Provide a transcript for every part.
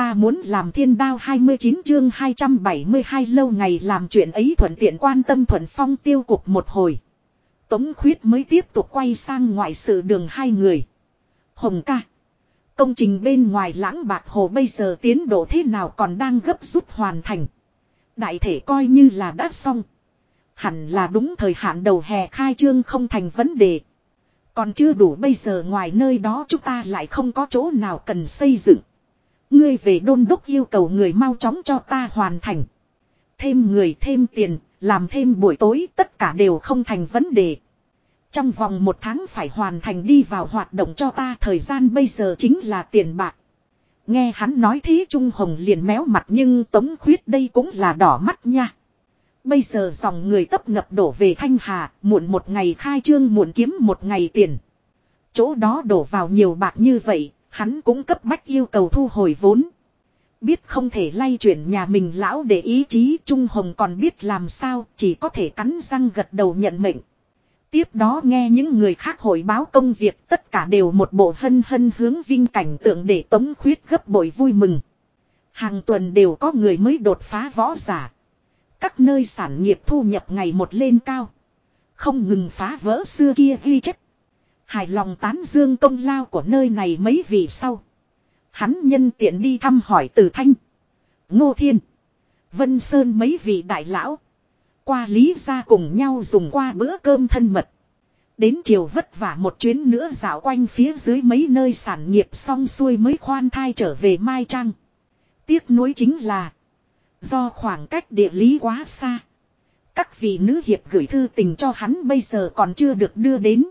ta muốn làm thiên đao 29 chương 272 lâu ngày làm chuyện ấy thuận tiện quan tâm thuận phong tiêu cục một hồi. Tống khuyết mới tiếp tục quay sang ngoại sự đường hai người. Hồng ca. Công trình bên ngoài lãng bạc hồ bây giờ tiến độ thế nào còn đang gấp rút hoàn thành. Đại thể coi như là đã xong. Hẳn là đúng thời hạn đầu hè khai trương không thành vấn đề. Còn chưa đủ bây giờ ngoài nơi đó chúng ta lại không có chỗ nào cần xây dựng. Ngươi về đôn đốc yêu cầu người mau chóng cho ta hoàn thành. Thêm người thêm tiền, làm thêm buổi tối tất cả đều không thành vấn đề. Trong vòng một tháng phải hoàn thành đi vào hoạt động cho ta thời gian bây giờ chính là tiền bạc. Nghe hắn nói thế Trung Hồng liền méo mặt nhưng Tống Khuyết đây cũng là đỏ mắt nha. Bây giờ dòng người tấp nập đổ về Thanh Hà, muộn một ngày khai trương muộn kiếm một ngày tiền. Chỗ đó đổ vào nhiều bạc như vậy, hắn cũng cấp bách yêu cầu thu hồi vốn. Biết không thể lay chuyển nhà mình lão để ý chí Trung Hồng còn biết làm sao, chỉ có thể cắn răng gật đầu nhận mệnh. Tiếp đó nghe những người khác hội báo công việc tất cả đều một bộ hân hân hướng vinh cảnh tượng để tống khuyết gấp bội vui mừng. Hàng tuần đều có người mới đột phá võ giả. Các nơi sản nghiệp thu nhập ngày một lên cao. Không ngừng phá vỡ xưa kia ghi chép. Hài lòng tán dương công lao của nơi này mấy vị sau. Hắn nhân tiện đi thăm hỏi từ thanh. Ngô Thiên. Vân Sơn mấy vị đại lão. Qua lý ra cùng nhau dùng qua bữa cơm thân mật. Đến chiều vất vả một chuyến nữa dạo quanh phía dưới mấy nơi sản nghiệp xong xuôi mới khoan thai trở về Mai Trăng. Tiếc nuối chính là. Do khoảng cách địa lý quá xa. Các vị nữ hiệp gửi thư tình cho hắn bây giờ còn chưa được đưa đến.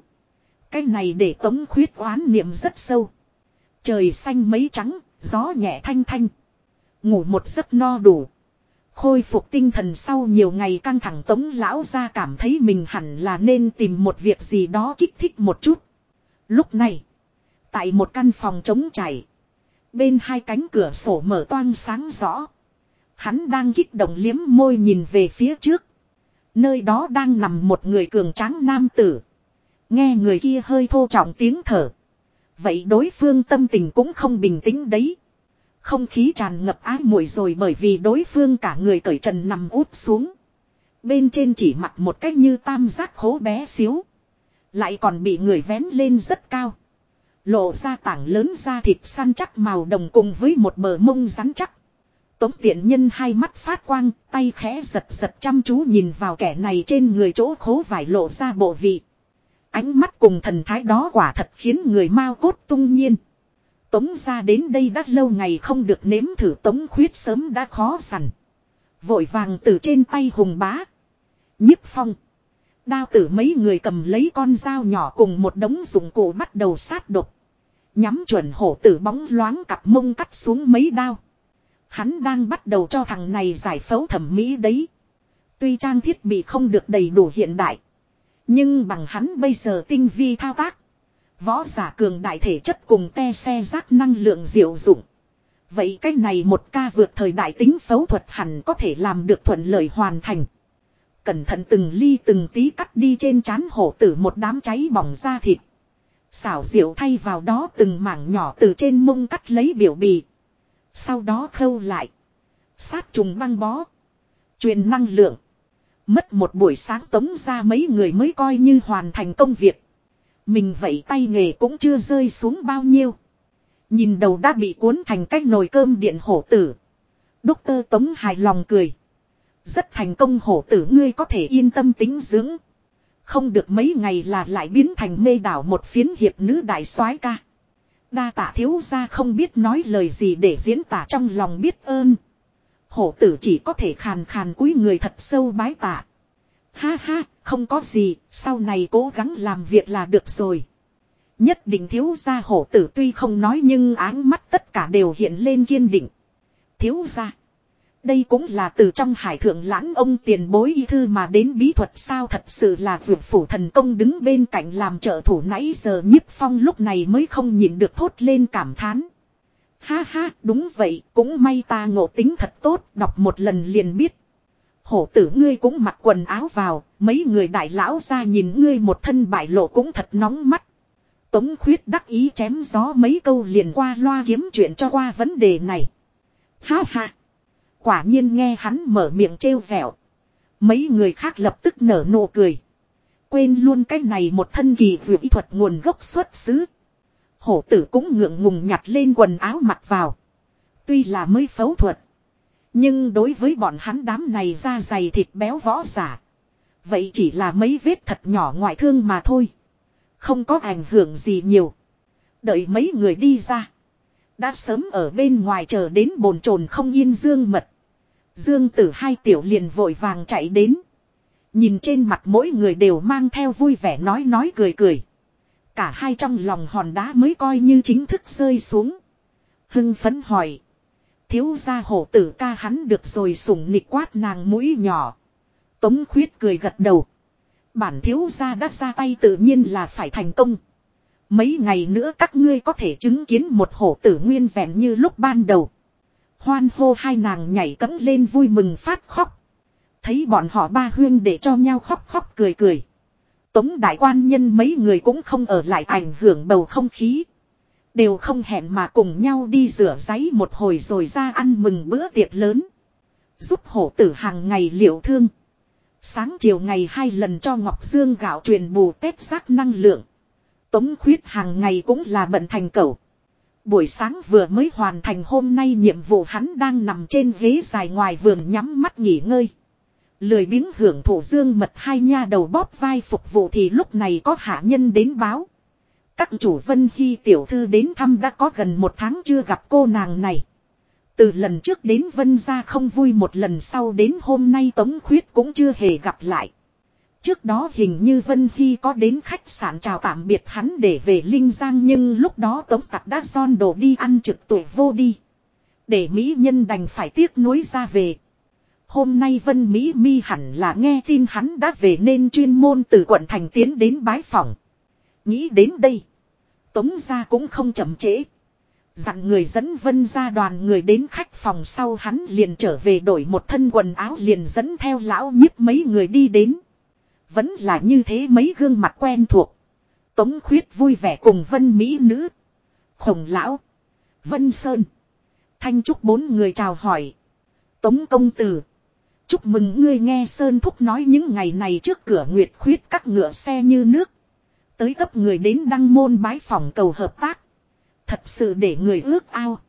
Cái này để tống khuyết oán niệm rất sâu. Trời xanh mấy trắng, gió nhẹ thanh thanh. Ngủ một giấc no đủ. Khôi phục tinh thần sau nhiều ngày căng thẳng tống lão ra cảm thấy mình hẳn là nên tìm một việc gì đó kích thích một chút. Lúc này, tại một căn phòng trống chảy, bên hai cánh cửa sổ mở toang sáng rõ. Hắn đang kích động liếm môi nhìn về phía trước. Nơi đó đang nằm một người cường tráng nam tử. Nghe người kia hơi thô trọng tiếng thở. Vậy đối phương tâm tình cũng không bình tĩnh đấy. Không khí tràn ngập ái muội rồi bởi vì đối phương cả người cởi trần nằm úp xuống. Bên trên chỉ mặc một cách như tam giác hố bé xíu. Lại còn bị người vén lên rất cao. Lộ ra tảng lớn da thịt săn chắc màu đồng cùng với một bờ mông rắn chắc. Tống tiện nhân hai mắt phát quang, tay khẽ giật giật chăm chú nhìn vào kẻ này trên người chỗ khố vải lộ ra bộ vị. Ánh mắt cùng thần thái đó quả thật khiến người mau cốt tung nhiên. Tống ra đến đây đã lâu ngày không được nếm thử tống khuyết sớm đã khó sẵn. Vội vàng từ trên tay hùng bá. nhiếp phong. Đao tử mấy người cầm lấy con dao nhỏ cùng một đống dụng cụ bắt đầu sát độc. Nhắm chuẩn hổ tử bóng loáng cặp mông cắt xuống mấy đao. Hắn đang bắt đầu cho thằng này giải phẫu thẩm mỹ đấy. Tuy trang thiết bị không được đầy đủ hiện đại. Nhưng bằng hắn bây giờ tinh vi thao tác. Võ giả cường đại thể chất cùng te xe rác năng lượng diệu dụng. Vậy cái này một ca vượt thời đại tính phẫu thuật hẳn có thể làm được thuận lợi hoàn thành. Cẩn thận từng ly từng tí cắt đi trên chán hổ tử một đám cháy bỏng da thịt. Xảo diệu thay vào đó từng mảng nhỏ từ trên mông cắt lấy biểu bì. Sau đó khâu lại. Sát trùng băng bó. Truyền năng lượng. Mất một buổi sáng tống ra mấy người mới coi như hoàn thành công việc. Mình vậy tay nghề cũng chưa rơi xuống bao nhiêu. Nhìn đầu đã bị cuốn thành cái nồi cơm điện hổ tử. Đốc tơ tống hài lòng cười. Rất thành công hổ tử ngươi có thể yên tâm tính dưỡng. Không được mấy ngày là lại biến thành mê đảo một phiến hiệp nữ đại soái ca. Đa tạ thiếu ra không biết nói lời gì để diễn tả trong lòng biết ơn. Hổ tử chỉ có thể khàn khàn cúi người thật sâu bái tạ. Ha ha, không có gì, sau này cố gắng làm việc là được rồi. Nhất định thiếu gia hổ tử tuy không nói nhưng áng mắt tất cả đều hiện lên kiên định. Thiếu gia. Đây cũng là từ trong hải thượng lãn ông tiền bối y thư mà đến bí thuật sao thật sự là vượt phủ thần công đứng bên cạnh làm trợ thủ nãy giờ nhiếp phong lúc này mới không nhìn được thốt lên cảm thán. Ha ha, đúng vậy, cũng may ta ngộ tính thật tốt, đọc một lần liền biết. Hổ tử ngươi cũng mặc quần áo vào, mấy người đại lão ra nhìn ngươi một thân bại lộ cũng thật nóng mắt. Tống khuyết đắc ý chém gió mấy câu liền qua loa kiếm chuyện cho qua vấn đề này. Ha ha. Quả nhiên nghe hắn mở miệng trêu vẹo. Mấy người khác lập tức nở nụ cười. Quên luôn cái này một thân kỳ vượt thuật nguồn gốc xuất xứ. Hổ tử cũng ngượng ngùng nhặt lên quần áo mặc vào. Tuy là mới phẫu thuật. Nhưng đối với bọn hắn đám này da dày thịt béo võ giả. Vậy chỉ là mấy vết thật nhỏ ngoại thương mà thôi. Không có ảnh hưởng gì nhiều. Đợi mấy người đi ra. Đã sớm ở bên ngoài chờ đến bồn chồn không yên dương mật. Dương tử hai tiểu liền vội vàng chạy đến. Nhìn trên mặt mỗi người đều mang theo vui vẻ nói nói cười cười. Cả hai trong lòng hòn đá mới coi như chính thức rơi xuống. Hưng phấn hỏi. Thiếu gia hổ tử ca hắn được rồi sủng nịch quát nàng mũi nhỏ. Tống khuyết cười gật đầu. Bản thiếu gia đã ra tay tự nhiên là phải thành công. Mấy ngày nữa các ngươi có thể chứng kiến một hổ tử nguyên vẹn như lúc ban đầu. Hoan hô hai nàng nhảy cẫng lên vui mừng phát khóc. Thấy bọn họ ba huyên để cho nhau khóc khóc cười cười. Tống đại quan nhân mấy người cũng không ở lại ảnh hưởng bầu không khí. Đều không hẹn mà cùng nhau đi rửa giấy một hồi rồi ra ăn mừng bữa tiệc lớn. Giúp hổ tử hàng ngày liệu thương. Sáng chiều ngày hai lần cho Ngọc Dương gạo truyền bù tết giác năng lượng. Tống khuyết hàng ngày cũng là bận thành cầu Buổi sáng vừa mới hoàn thành hôm nay nhiệm vụ hắn đang nằm trên ghế dài ngoài vườn nhắm mắt nghỉ ngơi. Lười biếng hưởng thụ dương mật hai nha đầu bóp vai phục vụ thì lúc này có hạ nhân đến báo. Các chủ Vân khi tiểu thư đến thăm đã có gần một tháng chưa gặp cô nàng này. Từ lần trước đến Vân ra không vui một lần sau đến hôm nay Tống Khuyết cũng chưa hề gặp lại. Trước đó hình như Vân Hy có đến khách sạn chào tạm biệt hắn để về Linh Giang nhưng lúc đó Tống Tạc đã son đồ đi ăn trực tuổi vô đi. Để Mỹ nhân đành phải tiếc nuối ra về. Hôm nay Vân Mỹ mi hẳn là nghe tin hắn đã về nên chuyên môn từ quận thành tiến đến bái phòng. Nghĩ đến đây. Tống ra cũng không chậm trễ. Dặn người dẫn vân ra đoàn người đến khách phòng sau hắn liền trở về đổi một thân quần áo liền dẫn theo lão nhiếp mấy người đi đến. Vẫn là như thế mấy gương mặt quen thuộc. Tống khuyết vui vẻ cùng vân mỹ nữ. Khổng lão. Vân Sơn. Thanh Trúc bốn người chào hỏi. Tống công tử. Chúc mừng ngươi nghe Sơn Thúc nói những ngày này trước cửa Nguyệt khuyết các ngựa xe như nước. Tới cấp người đến đăng môn bái phòng cầu hợp tác. Thật sự để người ước ao.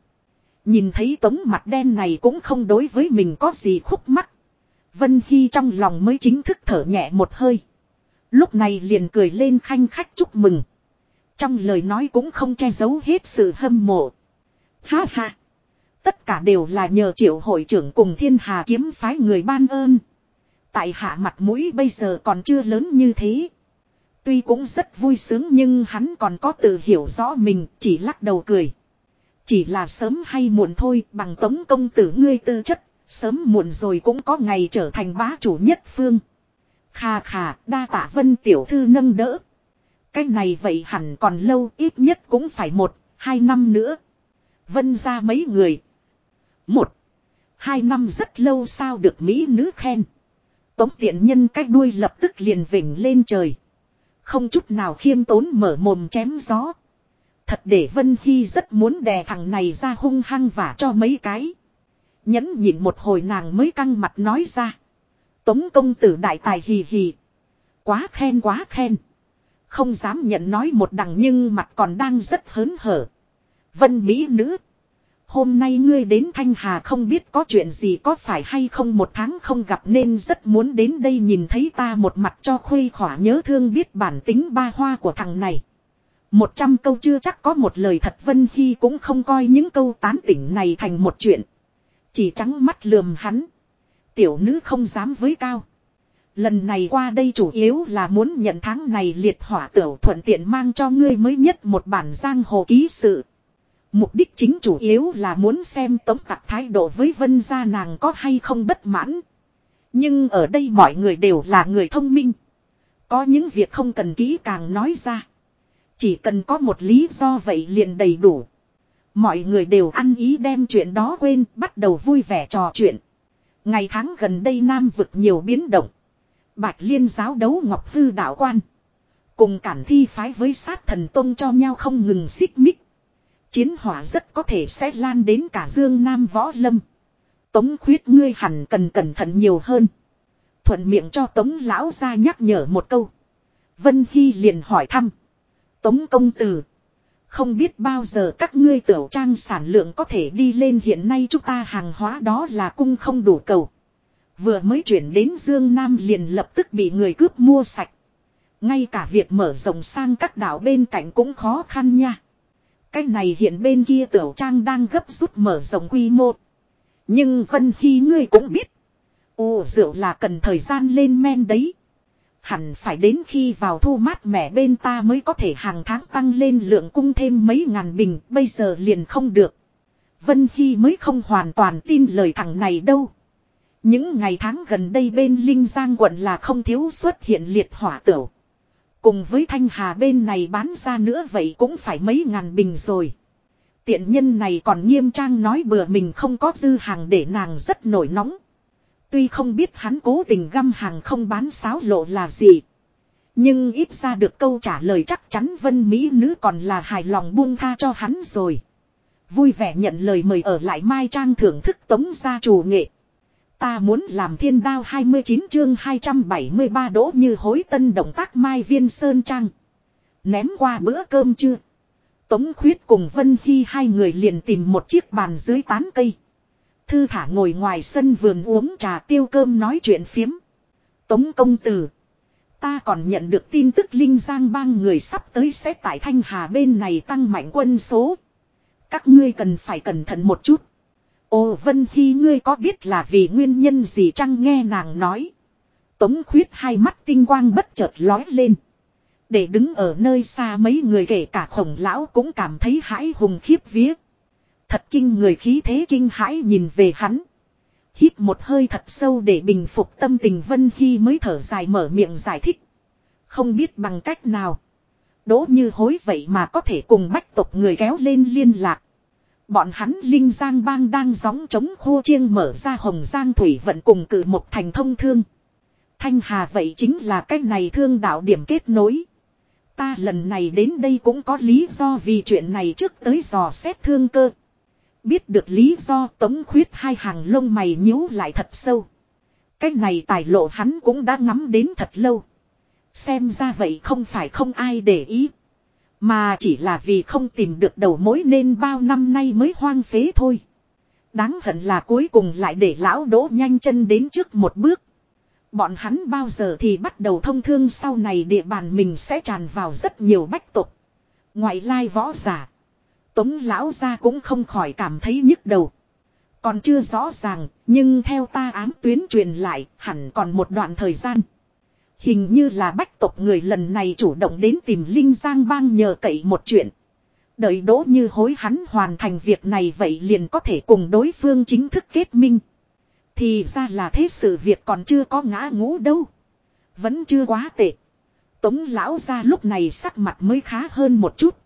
Nhìn thấy tống mặt đen này cũng không đối với mình có gì khúc mắc. Vân Hy trong lòng mới chính thức thở nhẹ một hơi. Lúc này liền cười lên khanh khách chúc mừng. Trong lời nói cũng không che giấu hết sự hâm mộ. Ha ha. Tất cả đều là nhờ triệu hội trưởng cùng thiên hà kiếm phái người ban ơn. Tại hạ mặt mũi bây giờ còn chưa lớn như thế. Tuy cũng rất vui sướng nhưng hắn còn có tự hiểu rõ mình chỉ lắc đầu cười. Chỉ là sớm hay muộn thôi bằng tống công tử ngươi tư chất, sớm muộn rồi cũng có ngày trở thành bá chủ nhất phương. Khà khà, đa tạ vân tiểu thư nâng đỡ. Cái này vậy hẳn còn lâu ít nhất cũng phải một, hai năm nữa. Vân ra mấy người. Một, hai năm rất lâu sao được Mỹ nữ khen. Tống tiện nhân cách đuôi lập tức liền vỉnh lên trời. Không chút nào khiêm tốn mở mồm chém gió. Thật để Vân Hy rất muốn đè thằng này ra hung hăng vả cho mấy cái. Nhẫn nhịn một hồi nàng mới căng mặt nói ra. Tống công tử đại tài hì hì. Quá khen quá khen. Không dám nhận nói một đằng nhưng mặt còn đang rất hớn hở. Vân Mỹ nữ. Hôm nay ngươi đến Thanh Hà không biết có chuyện gì có phải hay không một tháng không gặp nên rất muốn đến đây nhìn thấy ta một mặt cho khuây khỏa nhớ thương biết bản tính ba hoa của thằng này. Một trăm câu chưa chắc có một lời thật Vân Hy cũng không coi những câu tán tỉnh này thành một chuyện. Chỉ trắng mắt lườm hắn. Tiểu nữ không dám với cao. Lần này qua đây chủ yếu là muốn nhận tháng này liệt hỏa tiểu thuận tiện mang cho ngươi mới nhất một bản giang hồ ký sự. Mục đích chính chủ yếu là muốn xem tống tặc thái độ với vân gia nàng có hay không bất mãn. Nhưng ở đây mọi người đều là người thông minh. Có những việc không cần kỹ càng nói ra. Chỉ cần có một lý do vậy liền đầy đủ. Mọi người đều ăn ý đem chuyện đó quên, bắt đầu vui vẻ trò chuyện. Ngày tháng gần đây Nam vực nhiều biến động. Bạch liên giáo đấu Ngọc Hư đạo quan. Cùng cản thi phái với sát thần tông cho nhau không ngừng xích mích. Chiến hỏa rất có thể sẽ lan đến cả Dương Nam Võ Lâm. Tống khuyết ngươi hẳn cần cẩn thận nhiều hơn. Thuận miệng cho tống lão ra nhắc nhở một câu. Vân Hy liền hỏi thăm. Tống công tử. Không biết bao giờ các ngươi tiểu trang sản lượng có thể đi lên hiện nay chúng ta hàng hóa đó là cung không đủ cầu. Vừa mới chuyển đến Dương Nam liền lập tức bị người cướp mua sạch. Ngay cả việc mở rộng sang các đảo bên cạnh cũng khó khăn nha. Cái này hiện bên kia tiểu trang đang gấp rút mở rộng quy mô. Nhưng Vân Hy ngươi cũng biết. Ồ rượu là cần thời gian lên men đấy. Hẳn phải đến khi vào thu mát mẻ bên ta mới có thể hàng tháng tăng lên lượng cung thêm mấy ngàn bình, bây giờ liền không được. Vân Hy mới không hoàn toàn tin lời thằng này đâu. Những ngày tháng gần đây bên Linh Giang quận là không thiếu xuất hiện liệt hỏa tửu. Cùng với Thanh Hà bên này bán ra nữa vậy cũng phải mấy ngàn bình rồi. Tiện nhân này còn nghiêm trang nói bừa mình không có dư hàng để nàng rất nổi nóng. Tuy không biết hắn cố tình găm hàng không bán sáo lộ là gì. Nhưng ít ra được câu trả lời chắc chắn vân mỹ nữ còn là hài lòng buông tha cho hắn rồi. Vui vẻ nhận lời mời ở lại Mai Trang thưởng thức tống gia chủ nghệ. Ta muốn làm thiên đao 29 chương 273 đỗ như hối tân động tác Mai Viên Sơn Trang. Ném qua bữa cơm chưa? Tống khuyết cùng Vân Hy hai người liền tìm một chiếc bàn dưới tán cây. Thư thả ngồi ngoài sân vườn uống trà tiêu cơm nói chuyện phiếm. Tống công tử. Ta còn nhận được tin tức Linh Giang bang người sắp tới sẽ tại Thanh Hà bên này tăng mạnh quân số. Các ngươi cần phải cẩn thận một chút. Ô, Vân Hy, ngươi có biết là vì nguyên nhân gì chăng nghe nàng nói. Tống khuyết hai mắt tinh quang bất chợt lói lên. Để đứng ở nơi xa mấy người kể cả khổng lão cũng cảm thấy hãi hùng khiếp vía. Thật kinh người khí thế kinh hãi nhìn về hắn. Hít một hơi thật sâu để bình phục tâm tình Vân Hy mới thở dài mở miệng giải thích. Không biết bằng cách nào. Đỗ như hối vậy mà có thể cùng bách tộc người kéo lên liên lạc. Bọn hắn Linh Giang Bang đang gióng chống khô chiêng mở ra Hồng Giang Thủy vận cùng cử một thành thông thương. Thanh Hà vậy chính là cách này thương đạo điểm kết nối. Ta lần này đến đây cũng có lý do vì chuyện này trước tới dò xét thương cơ. Biết được lý do tống khuyết hai hàng lông mày nhíu lại thật sâu. cách này tài lộ hắn cũng đã ngắm đến thật lâu. Xem ra vậy không phải không ai để ý. Mà chỉ là vì không tìm được đầu mối nên bao năm nay mới hoang phế thôi. Đáng hận là cuối cùng lại để lão đỗ nhanh chân đến trước một bước. Bọn hắn bao giờ thì bắt đầu thông thương sau này địa bàn mình sẽ tràn vào rất nhiều bách tục. Ngoại lai võ giả. Tống lão ra cũng không khỏi cảm thấy nhức đầu. Còn chưa rõ ràng, nhưng theo ta ám tuyến truyền lại, hẳn còn một đoạn thời gian. Hình như là bách tộc người lần này chủ động đến tìm Linh Giang bang nhờ cậy một chuyện. Đợi đỗ như hối hắn hoàn thành việc này vậy liền có thể cùng đối phương chính thức kết minh. Thì ra là thế sự việc còn chưa có ngã ngũ đâu. Vẫn chưa quá tệ. Tống lão ra lúc này sắc mặt mới khá hơn một chút.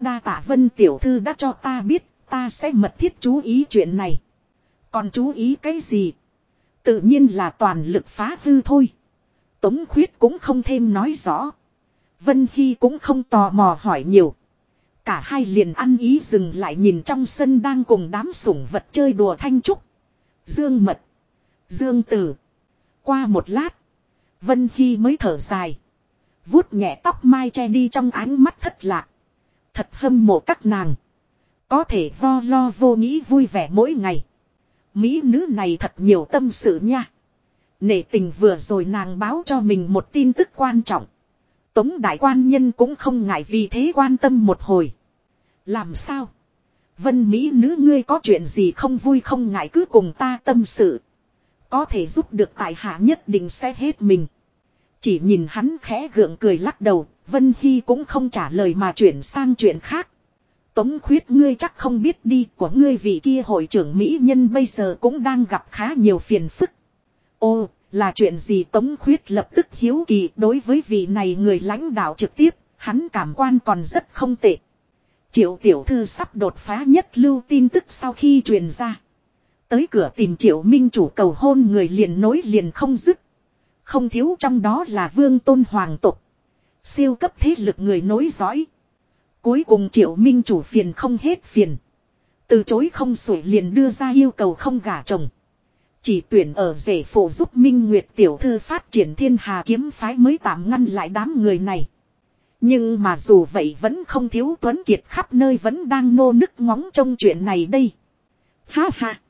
Đa tạ vân tiểu thư đã cho ta biết, ta sẽ mật thiết chú ý chuyện này. Còn chú ý cái gì? Tự nhiên là toàn lực phá hư thôi. Tống khuyết cũng không thêm nói rõ. Vân Hy cũng không tò mò hỏi nhiều. Cả hai liền ăn ý dừng lại nhìn trong sân đang cùng đám sủng vật chơi đùa thanh trúc. Dương mật. Dương tử. Qua một lát. Vân Hy mới thở dài. vuốt nhẹ tóc mai che đi trong ánh mắt thất lạc. Thật hâm mộ các nàng. Có thể vo lo vô nghĩ vui vẻ mỗi ngày. Mỹ nữ này thật nhiều tâm sự nha. Nể tình vừa rồi nàng báo cho mình một tin tức quan trọng. Tống đại quan nhân cũng không ngại vì thế quan tâm một hồi. Làm sao? Vân Mỹ nữ ngươi có chuyện gì không vui không ngại cứ cùng ta tâm sự. Có thể giúp được tại hạ nhất định sẽ hết mình. Chỉ nhìn hắn khẽ gượng cười lắc đầu, Vân Hy cũng không trả lời mà chuyển sang chuyện khác. Tống khuyết ngươi chắc không biết đi của ngươi vị kia hội trưởng Mỹ nhân bây giờ cũng đang gặp khá nhiều phiền phức. Ô, là chuyện gì Tống khuyết lập tức hiếu kỳ đối với vị này người lãnh đạo trực tiếp, hắn cảm quan còn rất không tệ. Triệu tiểu thư sắp đột phá nhất lưu tin tức sau khi truyền ra. Tới cửa tìm triệu minh chủ cầu hôn người liền nối liền không dứt. Không thiếu trong đó là vương tôn hoàng tục. Siêu cấp thế lực người nối dõi. Cuối cùng triệu minh chủ phiền không hết phiền. Từ chối không sủi liền đưa ra yêu cầu không gả chồng. Chỉ tuyển ở rể phụ giúp Minh Nguyệt tiểu thư phát triển thiên hà kiếm phái mới tạm ngăn lại đám người này. Nhưng mà dù vậy vẫn không thiếu Tuấn Kiệt khắp nơi vẫn đang nô nức ngóng trong chuyện này đây. Ha ha.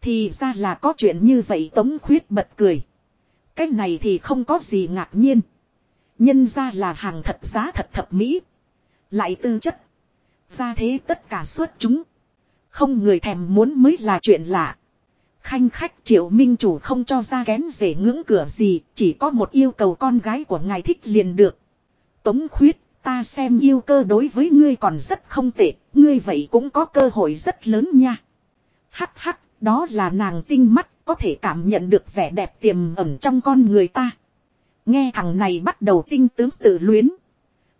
Thì ra là có chuyện như vậy Tống Khuyết bật cười. Cái này thì không có gì ngạc nhiên. Nhân ra là hàng thật giá thật thập mỹ. Lại tư chất. Ra thế tất cả suốt chúng. Không người thèm muốn mới là chuyện lạ. Khanh khách triệu minh chủ không cho ra kén rể ngưỡng cửa gì. Chỉ có một yêu cầu con gái của ngài thích liền được. Tống khuyết, ta xem yêu cơ đối với ngươi còn rất không tệ. Ngươi vậy cũng có cơ hội rất lớn nha. Hắc hắc, đó là nàng tinh mắt, có thể cảm nhận được vẻ đẹp tiềm ẩn trong con người ta. Nghe thằng này bắt đầu tinh tướng tự luyến.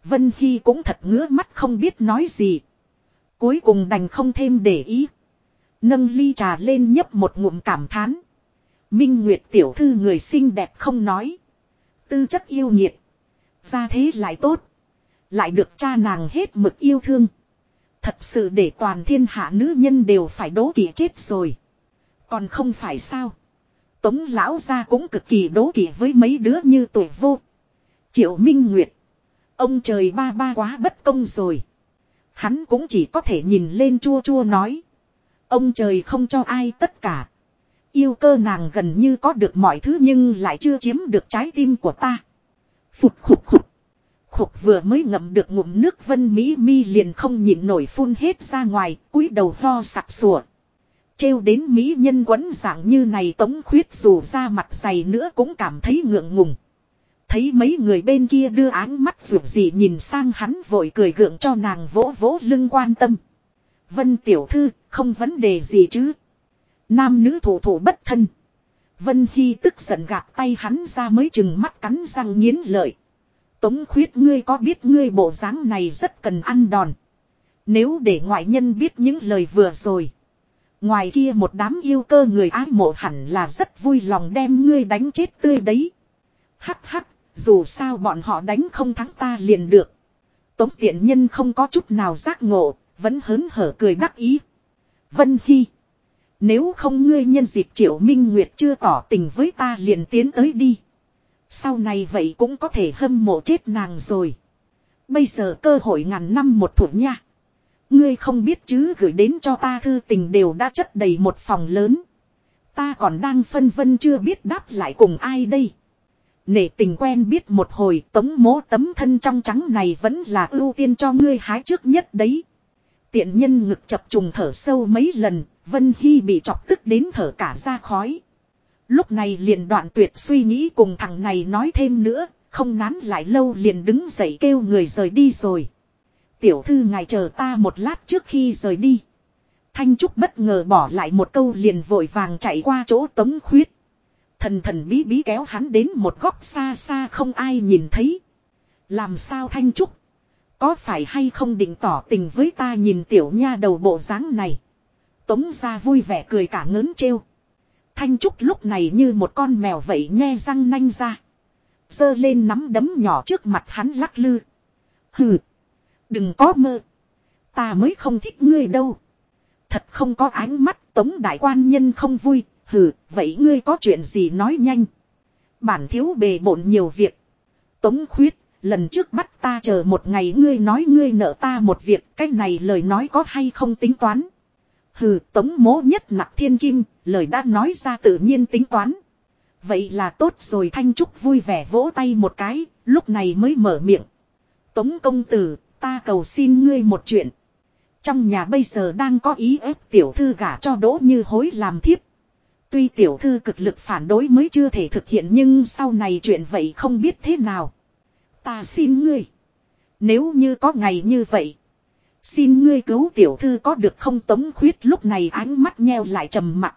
Vân Hy cũng thật ngứa mắt không biết nói gì. Cuối cùng đành không thêm để ý. Nâng ly trà lên nhấp một ngụm cảm thán. Minh Nguyệt tiểu thư người xinh đẹp không nói. Tư chất yêu nhiệt. Ra thế lại tốt. Lại được cha nàng hết mực yêu thương. Thật sự để toàn thiên hạ nữ nhân đều phải đố kỵ chết rồi. Còn không phải sao. Tống lão gia cũng cực kỳ đố kỵ với mấy đứa như tuổi vô. Triệu Minh Nguyệt. Ông trời ba ba quá bất công rồi. Hắn cũng chỉ có thể nhìn lên chua chua nói. Ông trời không cho ai tất cả. Yêu cơ nàng gần như có được mọi thứ nhưng lại chưa chiếm được trái tim của ta. Phụt khục khục. Khục vừa mới ngậm được ngụm nước vân mỹ mi liền không nhịn nổi phun hết ra ngoài, cúi đầu ho sặc sủa. Trêu đến mỹ nhân quấn dạng như này tống khuyết dù ra mặt dày nữa cũng cảm thấy ngượng ngùng. Thấy mấy người bên kia đưa áng mắt ruột gì nhìn sang hắn vội cười gượng cho nàng vỗ vỗ lưng quan tâm. Vân tiểu thư, không vấn đề gì chứ. Nam nữ thủ thủ bất thân. Vân Hy tức giận gạt tay hắn ra mới chừng mắt cắn răng nghiến lợi. Tống khuyết ngươi có biết ngươi bộ dáng này rất cần ăn đòn. Nếu để ngoại nhân biết những lời vừa rồi. Ngoài kia một đám yêu cơ người ái mộ hẳn là rất vui lòng đem ngươi đánh chết tươi đấy. Hắc hắc, dù sao bọn họ đánh không thắng ta liền được. Tống tiện nhân không có chút nào giác ngộ, vẫn hớn hở cười đắc ý. Vân Hy. Nếu không ngươi nhân dịp triệu minh nguyệt chưa tỏ tình với ta liền tiến tới đi. Sau này vậy cũng có thể hâm mộ chết nàng rồi. Bây giờ cơ hội ngàn năm một thủ nha. Ngươi không biết chứ gửi đến cho ta thư tình đều đã chất đầy một phòng lớn. Ta còn đang phân vân chưa biết đáp lại cùng ai đây. Nể tình quen biết một hồi tống mố tấm thân trong trắng này vẫn là ưu tiên cho ngươi hái trước nhất đấy. Tiện nhân ngực chập trùng thở sâu mấy lần, Vân Hy bị chọc tức đến thở cả ra khói. Lúc này liền đoạn tuyệt suy nghĩ cùng thằng này nói thêm nữa, không nán lại lâu liền đứng dậy kêu người rời đi rồi. Tiểu thư ngài chờ ta một lát trước khi rời đi. Thanh Trúc bất ngờ bỏ lại một câu liền vội vàng chạy qua chỗ tống khuyết. Thần thần bí bí kéo hắn đến một góc xa xa không ai nhìn thấy. Làm sao Thanh Trúc? Có phải hay không định tỏ tình với ta nhìn tiểu nha đầu bộ dáng này? Tống ra vui vẻ cười cả ngớn trêu. Thanh Trúc lúc này như một con mèo vậy nghe răng nanh ra. dơ lên nắm đấm nhỏ trước mặt hắn lắc lư. Hừ. Đừng có mơ. Ta mới không thích ngươi đâu. Thật không có ánh mắt tống đại quan nhân không vui. Hừ, vậy ngươi có chuyện gì nói nhanh. Bản thiếu bề bộn nhiều việc. Tống khuyết, lần trước bắt ta chờ một ngày ngươi nói ngươi nợ ta một việc. Cái này lời nói có hay không tính toán. Hừ, tống mố nhất nặng thiên kim, lời đã nói ra tự nhiên tính toán. Vậy là tốt rồi Thanh Trúc vui vẻ vỗ tay một cái, lúc này mới mở miệng. Tống công tử, ta cầu xin ngươi một chuyện. Trong nhà bây giờ đang có ý ép tiểu thư gả cho đỗ như hối làm thiếp. Tuy tiểu thư cực lực phản đối mới chưa thể thực hiện nhưng sau này chuyện vậy không biết thế nào. Ta xin ngươi. Nếu như có ngày như vậy. Xin ngươi cứu tiểu thư có được không tống khuyết lúc này ánh mắt nheo lại trầm mặc.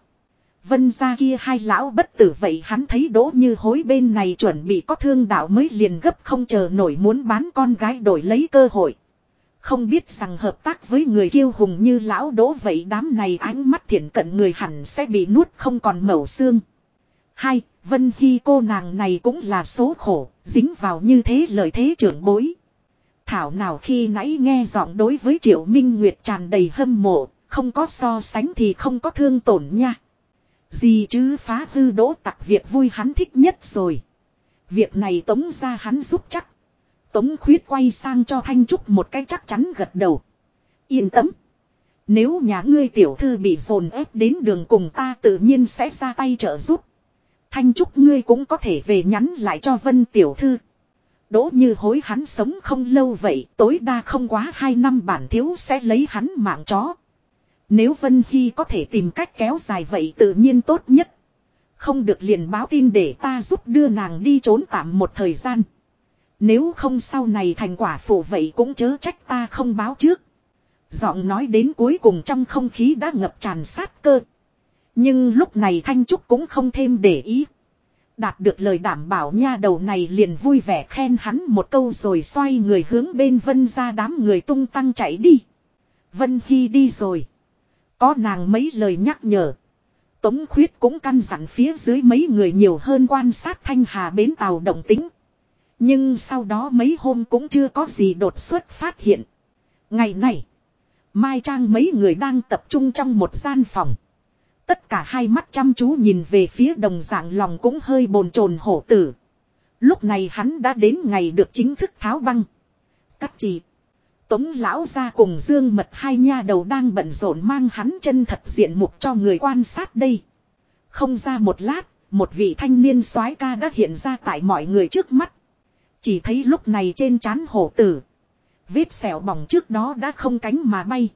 Vân ra kia hai lão bất tử vậy hắn thấy đỗ như hối bên này chuẩn bị có thương đạo mới liền gấp không chờ nổi muốn bán con gái đổi lấy cơ hội. Không biết rằng hợp tác với người kiêu hùng như lão đỗ vậy đám này ánh mắt thiện cận người hẳn sẽ bị nuốt không còn mẩu xương. Hai, Vân Hy cô nàng này cũng là số khổ, dính vào như thế lợi thế trưởng bối. Thảo nào khi nãy nghe giọng đối với Triệu Minh Nguyệt tràn đầy hâm mộ, không có so sánh thì không có thương tổn nha. Gì chứ phá hư đỗ tặc việc vui hắn thích nhất rồi. Việc này tống ra hắn giúp chắc. Tống khuyết quay sang cho Thanh Trúc một cái chắc chắn gật đầu. Yên tâm. Nếu nhà ngươi tiểu thư bị dồn ép đến đường cùng ta tự nhiên sẽ ra tay trợ giúp. Thanh Trúc ngươi cũng có thể về nhắn lại cho Vân tiểu thư. Đỗ như hối hắn sống không lâu vậy, tối đa không quá hai năm bản thiếu sẽ lấy hắn mạng chó. Nếu Vân Hy có thể tìm cách kéo dài vậy tự nhiên tốt nhất. Không được liền báo tin để ta giúp đưa nàng đi trốn tạm một thời gian. Nếu không sau này thành quả phụ vậy cũng chớ trách ta không báo trước. Giọng nói đến cuối cùng trong không khí đã ngập tràn sát cơ. Nhưng lúc này Thanh Trúc cũng không thêm để ý. Đạt được lời đảm bảo nha đầu này liền vui vẻ khen hắn một câu rồi xoay người hướng bên Vân ra đám người tung tăng chạy đi. Vân Hy đi rồi. Có nàng mấy lời nhắc nhở. Tống khuyết cũng căn dặn phía dưới mấy người nhiều hơn quan sát thanh hà bến tàu động tính. Nhưng sau đó mấy hôm cũng chưa có gì đột xuất phát hiện. Ngày này, Mai Trang mấy người đang tập trung trong một gian phòng. Tất cả hai mắt chăm chú nhìn về phía đồng dạng lòng cũng hơi bồn chồn hổ tử. Lúc này hắn đã đến ngày được chính thức tháo băng. Cắt chỉ. Tống lão ra cùng Dương Mật hai nha đầu đang bận rộn mang hắn chân thật diện mục cho người quan sát đây. Không ra một lát, một vị thanh niên soái ca đã hiện ra tại mọi người trước mắt. Chỉ thấy lúc này trên trán hổ tử. Vết sẹo bỏng trước đó đã không cánh mà bay.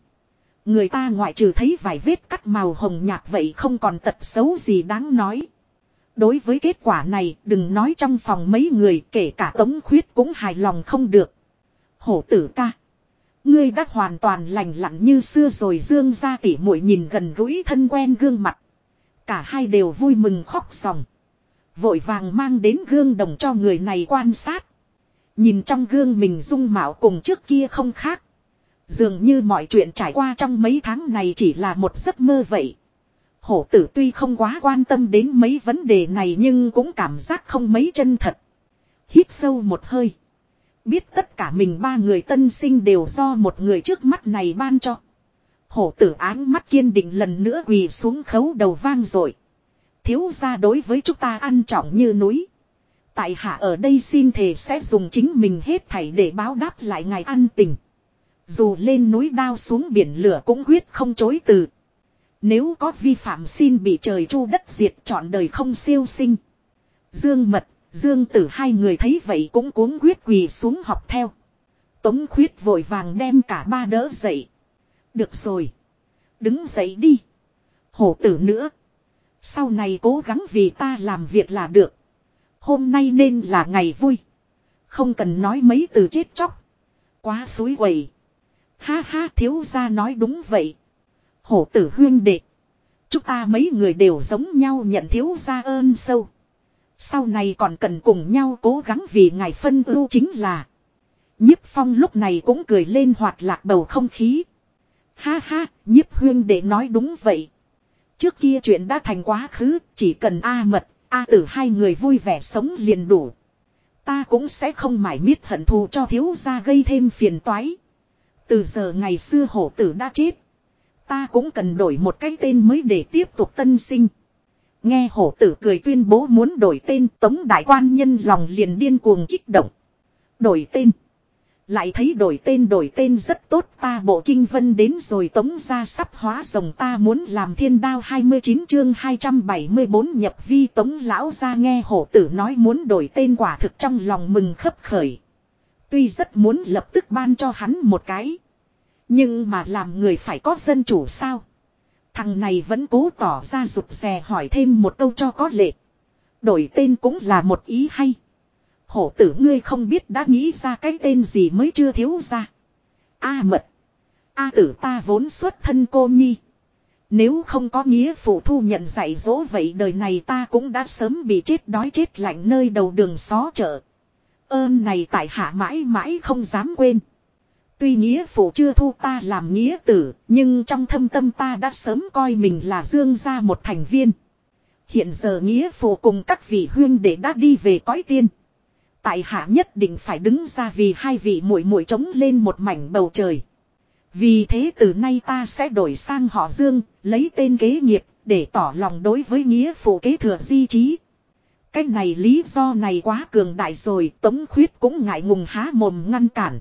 Người ta ngoại trừ thấy vài vết cắt màu hồng nhạt vậy không còn tật xấu gì đáng nói. Đối với kết quả này, đừng nói trong phòng mấy người, kể cả tống khuyết cũng hài lòng không được. Hổ tử ca. Ngươi đã hoàn toàn lành lặn như xưa rồi, dương ra tỉ muội nhìn gần gũi thân quen gương mặt. Cả hai đều vui mừng khóc sòng. Vội vàng mang đến gương đồng cho người này quan sát. Nhìn trong gương mình dung mạo cùng trước kia không khác. Dường như mọi chuyện trải qua trong mấy tháng này chỉ là một giấc mơ vậy. Hổ tử tuy không quá quan tâm đến mấy vấn đề này nhưng cũng cảm giác không mấy chân thật. Hít sâu một hơi. Biết tất cả mình ba người tân sinh đều do một người trước mắt này ban cho. Hổ tử áng mắt kiên định lần nữa quỳ xuống khấu đầu vang rồi. Thiếu ra đối với chúng ta ăn trọng như núi. Tại hạ ở đây xin thề sẽ dùng chính mình hết thảy để báo đáp lại ngài ăn tình. Dù lên núi đao xuống biển lửa cũng quyết không chối từ. Nếu có vi phạm xin bị trời chu đất diệt trọn đời không siêu sinh. Dương mật, dương tử hai người thấy vậy cũng cuống quyết quỳ xuống học theo. Tống khuyết vội vàng đem cả ba đỡ dậy. Được rồi. Đứng dậy đi. Hổ tử nữa. Sau này cố gắng vì ta làm việc là được. Hôm nay nên là ngày vui. Không cần nói mấy từ chết chóc. Quá suối quẩy Ha ha thiếu gia nói đúng vậy. Hổ tử huyên đệ. Chúng ta mấy người đều giống nhau nhận thiếu gia ơn sâu. Sau này còn cần cùng nhau cố gắng vì ngài phân ưu chính là. Nhiếp phong lúc này cũng cười lên hoạt lạc bầu không khí. Ha ha, nhiếp huyên đệ nói đúng vậy. Trước kia chuyện đã thành quá khứ, chỉ cần A mật, A tử hai người vui vẻ sống liền đủ. Ta cũng sẽ không mải miết hận thù cho thiếu gia gây thêm phiền toái. Từ giờ ngày xưa hổ tử đã chết. Ta cũng cần đổi một cái tên mới để tiếp tục tân sinh. Nghe hổ tử cười tuyên bố muốn đổi tên, tống đại quan nhân lòng liền điên cuồng kích động. Đổi tên. Lại thấy đổi tên đổi tên rất tốt, ta bộ kinh vân đến rồi, tống ra sắp hóa rồng, ta muốn làm thiên đao 29 chương 274 nhập vi tống lão ra nghe hổ tử nói muốn đổi tên, quả thực trong lòng mừng khấp khởi. Tuy rất muốn lập tức ban cho hắn một cái. Nhưng mà làm người phải có dân chủ sao? Thằng này vẫn cố tỏ ra rụt rè hỏi thêm một câu cho có lệ. Đổi tên cũng là một ý hay. Hổ tử ngươi không biết đã nghĩ ra cái tên gì mới chưa thiếu ra. A mật. A tử ta vốn xuất thân cô nhi. Nếu không có nghĩa phụ thu nhận dạy dỗ vậy đời này ta cũng đã sớm bị chết đói chết lạnh nơi đầu đường xó chợ. Ơn này tại hạ mãi mãi không dám quên. Tuy nghĩa phụ chưa thu ta làm nghĩa tử, nhưng trong thâm tâm ta đã sớm coi mình là dương gia một thành viên. Hiện giờ nghĩa phụ cùng các vị huyên đệ đã đi về cõi tiên. Tại hạ nhất định phải đứng ra vì hai vị muội muội trống lên một mảnh bầu trời. Vì thế từ nay ta sẽ đổi sang họ Dương, lấy tên kế nghiệp, Để tỏ lòng đối với nghĩa phụ kế thừa di trí. Cái này lý do này quá cường đại rồi, Tống khuyết cũng ngại ngùng há mồm ngăn cản.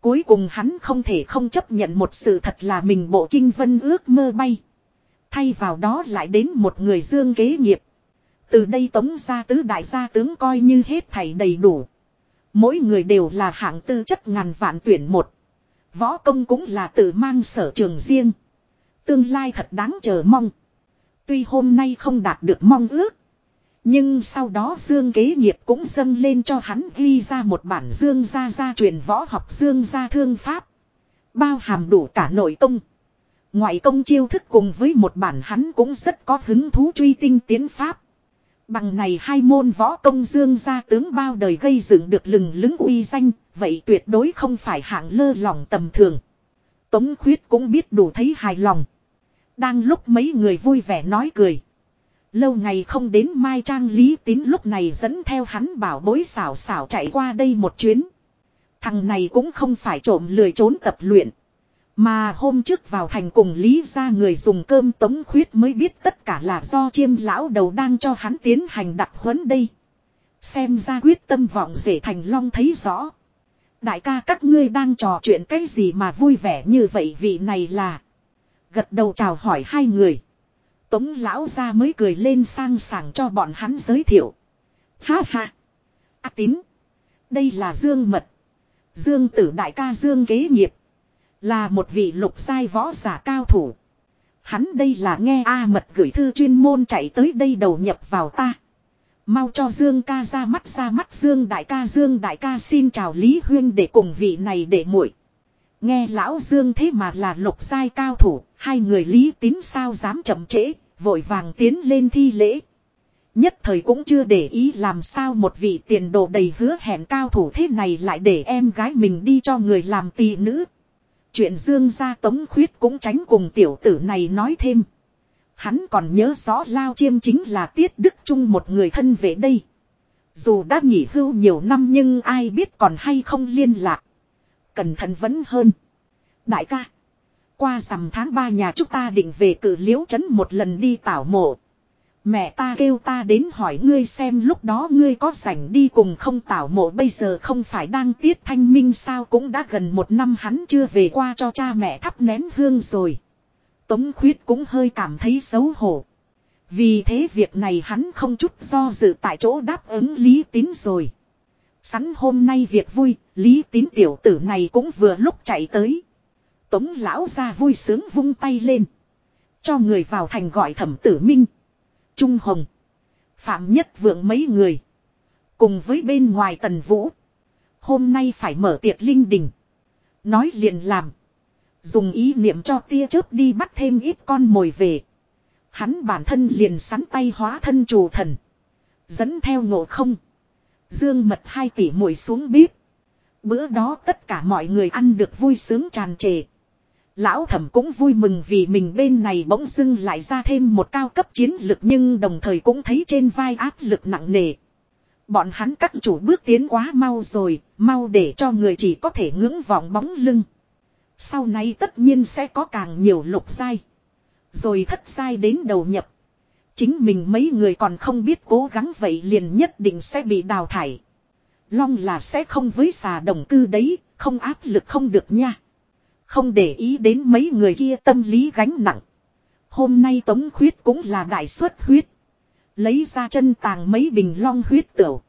Cuối cùng hắn không thể không chấp nhận một sự thật là mình bộ kinh vân ước mơ bay. Thay vào đó lại đến một người dương kế nghiệp. Từ đây tống gia tứ đại gia tướng coi như hết thảy đầy đủ. Mỗi người đều là hạng tư chất ngàn vạn tuyển một. Võ công cũng là tự mang sở trường riêng. Tương lai thật đáng chờ mong. Tuy hôm nay không đạt được mong ước. Nhưng sau đó Dương kế nghiệp cũng dâng lên cho hắn ghi ra một bản Dương gia gia truyền võ học Dương gia thương pháp. Bao hàm đủ cả nội công. Ngoại công chiêu thức cùng với một bản hắn cũng rất có hứng thú truy tinh tiến pháp. Bằng này hai môn võ công dương gia tướng bao đời gây dựng được lừng lứng uy danh, vậy tuyệt đối không phải hạng lơ lòng tầm thường. Tống khuyết cũng biết đủ thấy hài lòng. Đang lúc mấy người vui vẻ nói cười. Lâu ngày không đến Mai Trang Lý Tín lúc này dẫn theo hắn bảo bối xảo xảo chạy qua đây một chuyến. Thằng này cũng không phải trộm lười trốn tập luyện. Mà hôm trước vào thành cùng Lý ra người dùng cơm tống khuyết mới biết tất cả là do chiêm lão đầu đang cho hắn tiến hành đặt huấn đây. Xem ra quyết tâm vọng rể thành long thấy rõ. Đại ca các ngươi đang trò chuyện cái gì mà vui vẻ như vậy vị này là. Gật đầu chào hỏi hai người. Tống lão ra mới cười lên sang sảng cho bọn hắn giới thiệu. Ha ha. A tín. Đây là Dương Mật. Dương tử đại ca Dương kế nghiệp. Là một vị lục sai võ giả cao thủ. Hắn đây là nghe A mật gửi thư chuyên môn chạy tới đây đầu nhập vào ta. Mau cho Dương ca ra mắt ra mắt Dương đại ca Dương đại ca xin chào Lý Huyên để cùng vị này để muội Nghe lão Dương thế mà là lục sai cao thủ, hai người Lý tín sao dám chậm trễ, vội vàng tiến lên thi lễ. Nhất thời cũng chưa để ý làm sao một vị tiền đồ đầy hứa hẹn cao thủ thế này lại để em gái mình đi cho người làm tỳ nữ. Chuyện dương gia tống khuyết cũng tránh cùng tiểu tử này nói thêm. Hắn còn nhớ rõ Lao Chiêm chính là Tiết Đức Trung một người thân về đây. Dù đã nghỉ hưu nhiều năm nhưng ai biết còn hay không liên lạc. Cẩn thận vẫn hơn. Đại ca. Qua rằm tháng 3 nhà chúng ta định về cử liễu trấn một lần đi tảo mộ. Mẹ ta kêu ta đến hỏi ngươi xem lúc đó ngươi có rảnh đi cùng không tảo mộ bây giờ không phải đang tiết thanh minh sao cũng đã gần một năm hắn chưa về qua cho cha mẹ thắp nén hương rồi. Tống khuyết cũng hơi cảm thấy xấu hổ. Vì thế việc này hắn không chút do dự tại chỗ đáp ứng Lý Tín rồi. Sẵn hôm nay việc vui, Lý Tín tiểu tử này cũng vừa lúc chạy tới. Tống lão ra vui sướng vung tay lên. Cho người vào thành gọi thẩm tử minh. Trung Hồng. Phạm Nhất Vượng mấy người. Cùng với bên ngoài Tần Vũ. Hôm nay phải mở tiệc linh đình. Nói liền làm. Dùng ý niệm cho tia chớp đi bắt thêm ít con mồi về. Hắn bản thân liền sắn tay hóa thân chủ thần. Dẫn theo ngộ không. Dương mật hai tỷ muội xuống bếp. Bữa đó tất cả mọi người ăn được vui sướng tràn trề. Lão thẩm cũng vui mừng vì mình bên này bỗng dưng lại ra thêm một cao cấp chiến lực nhưng đồng thời cũng thấy trên vai áp lực nặng nề. Bọn hắn các chủ bước tiến quá mau rồi, mau để cho người chỉ có thể ngưỡng vọng bóng lưng. Sau này tất nhiên sẽ có càng nhiều lục sai. Rồi thất sai đến đầu nhập. Chính mình mấy người còn không biết cố gắng vậy liền nhất định sẽ bị đào thải. Long là sẽ không với xà đồng cư đấy, không áp lực không được nha. Không để ý đến mấy người kia tâm lý gánh nặng. Hôm nay Tống Khuyết cũng là đại suất huyết. Lấy ra chân tàng mấy bình long huyết tửu.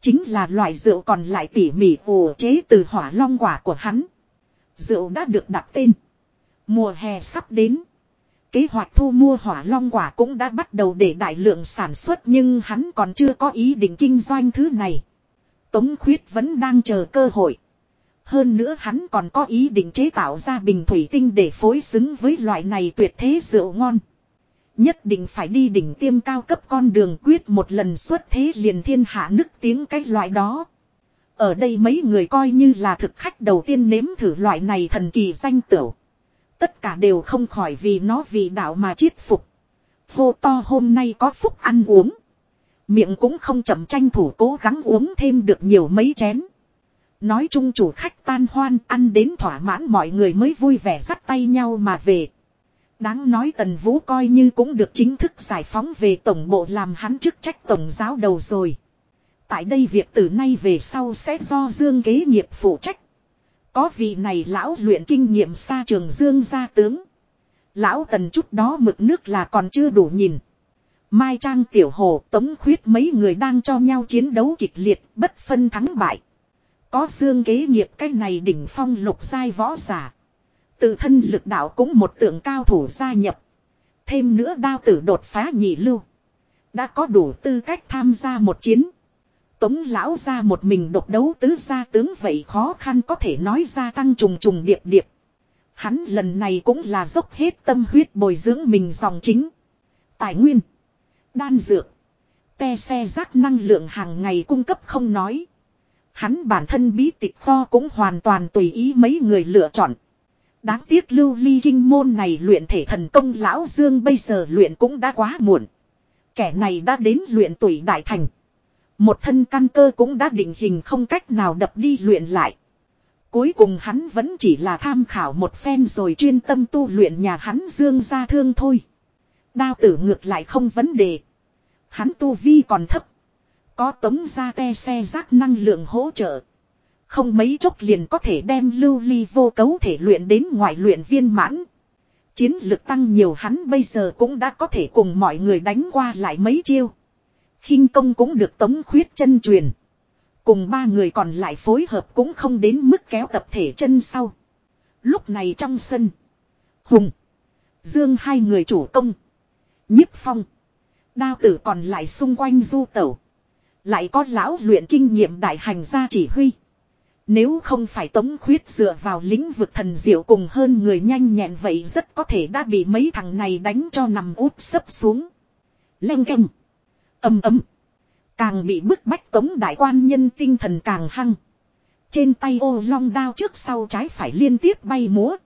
Chính là loại rượu còn lại tỉ mỉ ủ chế từ hỏa long quả của hắn. Rượu đã được đặt tên. Mùa hè sắp đến. Kế hoạch thu mua hỏa long quả cũng đã bắt đầu để đại lượng sản xuất nhưng hắn còn chưa có ý định kinh doanh thứ này. Tống khuyết vẫn đang chờ cơ hội. Hơn nữa hắn còn có ý định chế tạo ra bình thủy tinh để phối xứng với loại này tuyệt thế rượu ngon. Nhất định phải đi đỉnh tiêm cao cấp con đường quyết một lần xuất thế liền thiên hạ nức tiếng cái loại đó. Ở đây mấy người coi như là thực khách đầu tiên nếm thử loại này thần kỳ danh tửu. Tất cả đều không khỏi vì nó vì đạo mà chiết phục. vô to hôm nay có phúc ăn uống. Miệng cũng không chậm tranh thủ cố gắng uống thêm được nhiều mấy chén. Nói chung chủ khách tan hoan, ăn đến thỏa mãn mọi người mới vui vẻ dắt tay nhau mà về. Đáng nói Tần Vũ coi như cũng được chính thức giải phóng về tổng bộ làm hắn chức trách tổng giáo đầu rồi. Tại đây việc từ nay về sau sẽ do Dương kế nghiệp phụ trách. Có vị này lão luyện kinh nghiệm xa trường Dương gia tướng. Lão Tần chút đó mực nước là còn chưa đủ nhìn. Mai Trang Tiểu Hồ, Tống Khuyết mấy người đang cho nhau chiến đấu kịch liệt, bất phân thắng bại. Có Dương kế nghiệp cái này đỉnh phong lục giai võ giả. Tự thân lực đạo cũng một tượng cao thủ gia nhập. Thêm nữa đao tử đột phá nhị lưu. Đã có đủ tư cách tham gia một chiến. Tống lão ra một mình độc đấu tứ gia tướng vậy khó khăn có thể nói ra tăng trùng trùng điệp điệp. Hắn lần này cũng là dốc hết tâm huyết bồi dưỡng mình dòng chính. Tài nguyên. Đan dược. Te xe rác năng lượng hàng ngày cung cấp không nói. Hắn bản thân bí tịch kho cũng hoàn toàn tùy ý mấy người lựa chọn. Đáng tiếc lưu ly kinh môn này luyện thể thần công lão dương bây giờ luyện cũng đã quá muộn. Kẻ này đã đến luyện tuổi đại thành. Một thân căn cơ cũng đã định hình không cách nào đập đi luyện lại. Cuối cùng hắn vẫn chỉ là tham khảo một phen rồi chuyên tâm tu luyện nhà hắn dương ra thương thôi. Đao tử ngược lại không vấn đề. Hắn tu vi còn thấp. Có tống ra te xe rác năng lượng hỗ trợ. Không mấy chốc liền có thể đem lưu ly vô cấu thể luyện đến ngoại luyện viên mãn. Chiến lực tăng nhiều hắn bây giờ cũng đã có thể cùng mọi người đánh qua lại mấy chiêu. khinh công cũng được tống khuyết chân truyền. Cùng ba người còn lại phối hợp cũng không đến mức kéo tập thể chân sau. Lúc này trong sân. Hùng. Dương hai người chủ công. nhiếp phong. Đao tử còn lại xung quanh du tẩu. Lại có lão luyện kinh nghiệm đại hành gia chỉ huy. Nếu không phải tống khuyết dựa vào lĩnh vực thần diệu cùng hơn người nhanh nhẹn vậy rất có thể đã bị mấy thằng này đánh cho nằm úp sấp xuống. Leng canh. Âm ấm. Càng bị bức bách tống đại quan nhân tinh thần càng hăng. Trên tay ô long đao trước sau trái phải liên tiếp bay múa.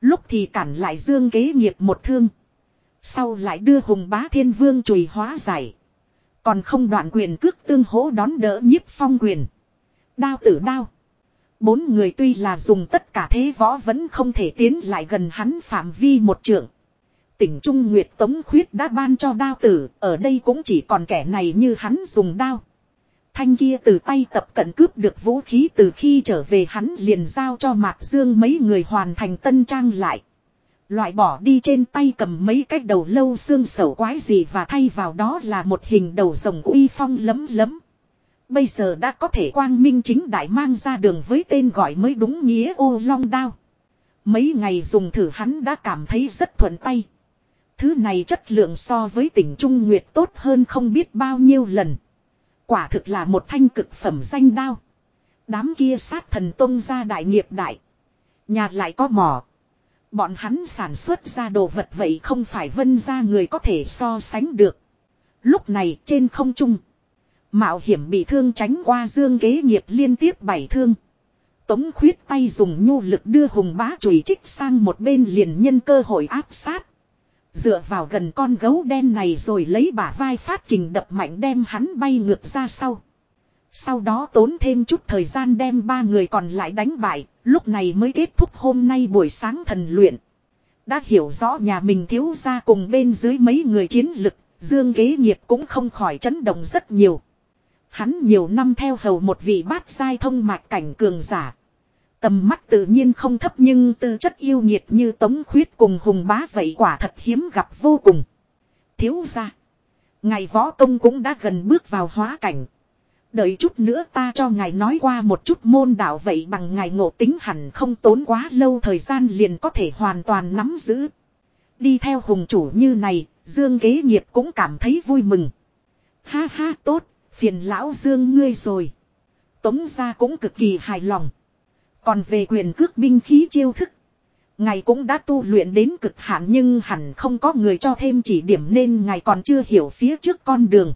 Lúc thì cản lại dương kế nghiệp một thương. Sau lại đưa hùng bá thiên vương chùi hóa giải. Còn không đoạn quyền cước tương hỗ đón đỡ nhiếp phong quyền. Đao tử đao. Bốn người tuy là dùng tất cả thế võ vẫn không thể tiến lại gần hắn phạm vi một trượng. Tỉnh Trung Nguyệt Tống Khuyết đã ban cho đao tử, ở đây cũng chỉ còn kẻ này như hắn dùng đao. Thanh kia từ tay tập cận cướp được vũ khí từ khi trở về hắn liền giao cho Mạc Dương mấy người hoàn thành tân trang lại. Loại bỏ đi trên tay cầm mấy cái đầu lâu xương sầu quái gì và thay vào đó là một hình đầu rồng uy phong lấm lấm. Bây giờ đã có thể quang minh chính đại mang ra đường với tên gọi mới đúng nghĩa ô long đao. Mấy ngày dùng thử hắn đã cảm thấy rất thuận tay. Thứ này chất lượng so với tỉnh Trung Nguyệt tốt hơn không biết bao nhiêu lần. Quả thực là một thanh cực phẩm danh đao. Đám kia sát thần tông ra đại nghiệp đại. Nhà lại có mỏ. Bọn hắn sản xuất ra đồ vật vậy không phải vân ra người có thể so sánh được. Lúc này trên không trung. Mạo hiểm bị thương tránh qua dương kế nghiệp liên tiếp bảy thương. Tống khuyết tay dùng nhu lực đưa hùng bá chùy trích sang một bên liền nhân cơ hội áp sát. Dựa vào gần con gấu đen này rồi lấy bả vai phát kình đập mạnh đem hắn bay ngược ra sau. Sau đó tốn thêm chút thời gian đem ba người còn lại đánh bại, lúc này mới kết thúc hôm nay buổi sáng thần luyện. Đã hiểu rõ nhà mình thiếu ra cùng bên dưới mấy người chiến lực, dương kế nghiệp cũng không khỏi chấn động rất nhiều. Hắn nhiều năm theo hầu một vị bát sai thông mạch cảnh cường giả. Tầm mắt tự nhiên không thấp nhưng tư chất yêu nhiệt như tống khuyết cùng hùng bá vậy quả thật hiếm gặp vô cùng. Thiếu ra. Ngày võ công cũng đã gần bước vào hóa cảnh. Đợi chút nữa ta cho ngài nói qua một chút môn đạo vậy bằng ngài ngộ tính hẳn không tốn quá lâu thời gian liền có thể hoàn toàn nắm giữ. Đi theo hùng chủ như này, Dương kế nghiệp cũng cảm thấy vui mừng. Ha ha tốt, phiền lão Dương ngươi rồi. Tống gia cũng cực kỳ hài lòng. Còn về quyền cước binh khí chiêu thức. Ngài cũng đã tu luyện đến cực hạn nhưng hẳn không có người cho thêm chỉ điểm nên ngài còn chưa hiểu phía trước con đường.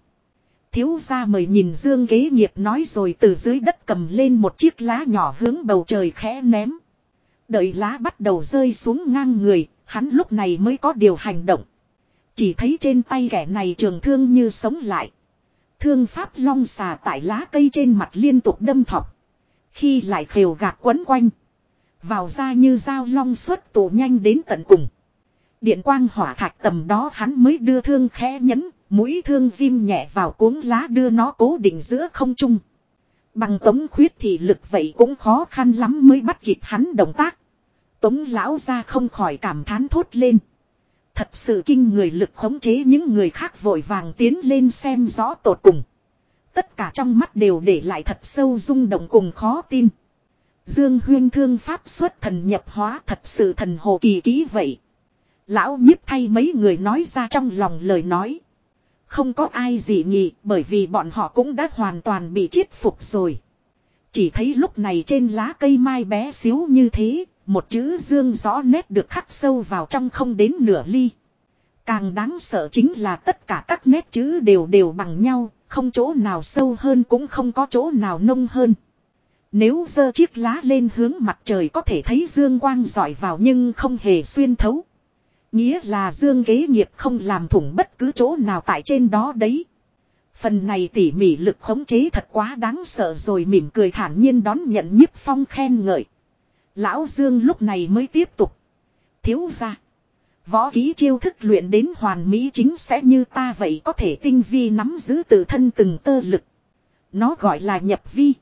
Thiếu gia mời nhìn Dương kế nghiệp nói rồi từ dưới đất cầm lên một chiếc lá nhỏ hướng bầu trời khẽ ném. Đợi lá bắt đầu rơi xuống ngang người, hắn lúc này mới có điều hành động. Chỉ thấy trên tay kẻ này trường thương như sống lại. Thương pháp long xà tại lá cây trên mặt liên tục đâm thọc. Khi lại khều gạt quấn quanh. Vào ra như dao long xuất tụ nhanh đến tận cùng. Điện quang hỏa thạch tầm đó hắn mới đưa thương khẽ nhấn, mũi thương diêm nhẹ vào cuống lá đưa nó cố định giữa không trung. Bằng tống khuyết thì lực vậy cũng khó khăn lắm mới bắt kịp hắn động tác. Tống lão ra không khỏi cảm thán thốt lên. Thật sự kinh người lực khống chế những người khác vội vàng tiến lên xem rõ tột cùng. Tất cả trong mắt đều để lại thật sâu rung động cùng khó tin. Dương huyên thương pháp xuất thần nhập hóa thật sự thần hồ kỳ ký vậy. Lão nhiếp thay mấy người nói ra trong lòng lời nói. Không có ai gì nghị bởi vì bọn họ cũng đã hoàn toàn bị chiết phục rồi. Chỉ thấy lúc này trên lá cây mai bé xíu như thế, một chữ dương rõ nét được khắc sâu vào trong không đến nửa ly. Càng đáng sợ chính là tất cả các nét chữ đều đều bằng nhau, không chỗ nào sâu hơn cũng không có chỗ nào nông hơn. Nếu giơ chiếc lá lên hướng mặt trời có thể thấy dương quang dọi vào nhưng không hề xuyên thấu. Nghĩa là dương kế nghiệp không làm thủng bất cứ chỗ nào tại trên đó đấy. Phần này tỉ mỉ lực khống chế thật quá đáng sợ rồi mỉm cười thản nhiên đón nhận nhiếp phong khen ngợi. Lão Dương lúc này mới tiếp tục. Thiếu ra. Võ ký chiêu thức luyện đến hoàn mỹ chính sẽ như ta vậy có thể tinh vi nắm giữ tự thân từng tơ lực. Nó gọi là nhập vi.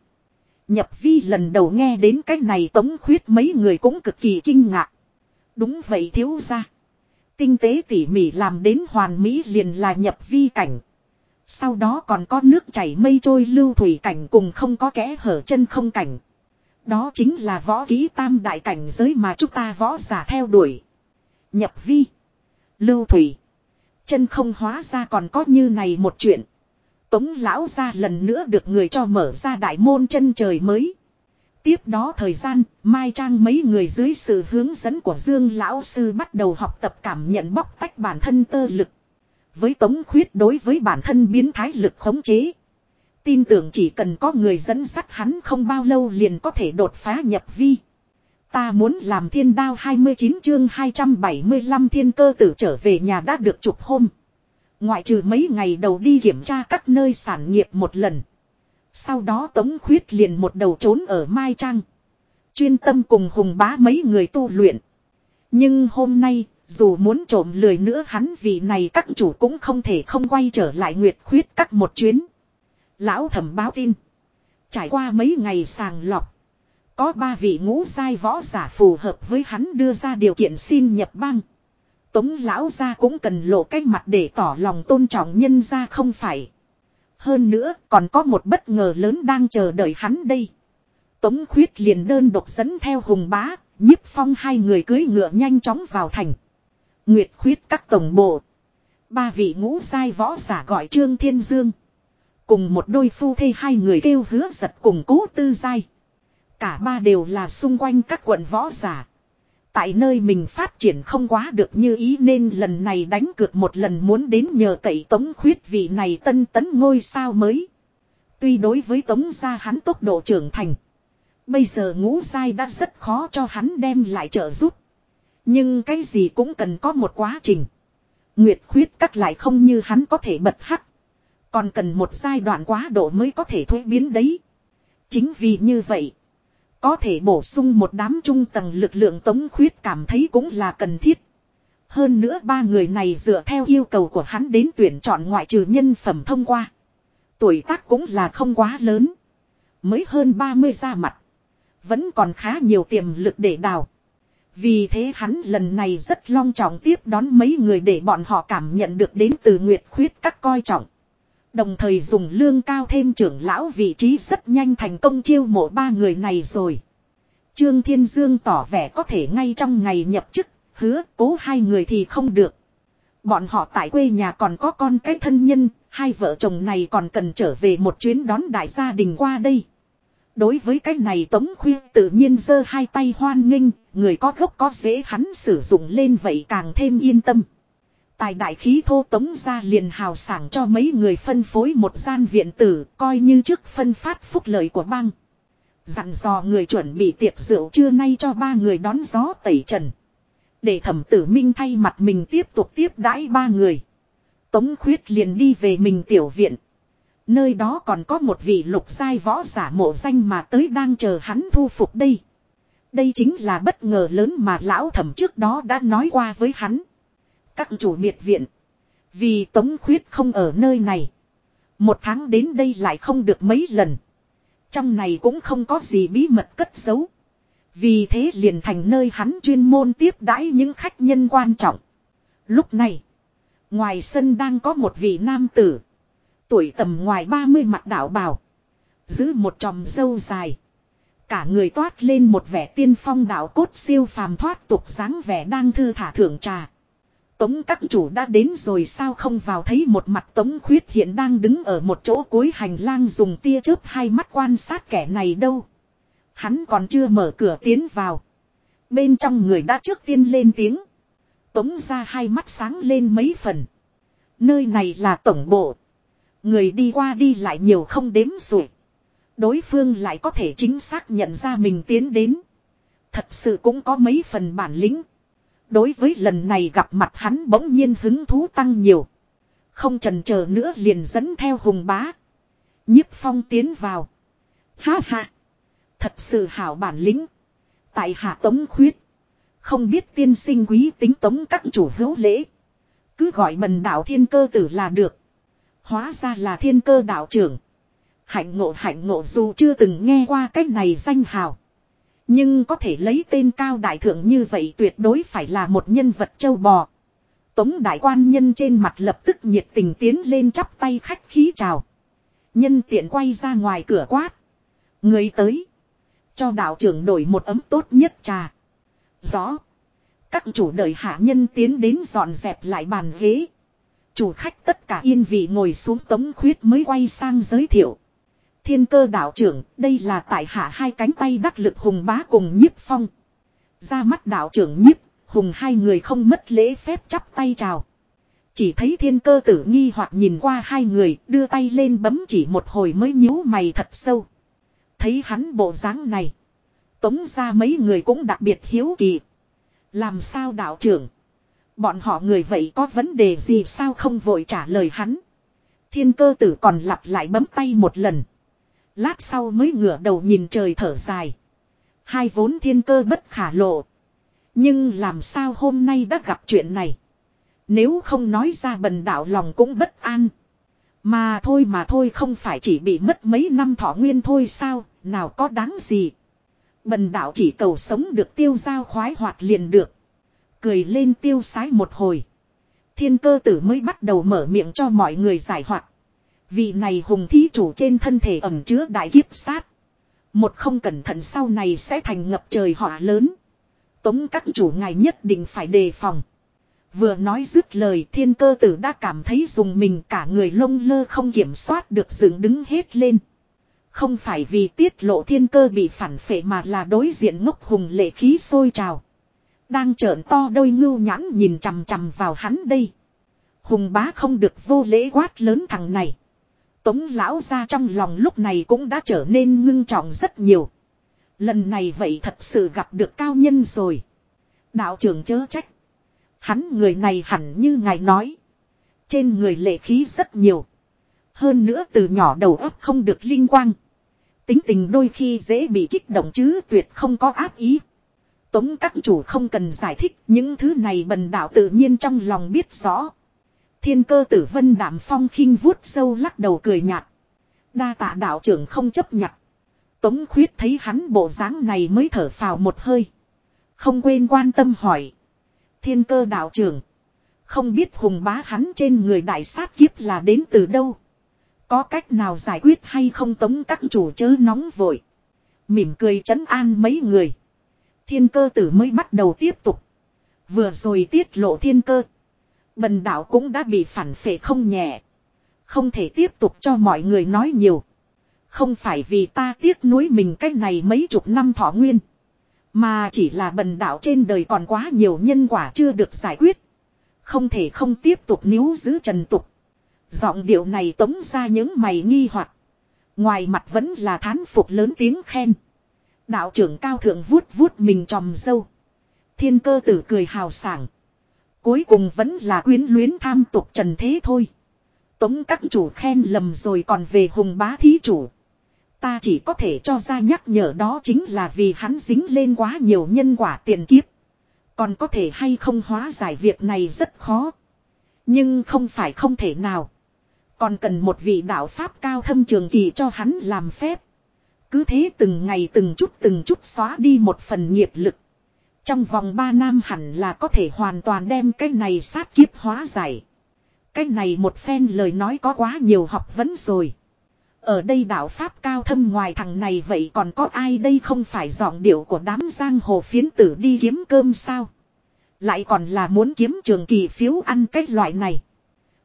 Nhập vi lần đầu nghe đến cái này tống khuyết mấy người cũng cực kỳ kinh ngạc. Đúng vậy thiếu ra. Tinh tế tỉ mỉ làm đến hoàn mỹ liền là nhập vi cảnh. Sau đó còn có nước chảy mây trôi lưu thủy cảnh cùng không có kẽ hở chân không cảnh. Đó chính là võ ký tam đại cảnh giới mà chúng ta võ giả theo đuổi. Nhập vi. Lưu thủy. Chân không hóa ra còn có như này một chuyện. Tống lão ra lần nữa được người cho mở ra đại môn chân trời mới. Tiếp đó thời gian, Mai Trang mấy người dưới sự hướng dẫn của Dương Lão Sư bắt đầu học tập cảm nhận bóc tách bản thân tơ lực. Với tống khuyết đối với bản thân biến thái lực khống chế. Tin tưởng chỉ cần có người dẫn dắt hắn không bao lâu liền có thể đột phá nhập vi. Ta muốn làm thiên đao 29 chương 275 thiên cơ tử trở về nhà đã được chụp hôm. Ngoại trừ mấy ngày đầu đi kiểm tra các nơi sản nghiệp một lần. Sau đó Tống Khuyết liền một đầu trốn ở Mai Trang. Chuyên tâm cùng hùng bá mấy người tu luyện. Nhưng hôm nay, dù muốn trộm lười nữa hắn vì này các chủ cũng không thể không quay trở lại Nguyệt Khuyết các một chuyến. Lão thẩm báo tin. Trải qua mấy ngày sàng lọc. Có ba vị ngũ giai võ giả phù hợp với hắn đưa ra điều kiện xin nhập bang. Tống lão gia cũng cần lộ cái mặt để tỏ lòng tôn trọng nhân gia không phải. Hơn nữa còn có một bất ngờ lớn đang chờ đợi hắn đây. Tống khuyết liền đơn độc dẫn theo hùng bá, nhiếp phong hai người cưới ngựa nhanh chóng vào thành. Nguyệt khuyết các tổng bộ. Ba vị ngũ sai võ giả gọi Trương Thiên Dương. Cùng một đôi phu thê hai người kêu hứa giật cùng cố tư giai. Cả ba đều là xung quanh các quận võ giả. Tại nơi mình phát triển không quá được như ý nên lần này đánh cược một lần muốn đến nhờ cậy tống khuyết vị này tân tấn ngôi sao mới. Tuy đối với tống gia hắn tốc độ trưởng thành. Bây giờ ngũ giai đã rất khó cho hắn đem lại trợ giúp. Nhưng cái gì cũng cần có một quá trình. Nguyệt khuyết các lại không như hắn có thể bật hắc. Còn cần một giai đoạn quá độ mới có thể thuế biến đấy. Chính vì như vậy. Có thể bổ sung một đám trung tầng lực lượng tống khuyết cảm thấy cũng là cần thiết. Hơn nữa ba người này dựa theo yêu cầu của hắn đến tuyển chọn ngoại trừ nhân phẩm thông qua. Tuổi tác cũng là không quá lớn. Mới hơn 30 ra mặt. Vẫn còn khá nhiều tiềm lực để đào. Vì thế hắn lần này rất long trọng tiếp đón mấy người để bọn họ cảm nhận được đến từ Nguyệt Khuyết các coi trọng. Đồng thời dùng lương cao thêm trưởng lão vị trí rất nhanh thành công chiêu mộ ba người này rồi. Trương Thiên Dương tỏ vẻ có thể ngay trong ngày nhập chức, hứa cố hai người thì không được. Bọn họ tại quê nhà còn có con cái thân nhân, hai vợ chồng này còn cần trở về một chuyến đón đại gia đình qua đây. Đối với cái này Tống Khuyên tự nhiên giơ hai tay hoan nghênh, người có gốc có dễ hắn sử dụng lên vậy càng thêm yên tâm. Tài đại khí thô tống ra liền hào sảng cho mấy người phân phối một gian viện tử, coi như trước phân phát phúc lợi của bang. Dặn dò người chuẩn bị tiệc rượu trưa nay cho ba người đón gió tẩy trần. Để thẩm tử minh thay mặt mình tiếp tục tiếp đãi ba người. Tống khuyết liền đi về mình tiểu viện. Nơi đó còn có một vị lục giai võ giả mộ danh mà tới đang chờ hắn thu phục đây. Đây chính là bất ngờ lớn mà lão thẩm trước đó đã nói qua với hắn. Các chủ biệt viện. Vì Tống Khuyết không ở nơi này. Một tháng đến đây lại không được mấy lần. Trong này cũng không có gì bí mật cất giấu. Vì thế liền thành nơi hắn chuyên môn tiếp đãi những khách nhân quan trọng. Lúc này, ngoài sân đang có một vị nam tử. Tuổi tầm ngoài 30 mặt đạo bào. Giữ một tròm dâu dài. Cả người toát lên một vẻ tiên phong đạo cốt siêu phàm thoát tục dáng vẻ đang thư thả thưởng trà. Tống các chủ đã đến rồi sao không vào thấy một mặt tống khuyết hiện đang đứng ở một chỗ cuối hành lang dùng tia chớp hai mắt quan sát kẻ này đâu. Hắn còn chưa mở cửa tiến vào. Bên trong người đã trước tiên lên tiếng. Tống ra hai mắt sáng lên mấy phần. Nơi này là tổng bộ. Người đi qua đi lại nhiều không đếm rồi. Đối phương lại có thể chính xác nhận ra mình tiến đến. Thật sự cũng có mấy phần bản lĩnh. Đối với lần này gặp mặt hắn bỗng nhiên hứng thú tăng nhiều. Không trần chờ nữa liền dẫn theo hùng bá. nhiếp phong tiến vào. Ha ha. Thật sự hảo bản lĩnh. Tại hạ tống khuyết. Không biết tiên sinh quý tính tống các chủ hữu lễ. Cứ gọi bần đạo thiên cơ tử là được. Hóa ra là thiên cơ đạo trưởng. Hạnh ngộ hạnh ngộ dù chưa từng nghe qua cách này danh hào. Nhưng có thể lấy tên cao đại thượng như vậy tuyệt đối phải là một nhân vật châu bò. Tống đại quan nhân trên mặt lập tức nhiệt tình tiến lên chắp tay khách khí chào. Nhân tiện quay ra ngoài cửa quát. Người tới. Cho đạo trưởng đổi một ấm tốt nhất trà. Rõ. Các chủ đợi hạ nhân tiến đến dọn dẹp lại bàn ghế. Chủ khách tất cả yên vị ngồi xuống tống khuyết mới quay sang giới thiệu. Thiên cơ đạo trưởng, đây là tại hạ hai cánh tay đắc lực hùng bá cùng nhiếp phong. Ra mắt đạo trưởng nhiếp, hùng hai người không mất lễ phép chắp tay chào. Chỉ thấy thiên cơ tử nghi hoặc nhìn qua hai người, đưa tay lên bấm chỉ một hồi mới nhíu mày thật sâu. Thấy hắn bộ dáng này. Tống ra mấy người cũng đặc biệt hiếu kỳ. Làm sao đạo trưởng? Bọn họ người vậy có vấn đề gì sao không vội trả lời hắn. Thiên cơ tử còn lặp lại bấm tay một lần. Lát sau mới ngửa đầu nhìn trời thở dài. Hai vốn thiên cơ bất khả lộ. Nhưng làm sao hôm nay đã gặp chuyện này. Nếu không nói ra bần đạo lòng cũng bất an. Mà thôi mà thôi không phải chỉ bị mất mấy năm thọ nguyên thôi sao, nào có đáng gì. Bần đạo chỉ cầu sống được tiêu giao khoái hoạt liền được. Cười lên tiêu sái một hồi. Thiên cơ tử mới bắt đầu mở miệng cho mọi người giải hoạt. Vị này hùng thí chủ trên thân thể ẩm chứa đại kiếp sát. Một không cẩn thận sau này sẽ thành ngập trời họa lớn. Tống các chủ ngài nhất định phải đề phòng. Vừa nói dứt lời, thiên cơ tử đã cảm thấy dùng mình cả người lông lơ không kiểm soát được dựng đứng hết lên. Không phải vì tiết lộ thiên cơ bị phản phệ mà là đối diện ngốc hùng lệ khí sôi trào. Đang trợn to đôi ngưu nhãn nhìn chằm chằm vào hắn đây. Hùng bá không được vô lễ quát lớn thằng này. Tống lão ra trong lòng lúc này cũng đã trở nên ngưng trọng rất nhiều. Lần này vậy thật sự gặp được cao nhân rồi. Đạo trưởng chớ trách. Hắn người này hẳn như ngài nói. Trên người lệ khí rất nhiều. Hơn nữa từ nhỏ đầu óc không được linh quang. Tính tình đôi khi dễ bị kích động chứ tuyệt không có áp ý. Tống các chủ không cần giải thích, những thứ này bần đạo tự nhiên trong lòng biết rõ. Thiên cơ tử vân đảm phong khinh vuốt sâu lắc đầu cười nhạt. Đa tạ đạo trưởng không chấp nhận. Tống khuyết thấy hắn bộ dáng này mới thở phào một hơi. Không quên quan tâm hỏi. Thiên cơ đạo trưởng. Không biết hùng bá hắn trên người đại sát kiếp là đến từ đâu. Có cách nào giải quyết hay không tống các chủ chớ nóng vội. Mỉm cười trấn an mấy người. Thiên cơ tử mới bắt đầu tiếp tục. Vừa rồi tiết lộ thiên cơ. Bần đạo cũng đã bị phản phệ không nhẹ. Không thể tiếp tục cho mọi người nói nhiều. Không phải vì ta tiếc nuối mình cách này mấy chục năm thọ nguyên. Mà chỉ là bần đạo trên đời còn quá nhiều nhân quả chưa được giải quyết. Không thể không tiếp tục níu giữ trần tục. Giọng điệu này tống ra những mày nghi hoặc Ngoài mặt vẫn là thán phục lớn tiếng khen. Đạo trưởng cao thượng vuốt vuốt mình tròm dâu. Thiên cơ tử cười hào sảng. Cuối cùng vẫn là quyến luyến tham tục trần thế thôi. Tống các chủ khen lầm rồi còn về hùng bá thí chủ. Ta chỉ có thể cho ra nhắc nhở đó chính là vì hắn dính lên quá nhiều nhân quả tiền kiếp. Còn có thể hay không hóa giải việc này rất khó. Nhưng không phải không thể nào. Còn cần một vị đạo Pháp cao thâm trường kỳ cho hắn làm phép. Cứ thế từng ngày từng chút từng chút xóa đi một phần nghiệp lực. Trong vòng 3 năm hẳn là có thể hoàn toàn đem cái này sát kiếp hóa giải. Cái này một phen lời nói có quá nhiều học vấn rồi. Ở đây đạo Pháp cao thâm ngoài thằng này vậy còn có ai đây không phải giọng điệu của đám giang hồ phiến tử đi kiếm cơm sao? Lại còn là muốn kiếm trường kỳ phiếu ăn cái loại này.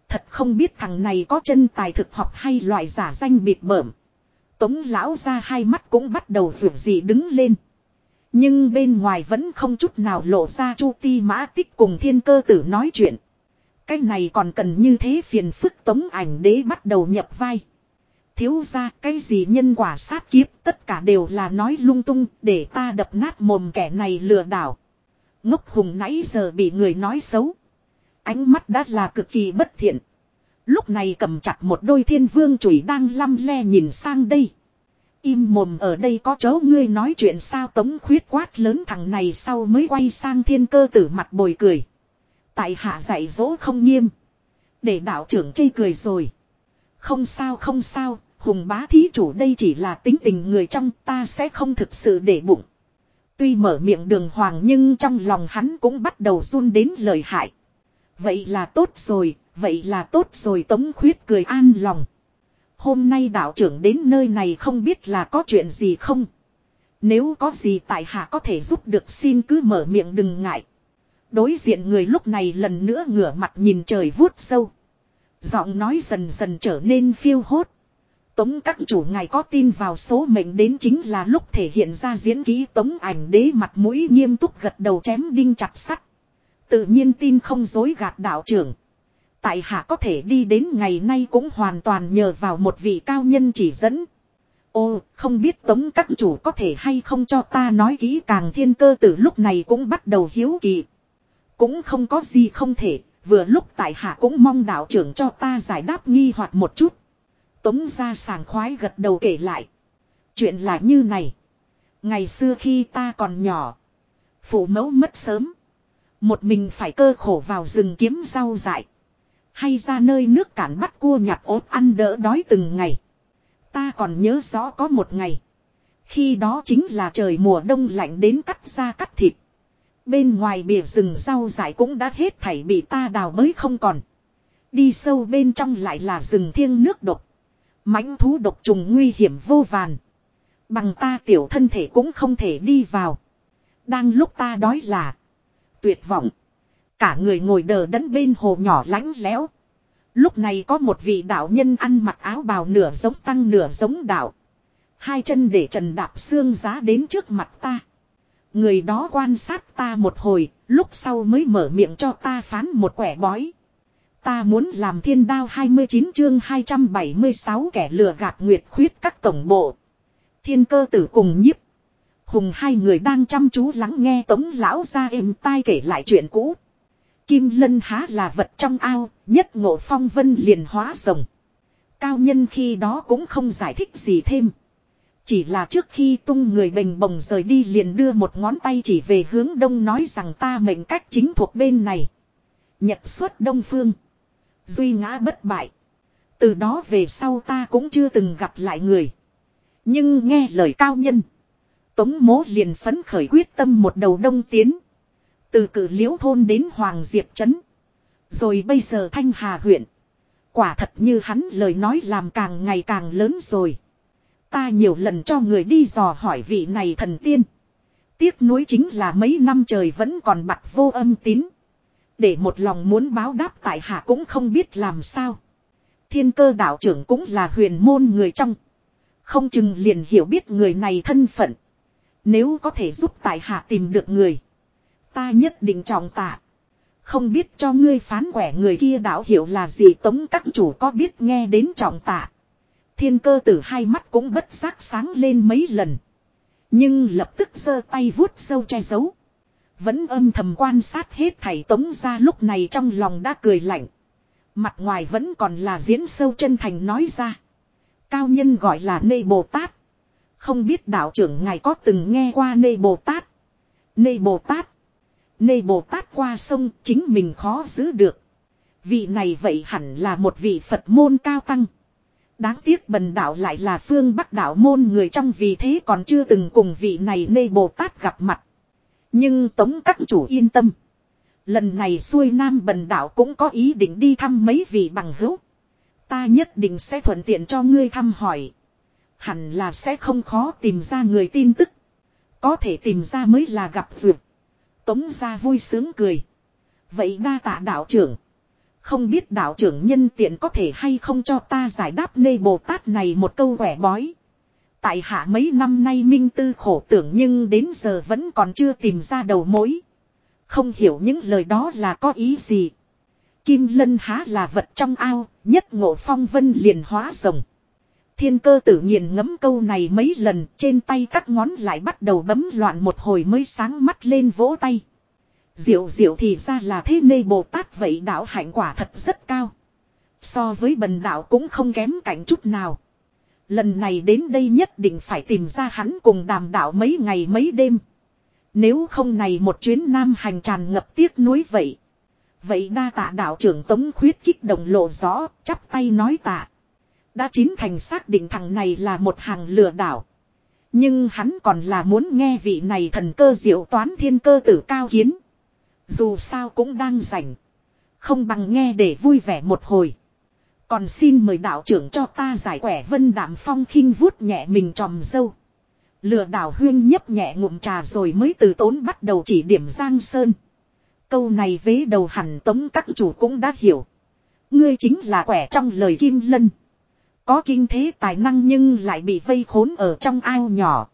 Thật không biết thằng này có chân tài thực học hay loại giả danh bịt bợm. Tống lão ra hai mắt cũng bắt đầu vượt gì đứng lên. Nhưng bên ngoài vẫn không chút nào lộ ra chu ti mã tích cùng thiên cơ tử nói chuyện. Cái này còn cần như thế phiền phức tống ảnh đế bắt đầu nhập vai. Thiếu ra cái gì nhân quả sát kiếp, tất cả đều là nói lung tung, để ta đập nát mồm kẻ này lừa đảo. Ngốc hùng nãy giờ bị người nói xấu. Ánh mắt đã là cực kỳ bất thiện. Lúc này cầm chặt một đôi thiên vương chùy đang lăm le nhìn sang đây. Im mồm ở đây có chỗ ngươi nói chuyện sao tống khuyết quát lớn thằng này sau mới quay sang thiên cơ tử mặt bồi cười. Tại hạ dạy dỗ không nghiêm. Để đạo trưởng chây cười rồi. Không sao không sao, hùng bá thí chủ đây chỉ là tính tình người trong ta sẽ không thực sự để bụng. Tuy mở miệng đường hoàng nhưng trong lòng hắn cũng bắt đầu run đến lời hại. Vậy là tốt rồi, vậy là tốt rồi tống khuyết cười an lòng. Hôm nay đạo trưởng đến nơi này không biết là có chuyện gì không. Nếu có gì tại hạ có thể giúp được xin cứ mở miệng đừng ngại. Đối diện người lúc này lần nữa ngửa mặt nhìn trời vuốt sâu. Giọng nói dần dần trở nên phiêu hốt. Tống các chủ ngài có tin vào số mệnh đến chính là lúc thể hiện ra diễn ký tống ảnh đế mặt mũi nghiêm túc gật đầu chém đinh chặt sắt. Tự nhiên tin không dối gạt đạo trưởng. Tại hạ có thể đi đến ngày nay cũng hoàn toàn nhờ vào một vị cao nhân chỉ dẫn. Ô, không biết tống các chủ có thể hay không cho ta nói kỹ càng thiên cơ từ lúc này cũng bắt đầu hiếu kỳ. Cũng không có gì không thể, vừa lúc tại hạ cũng mong đạo trưởng cho ta giải đáp nghi hoặc một chút. Tống ra sàng khoái gật đầu kể lại. Chuyện là như này. Ngày xưa khi ta còn nhỏ. Phụ mẫu mất sớm. Một mình phải cơ khổ vào rừng kiếm rau dại. Hay ra nơi nước cản bắt cua nhặt ốt ăn đỡ đói từng ngày. Ta còn nhớ rõ có một ngày. Khi đó chính là trời mùa đông lạnh đến cắt da cắt thịt. Bên ngoài bìa rừng rau dại cũng đã hết thảy bị ta đào bới không còn. Đi sâu bên trong lại là rừng thiêng nước độc mãnh thú độc trùng nguy hiểm vô vàn. Bằng ta tiểu thân thể cũng không thể đi vào. Đang lúc ta đói là. Tuyệt vọng. Cả người ngồi đờ đẫn bên hồ nhỏ lánh lẽo. Lúc này có một vị đạo nhân ăn mặc áo bào nửa giống tăng nửa giống đạo. Hai chân để trần đạp xương giá đến trước mặt ta. Người đó quan sát ta một hồi, lúc sau mới mở miệng cho ta phán một quẻ bói. Ta muốn làm thiên đao 29 chương 276 kẻ lừa gạt nguyệt khuyết các tổng bộ. Thiên cơ tử cùng nhiếp. Hùng hai người đang chăm chú lắng nghe tống lão ra êm tai kể lại chuyện cũ. Kim lân há là vật trong ao, nhất ngộ phong vân liền hóa rồng. Cao nhân khi đó cũng không giải thích gì thêm. Chỉ là trước khi tung người bình bồng rời đi liền đưa một ngón tay chỉ về hướng đông nói rằng ta mệnh cách chính thuộc bên này. Nhật xuất đông phương. Duy ngã bất bại. Từ đó về sau ta cũng chưa từng gặp lại người. Nhưng nghe lời cao nhân. Tống mố liền phấn khởi quyết tâm một đầu đông tiến. Từ cử liễu thôn đến Hoàng Diệp Trấn. Rồi bây giờ Thanh Hà huyện. Quả thật như hắn lời nói làm càng ngày càng lớn rồi. Ta nhiều lần cho người đi dò hỏi vị này thần tiên. Tiếc nuối chính là mấy năm trời vẫn còn bặt vô âm tín. Để một lòng muốn báo đáp tại hạ cũng không biết làm sao. Thiên cơ đạo trưởng cũng là huyền môn người trong. Không chừng liền hiểu biết người này thân phận. Nếu có thể giúp tại hạ tìm được người. Ta nhất định trọng tạ. Không biết cho ngươi phán quẻ người kia đạo hiểu là gì, tống các chủ có biết nghe đến trọng tạ. Thiên cơ tử hai mắt cũng bất giác sáng lên mấy lần. Nhưng lập tức giơ tay vuốt sâu che giấu. Vẫn âm thầm quan sát hết thảy tống ra lúc này trong lòng đã cười lạnh. Mặt ngoài vẫn còn là diễn sâu chân thành nói ra. Cao nhân gọi là Nê Bồ Tát. Không biết đạo trưởng ngài có từng nghe qua Nê Bồ Tát. Nê Bồ Tát. Nê Bồ Tát qua sông, chính mình khó giữ được. Vị này vậy hẳn là một vị Phật môn cao tăng. Đáng tiếc bần đạo lại là phương Bắc đạo môn người trong vì thế còn chưa từng cùng vị này Nê Bồ Tát gặp mặt. Nhưng tống các chủ yên tâm. Lần này xuôi nam bần đạo cũng có ý định đi thăm mấy vị bằng hữu. Ta nhất định sẽ thuận tiện cho ngươi thăm hỏi. Hẳn là sẽ không khó tìm ra người tin tức. Có thể tìm ra mới là gặp duyệt. Tống ra vui sướng cười. Vậy đa tạ đạo trưởng. Không biết đạo trưởng nhân tiện có thể hay không cho ta giải đáp nê Bồ Tát này một câu quẻ bói. Tại hạ mấy năm nay minh tư khổ tưởng nhưng đến giờ vẫn còn chưa tìm ra đầu mối. Không hiểu những lời đó là có ý gì. Kim lân há là vật trong ao, nhất ngộ phong vân liền hóa rồng. Thiên cơ tử nghiền ngẫm câu này mấy lần, trên tay các ngón lại bắt đầu bấm loạn một hồi mới sáng mắt lên vỗ tay. Diệu diệu thì ra là thế nê Bồ Tát vậy đạo hạnh quả thật rất cao. So với bần đạo cũng không kém cảnh chút nào. Lần này đến đây nhất định phải tìm ra hắn cùng đàm đạo mấy ngày mấy đêm. Nếu không này một chuyến nam hành tràn ngập tiếc nuối vậy. Vậy đa tạ đạo trưởng Tống Khuyết kích động lộ rõ, chắp tay nói tạ. Đã chín thành xác định thằng này là một hàng lừa đảo. Nhưng hắn còn là muốn nghe vị này thần cơ diệu toán thiên cơ tử cao kiến. Dù sao cũng đang rảnh. Không bằng nghe để vui vẻ một hồi. Còn xin mời đạo trưởng cho ta giải quẻ vân đạm phong khinh vuốt nhẹ mình tròm dâu. Lừa đảo huyên nhấp nhẹ ngụm trà rồi mới từ tốn bắt đầu chỉ điểm Giang Sơn. Câu này vế đầu hẳn tống các chủ cũng đã hiểu. Ngươi chính là quẻ trong lời kim lân. Có kinh thế tài năng nhưng lại bị vây khốn ở trong ao nhỏ.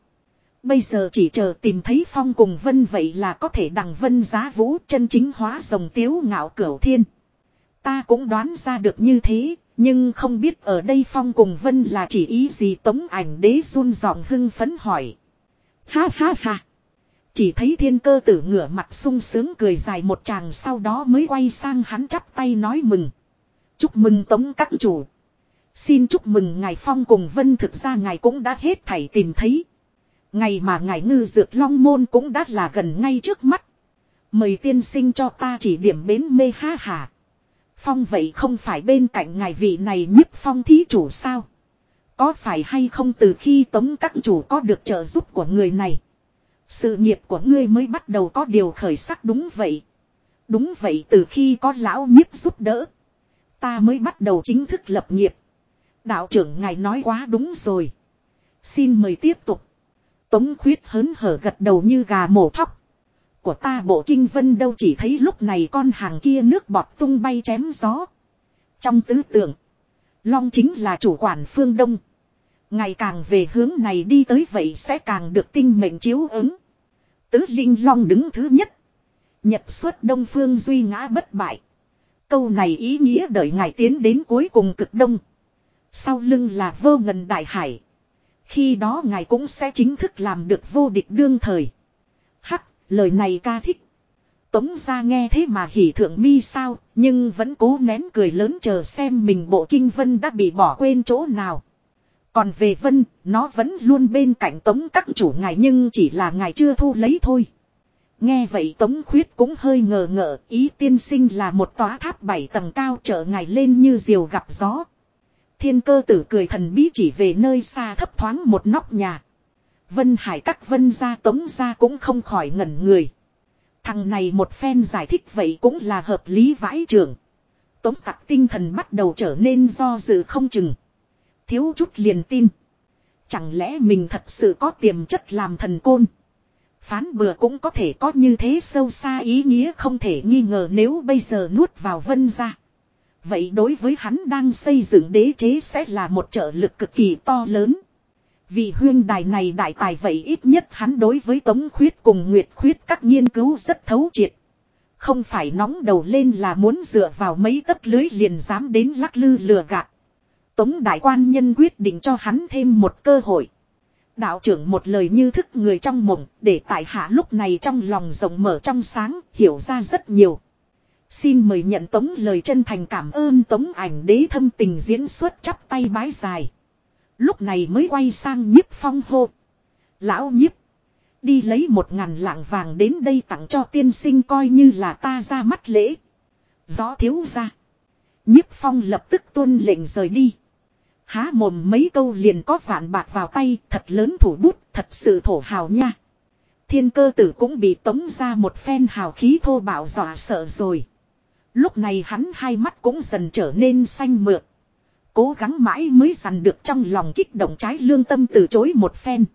Bây giờ chỉ chờ tìm thấy phong cùng vân vậy là có thể đằng vân giá vũ chân chính hóa rồng tiếu ngạo cửu thiên. Ta cũng đoán ra được như thế, nhưng không biết ở đây phong cùng vân là chỉ ý gì tống ảnh đế run giọng hưng phấn hỏi. Ha ha ha. Chỉ thấy thiên cơ tử ngửa mặt sung sướng cười dài một chàng sau đó mới quay sang hắn chắp tay nói mừng. Chúc mừng tống các chủ. Xin chúc mừng ngài phong cùng vân thực ra ngài cũng đã hết thảy tìm thấy. Ngày mà ngài ngư dược long môn cũng đã là gần ngay trước mắt. Mời tiên sinh cho ta chỉ điểm bến mê ha hà. Phong vậy không phải bên cạnh ngài vị này nhiếp phong thí chủ sao? Có phải hay không từ khi tống các chủ có được trợ giúp của người này? Sự nghiệp của ngươi mới bắt đầu có điều khởi sắc đúng vậy. Đúng vậy từ khi có lão nhiếp giúp đỡ. Ta mới bắt đầu chính thức lập nghiệp. Đạo trưởng ngài nói quá đúng rồi. Xin mời tiếp tục. Tống khuyết hớn hở gật đầu như gà mổ thóc. Của ta bộ kinh vân đâu chỉ thấy lúc này con hàng kia nước bọt tung bay chém gió. Trong tứ tưởng Long chính là chủ quản phương đông. Ngày càng về hướng này đi tới vậy sẽ càng được tinh mệnh chiếu ứng. Tứ Linh Long đứng thứ nhất. Nhật xuất đông phương duy ngã bất bại. Câu này ý nghĩa đợi ngài tiến đến cuối cùng cực đông. Sau lưng là vô ngần đại hải. Khi đó ngài cũng sẽ chính thức làm được vô địch đương thời. Hắc, lời này ca thích. Tống ra nghe thế mà hỉ thượng mi sao, nhưng vẫn cố nén cười lớn chờ xem mình bộ kinh vân đã bị bỏ quên chỗ nào. Còn về vân, nó vẫn luôn bên cạnh tống các chủ ngài nhưng chỉ là ngài chưa thu lấy thôi. Nghe vậy tống khuyết cũng hơi ngờ ngợ, ý tiên sinh là một tòa tháp bảy tầng cao chở ngài lên như diều gặp gió. Thiên cơ tử cười thần bí chỉ về nơi xa thấp thoáng một nóc nhà. Vân Hải các vân gia tống gia cũng không khỏi ngẩn người. Thằng này một phen giải thích vậy cũng là hợp lý vãi trưởng. Tống tặc tinh thần bắt đầu trở nên do dự không chừng. Thiếu chút liền tin. Chẳng lẽ mình thật sự có tiềm chất làm thần côn. Phán bừa cũng có thể có như thế sâu xa ý nghĩa không thể nghi ngờ nếu bây giờ nuốt vào vân ra. Vậy đối với hắn đang xây dựng đế chế sẽ là một trợ lực cực kỳ to lớn. Vì huyên đài này đại tài vậy ít nhất hắn đối với Tống Khuyết cùng Nguyệt Khuyết các nghiên cứu rất thấu triệt. Không phải nóng đầu lên là muốn dựa vào mấy tấc lưới liền dám đến lắc lư lừa gạt. Tống đại quan nhân quyết định cho hắn thêm một cơ hội. Đạo trưởng một lời như thức người trong mộng, để tại hạ lúc này trong lòng rộng mở trong sáng, hiểu ra rất nhiều. Xin mời nhận tống lời chân thành cảm ơn tống ảnh đế thâm tình diễn xuất chắp tay bái dài. Lúc này mới quay sang nhiếp phong hô. Lão nhiếp. Đi lấy một ngàn lạng vàng đến đây tặng cho tiên sinh coi như là ta ra mắt lễ. Gió thiếu ra. nhiếp phong lập tức tuân lệnh rời đi. Há mồm mấy câu liền có vạn bạc vào tay, thật lớn thủ bút, thật sự thổ hào nha. Thiên cơ tử cũng bị tống ra một phen hào khí thô bạo dọa sợ rồi. Lúc này hắn hai mắt cũng dần trở nên xanh mượt. Cố gắng mãi mới dằn được trong lòng kích động trái lương tâm từ chối một phen.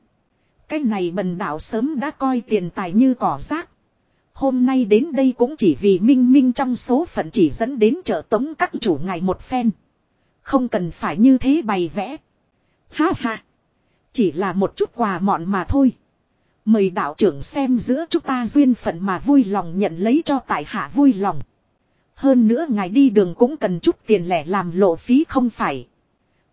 Cái này bần đạo sớm đã coi tiền tài như cỏ rác. Hôm nay đến đây cũng chỉ vì minh minh trong số phận chỉ dẫn đến chợ tống các chủ ngài một phen. Không cần phải như thế bày vẽ. Ha ha. Chỉ là một chút quà mọn mà thôi. Mời đạo trưởng xem giữa chúng ta duyên phận mà vui lòng nhận lấy cho tại hạ vui lòng. Hơn nữa ngài đi đường cũng cần chút tiền lẻ làm lộ phí không phải.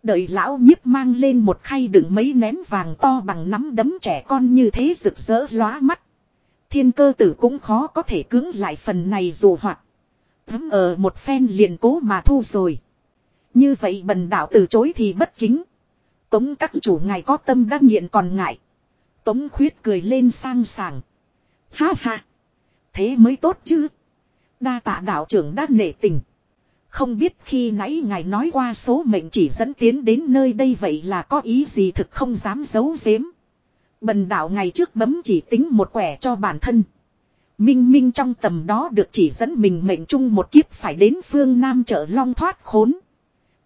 Đợi lão nhiếp mang lên một khay đựng mấy nén vàng to bằng nắm đấm trẻ con như thế rực rỡ lóa mắt. Thiên cơ tử cũng khó có thể cứng lại phần này dù hoặc. Thấm ở ờ một phen liền cố mà thu rồi. Như vậy bần đạo từ chối thì bất kính. Tống các chủ ngài có tâm đắc nghiện còn ngại. Tống khuyết cười lên sang sảng. Ha ha. Thế mới tốt chứ. Đa tạ đạo trưởng đã nể tình. Không biết khi nãy ngài nói qua số mệnh chỉ dẫn tiến đến nơi đây vậy là có ý gì thực không dám giấu giếm. Bần đạo ngày trước bấm chỉ tính một quẻ cho bản thân. Minh minh trong tầm đó được chỉ dẫn mình mệnh chung một kiếp phải đến phương Nam chợ long thoát khốn.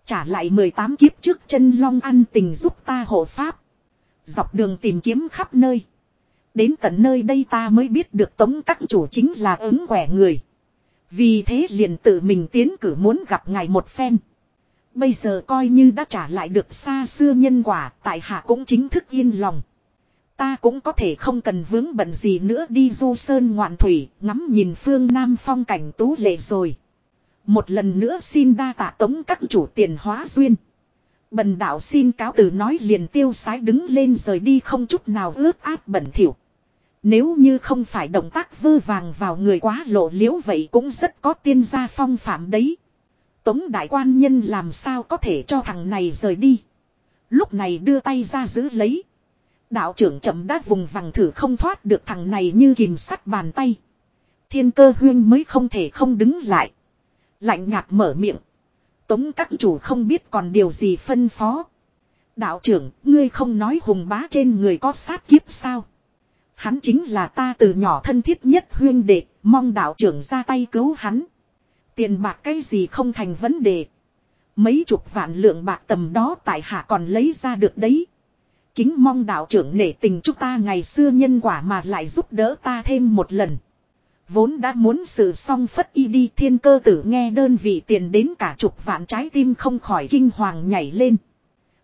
Trả lại 18 kiếp trước chân long ăn tình giúp ta hộ pháp. Dọc đường tìm kiếm khắp nơi. Đến tận nơi đây ta mới biết được tống các chủ chính là ứng quẻ người. Vì thế liền tự mình tiến cử muốn gặp ngài một phen. Bây giờ coi như đã trả lại được xa xưa nhân quả, tại hạ cũng chính thức yên lòng. Ta cũng có thể không cần vướng bận gì nữa đi du sơn ngoạn thủy, ngắm nhìn phương Nam phong cảnh tú lệ rồi. Một lần nữa xin đa tạ tống các chủ tiền hóa duyên. Bần đạo xin cáo từ nói liền tiêu sái đứng lên rời đi không chút nào ướt át bẩn thỉu. Nếu như không phải động tác vơ vàng vào người quá lộ liễu vậy cũng rất có tiên gia phong phạm đấy. Tống đại quan nhân làm sao có thể cho thằng này rời đi. Lúc này đưa tay ra giữ lấy. Đạo trưởng chậm đát vùng vằng thử không thoát được thằng này như kìm sắt bàn tay. Thiên cơ huyên mới không thể không đứng lại. Lạnh nhạt mở miệng. Tống các chủ không biết còn điều gì phân phó. Đạo trưởng, ngươi không nói hùng bá trên người có sát kiếp sao? Hắn chính là ta từ nhỏ thân thiết nhất huyên đệ, mong đạo trưởng ra tay cứu hắn. Tiền bạc cái gì không thành vấn đề. Mấy chục vạn lượng bạc tầm đó tại hạ còn lấy ra được đấy. Kính mong đạo trưởng nể tình chúng ta ngày xưa nhân quả mà lại giúp đỡ ta thêm một lần. Vốn đã muốn sự song phất y đi thiên cơ tử nghe đơn vị tiền đến cả chục vạn trái tim không khỏi kinh hoàng nhảy lên.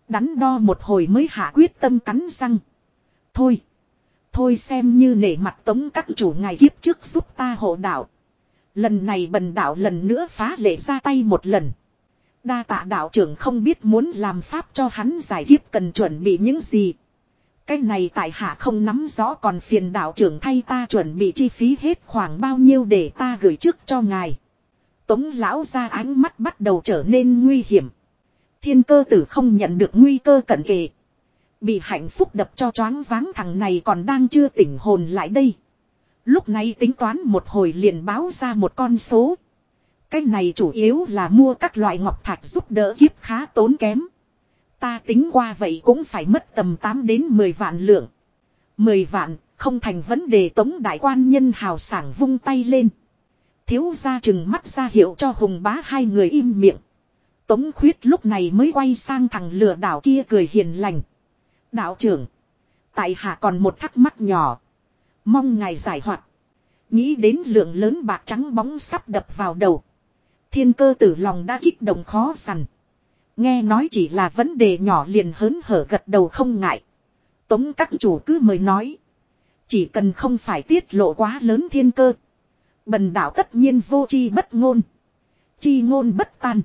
Đắn đo một hồi mới hạ quyết tâm cắn răng. Thôi. Thôi xem như nể mặt tống các chủ ngài kiếp trước giúp ta hộ đạo. Lần này bần đạo lần nữa phá lệ ra tay một lần. Đa tạ đạo trưởng không biết muốn làm pháp cho hắn giải kiếp cần chuẩn bị những gì. Cái này tại hạ không nắm rõ còn phiền đạo trưởng thay ta chuẩn bị chi phí hết khoảng bao nhiêu để ta gửi trước cho ngài. Tống lão ra ánh mắt bắt đầu trở nên nguy hiểm. Thiên cơ tử không nhận được nguy cơ cận kề. Bị hạnh phúc đập cho choáng váng thằng này còn đang chưa tỉnh hồn lại đây. Lúc này tính toán một hồi liền báo ra một con số. Cái này chủ yếu là mua các loại ngọc thạch giúp đỡ kiếp khá tốn kém. Ta tính qua vậy cũng phải mất tầm 8 đến 10 vạn lượng. 10 vạn, không thành vấn đề tống đại quan nhân hào sảng vung tay lên. Thiếu ra chừng mắt ra hiệu cho hùng bá hai người im miệng. Tống khuyết lúc này mới quay sang thằng lừa đảo kia cười hiền lành. Đạo trưởng. Tại hạ còn một thắc mắc nhỏ. Mong ngài giải hoạt. Nghĩ đến lượng lớn bạc trắng bóng sắp đập vào đầu. Thiên cơ tử lòng đã kích động khó sằn. Nghe nói chỉ là vấn đề nhỏ liền hớn hở gật đầu không ngại. Tống các chủ cứ mời nói. Chỉ cần không phải tiết lộ quá lớn thiên cơ. Bần đạo tất nhiên vô chi bất ngôn. Chi ngôn bất tan.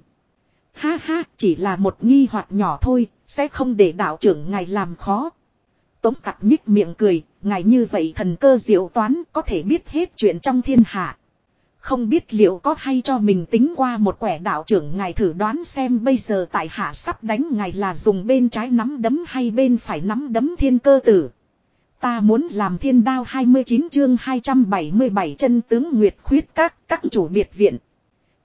Ha ha, chỉ là một nghi hoặc nhỏ thôi, sẽ không để đạo trưởng ngài làm khó. Tống tặc nhích miệng cười, ngài như vậy thần cơ diệu toán có thể biết hết chuyện trong thiên hạ. Không biết liệu có hay cho mình tính qua một quẻ đạo trưởng ngài thử đoán xem bây giờ tại hạ sắp đánh ngài là dùng bên trái nắm đấm hay bên phải nắm đấm thiên cơ tử. Ta muốn làm thiên đao 29 chương 277 chân tướng Nguyệt khuyết các các chủ biệt viện.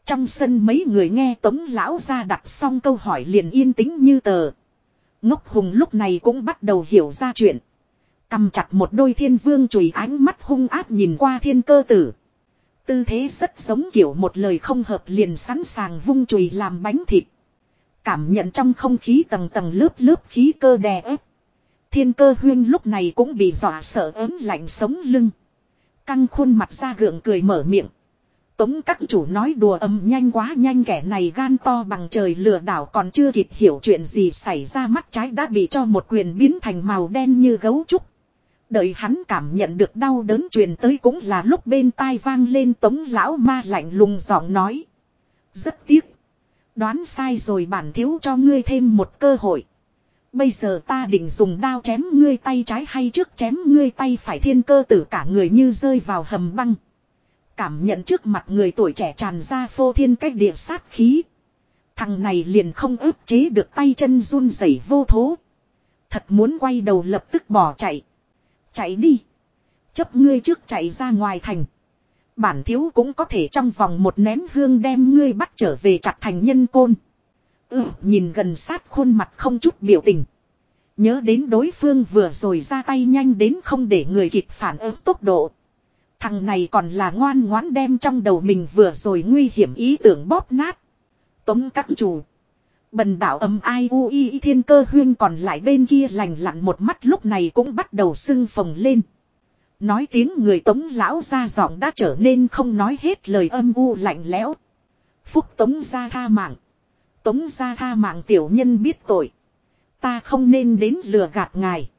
Trong sân mấy người nghe tống lão ra đặt xong câu hỏi liền yên tĩnh như tờ. Ngốc hùng lúc này cũng bắt đầu hiểu ra chuyện. Cầm chặt một đôi thiên vương chùi ánh mắt hung áp nhìn qua thiên cơ tử. Tư thế rất giống kiểu một lời không hợp liền sẵn sàng vung chùi làm bánh thịt. Cảm nhận trong không khí tầng tầng lớp lớp khí cơ đè ép. Thiên cơ huyên lúc này cũng bị dọa sợ ớn lạnh sống lưng. Căng khuôn mặt ra gượng cười mở miệng. Tống các chủ nói đùa âm nhanh quá, nhanh kẻ này gan to bằng trời lừa đảo còn chưa kịp hiểu chuyện gì xảy ra mắt trái đã bị cho một quyền biến thành màu đen như gấu trúc. Đợi hắn cảm nhận được đau đớn truyền tới cũng là lúc bên tai vang lên tống lão ma lạnh lùng giọng nói. Rất tiếc. Đoán sai rồi bản thiếu cho ngươi thêm một cơ hội. Bây giờ ta định dùng đao chém ngươi tay trái hay trước chém ngươi tay phải thiên cơ tử cả người như rơi vào hầm băng. Cảm nhận trước mặt người tuổi trẻ tràn ra phô thiên cách địa sát khí. Thằng này liền không ức chế được tay chân run rẩy vô thố. Thật muốn quay đầu lập tức bỏ chạy. Chạy đi. Chấp ngươi trước chạy ra ngoài thành. Bản thiếu cũng có thể trong vòng một nén hương đem ngươi bắt trở về chặt thành nhân côn. Ừ, nhìn gần sát khuôn mặt không chút biểu tình. Nhớ đến đối phương vừa rồi ra tay nhanh đến không để người kịp phản ứng tốc độ. Thằng này còn là ngoan ngoãn đem trong đầu mình vừa rồi nguy hiểm ý tưởng bóp nát. Tống các chủ. Bần đảo âm ai u y thiên cơ huyên còn lại bên kia lành lặn một mắt lúc này cũng bắt đầu sưng phồng lên. Nói tiếng người tống lão ra giọng đã trở nên không nói hết lời âm u lạnh lẽo. Phúc tống ra tha mạng. Tống ra tha mạng tiểu nhân biết tội. Ta không nên đến lừa gạt ngài.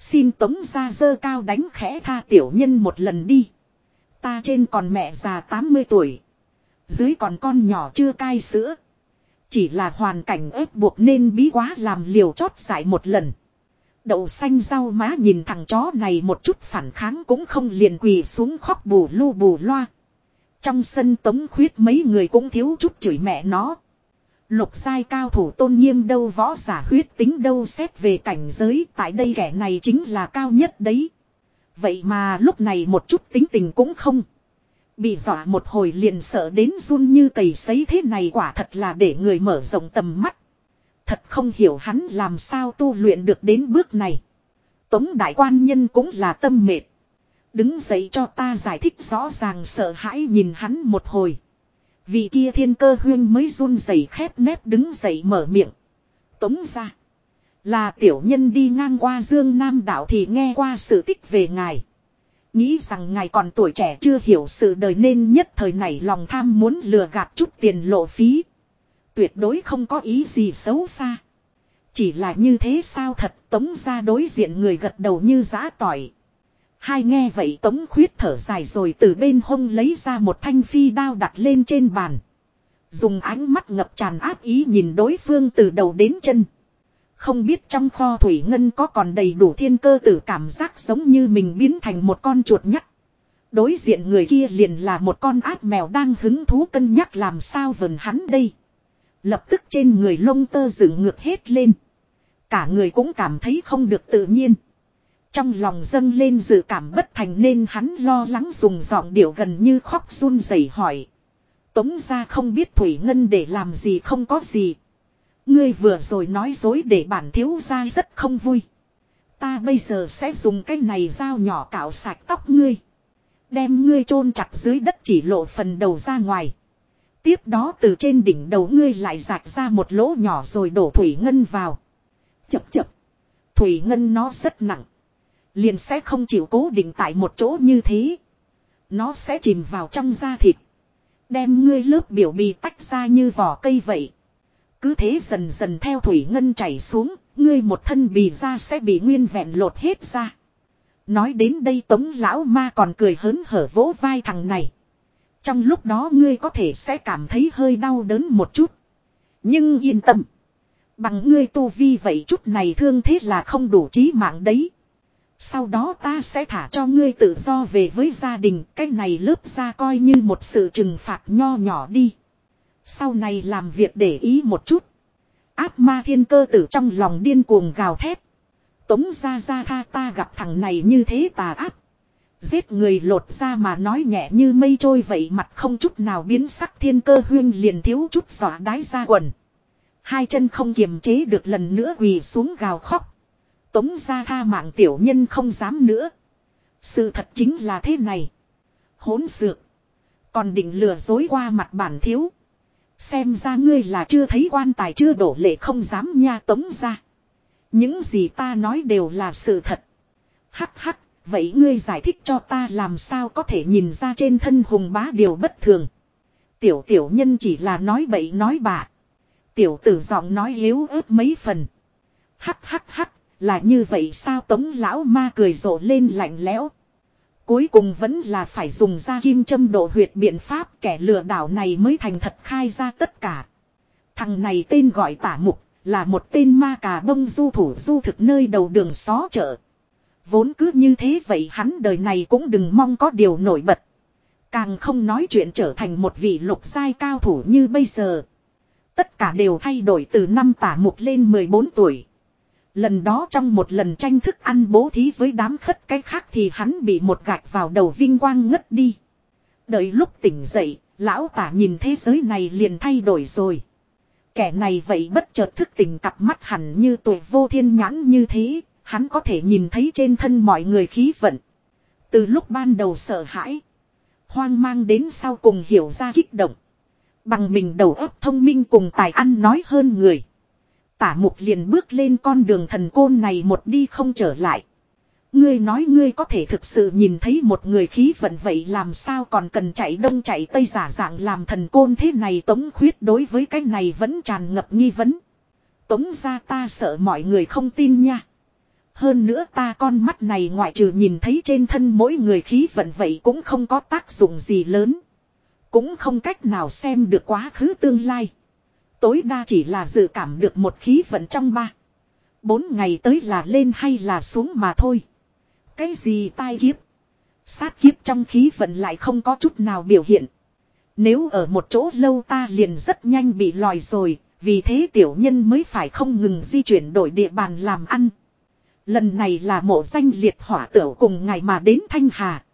Xin tống ra dơ cao đánh khẽ tha tiểu nhân một lần đi. Ta trên còn mẹ già 80 tuổi. Dưới còn con nhỏ chưa cai sữa. Chỉ là hoàn cảnh ép buộc nên bí quá làm liều chót giải một lần. Đậu xanh rau má nhìn thằng chó này một chút phản kháng cũng không liền quỳ xuống khóc bù lu bù loa. Trong sân tống khuyết mấy người cũng thiếu chút chửi mẹ nó. Lục giai cao thủ tôn nghiêm đâu võ giả huyết tính đâu xét về cảnh giới, tại đây kẻ này chính là cao nhất đấy. Vậy mà lúc này một chút tính tình cũng không. Bị dọa một hồi liền sợ đến run như cầy sấy thế này quả thật là để người mở rộng tầm mắt. Thật không hiểu hắn làm sao tu luyện được đến bước này. Tống đại quan nhân cũng là tâm mệt. Đứng dậy cho ta giải thích rõ ràng sợ hãi nhìn hắn một hồi. Vị kia thiên cơ huyên mới run rẩy khép nép đứng dậy mở miệng. Tống ra. Là tiểu nhân đi ngang qua Dương Nam đảo thì nghe qua sự tích về ngài. Nghĩ rằng ngài còn tuổi trẻ chưa hiểu sự đời nên nhất thời này lòng tham muốn lừa gạt chút tiền lộ phí. Tuyệt đối không có ý gì xấu xa. Chỉ là như thế sao thật, tống ra đối diện người gật đầu như giã tỏi. Hai nghe vậy tống khuyết thở dài rồi từ bên hông lấy ra một thanh phi đao đặt lên trên bàn. Dùng ánh mắt ngập tràn áp ý nhìn đối phương từ đầu đến chân. Không biết trong kho thủy ngân có còn đầy đủ thiên cơ tử cảm giác giống như mình biến thành một con chuột nhắt. Đối diện người kia liền là một con ác mèo đang hứng thú cân nhắc làm sao vần hắn đây. Lập tức trên người lông tơ dựng ngược hết lên. Cả người cũng cảm thấy không được tự nhiên. Trong lòng dâng lên dự cảm bất thành nên hắn lo lắng dùng giọng điệu gần như khóc run rẩy hỏi. Tống ra không biết Thủy Ngân để làm gì không có gì. Ngươi vừa rồi nói dối để bản thiếu ra rất không vui. Ta bây giờ sẽ dùng cái này dao nhỏ cạo sạch tóc ngươi. Đem ngươi chôn chặt dưới đất chỉ lộ phần đầu ra ngoài. Tiếp đó từ trên đỉnh đầu ngươi lại rạch ra một lỗ nhỏ rồi đổ thủy ngân vào. Chập chập. Thủy ngân nó rất nặng. Liền sẽ không chịu cố định tại một chỗ như thế. Nó sẽ chìm vào trong da thịt. Đem ngươi lớp biểu bì tách ra như vỏ cây vậy. Cứ thế dần dần theo thủy ngân chảy xuống, ngươi một thân bì da sẽ bị nguyên vẹn lột hết ra. Nói đến đây tống lão ma còn cười hớn hở vỗ vai thằng này. Trong lúc đó ngươi có thể sẽ cảm thấy hơi đau đớn một chút. Nhưng yên tâm. Bằng ngươi tu vi vậy chút này thương thế là không đủ trí mạng đấy. Sau đó ta sẽ thả cho ngươi tự do về với gia đình. Cái này lớp ra coi như một sự trừng phạt nho nhỏ đi. Sau này làm việc để ý một chút. Áp ma thiên cơ tử trong lòng điên cuồng gào thét. Tống ra ra tha ta gặp thằng này như thế tà áp. Giết người lột ra mà nói nhẹ như mây trôi vậy mặt không chút nào biến sắc thiên cơ huyên liền thiếu chút giỏ đái ra quần. Hai chân không kiềm chế được lần nữa quỳ xuống gào khóc. Tống ra tha mạng tiểu nhân không dám nữa. Sự thật chính là thế này. Hỗn dược. Còn định lừa dối qua mặt bản thiếu. Xem ra ngươi là chưa thấy quan tài chưa đổ lệ không dám nha tống ra. Những gì ta nói đều là sự thật. Hắc hắc, vậy ngươi giải thích cho ta làm sao có thể nhìn ra trên thân hùng bá điều bất thường. Tiểu tiểu nhân chỉ là nói bậy nói bạ. Tiểu tử giọng nói yếu ớt mấy phần. Hắc hắc hắc, là như vậy sao tống lão ma cười rộ lên lạnh lẽo. Cuối cùng vẫn là phải dùng ra kim châm độ huyệt biện pháp kẻ lừa đảo này mới thành thật khai ra tất cả. Thằng này tên gọi tả mục, là một tên ma cà bông du thủ du thực nơi đầu đường xó chợ. Vốn cứ như thế vậy hắn đời này cũng đừng mong có điều nổi bật. Càng không nói chuyện trở thành một vị lục giai cao thủ như bây giờ. Tất cả đều thay đổi từ năm tả mục lên 14 tuổi. Lần đó trong một lần tranh thức ăn bố thí với đám khất cái khác thì hắn bị một gạch vào đầu vinh quang ngất đi. Đợi lúc tỉnh dậy, lão tả nhìn thế giới này liền thay đổi rồi. Kẻ này vậy bất chợt thức tỉnh cặp mắt hẳn như tuổi vô thiên nhãn như thế, hắn có thể nhìn thấy trên thân mọi người khí vận. Từ lúc ban đầu sợ hãi, hoang mang đến sau cùng hiểu ra kích động. Bằng mình đầu óc thông minh cùng tài ăn nói hơn người. Tả mục liền bước lên con đường thần côn này một đi không trở lại. Ngươi nói ngươi có thể thực sự nhìn thấy một người khí vận vậy làm sao còn cần chạy đông chạy tây giả dạng làm thần côn thế này tống khuyết đối với cái này vẫn tràn ngập nghi vấn. Tống ra ta sợ mọi người không tin nha. Hơn nữa ta con mắt này ngoại trừ nhìn thấy trên thân mỗi người khí vận vậy cũng không có tác dụng gì lớn. Cũng không cách nào xem được quá khứ tương lai. Tối đa chỉ là dự cảm được một khí vận trong ba. Bốn ngày tới là lên hay là xuống mà thôi. Cái gì tai kiếp? Sát kiếp trong khí vận lại không có chút nào biểu hiện. Nếu ở một chỗ lâu ta liền rất nhanh bị lòi rồi, vì thế tiểu nhân mới phải không ngừng di chuyển đổi địa bàn làm ăn. Lần này là mộ danh liệt hỏa tửu cùng ngày mà đến Thanh Hà.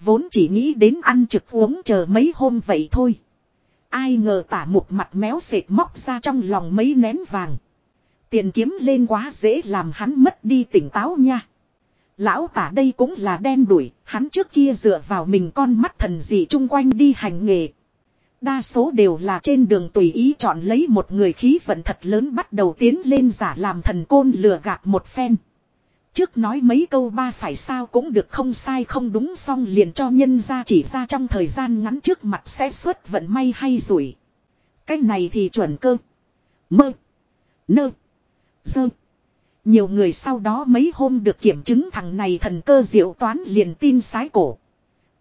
Vốn chỉ nghĩ đến ăn trực uống chờ mấy hôm vậy thôi. Ai ngờ tả một mặt méo sệt móc ra trong lòng mấy nén vàng. Tiền kiếm lên quá dễ làm hắn mất đi tỉnh táo nha. Lão tả đây cũng là đen đuổi, hắn trước kia dựa vào mình con mắt thần gì chung quanh đi hành nghề. Đa số đều là trên đường tùy ý chọn lấy một người khí vận thật lớn bắt đầu tiến lên giả làm thần côn lừa gạt một phen. Trước nói mấy câu ba phải sao cũng được không sai không đúng xong liền cho nhân ra chỉ ra trong thời gian ngắn trước mặt sẽ xuất vận may hay rủi. Cái này thì chuẩn cơ. Mơ. Nơ. Dơ. Nhiều người sau đó mấy hôm được kiểm chứng thằng này thần cơ diệu toán liền tin sái cổ.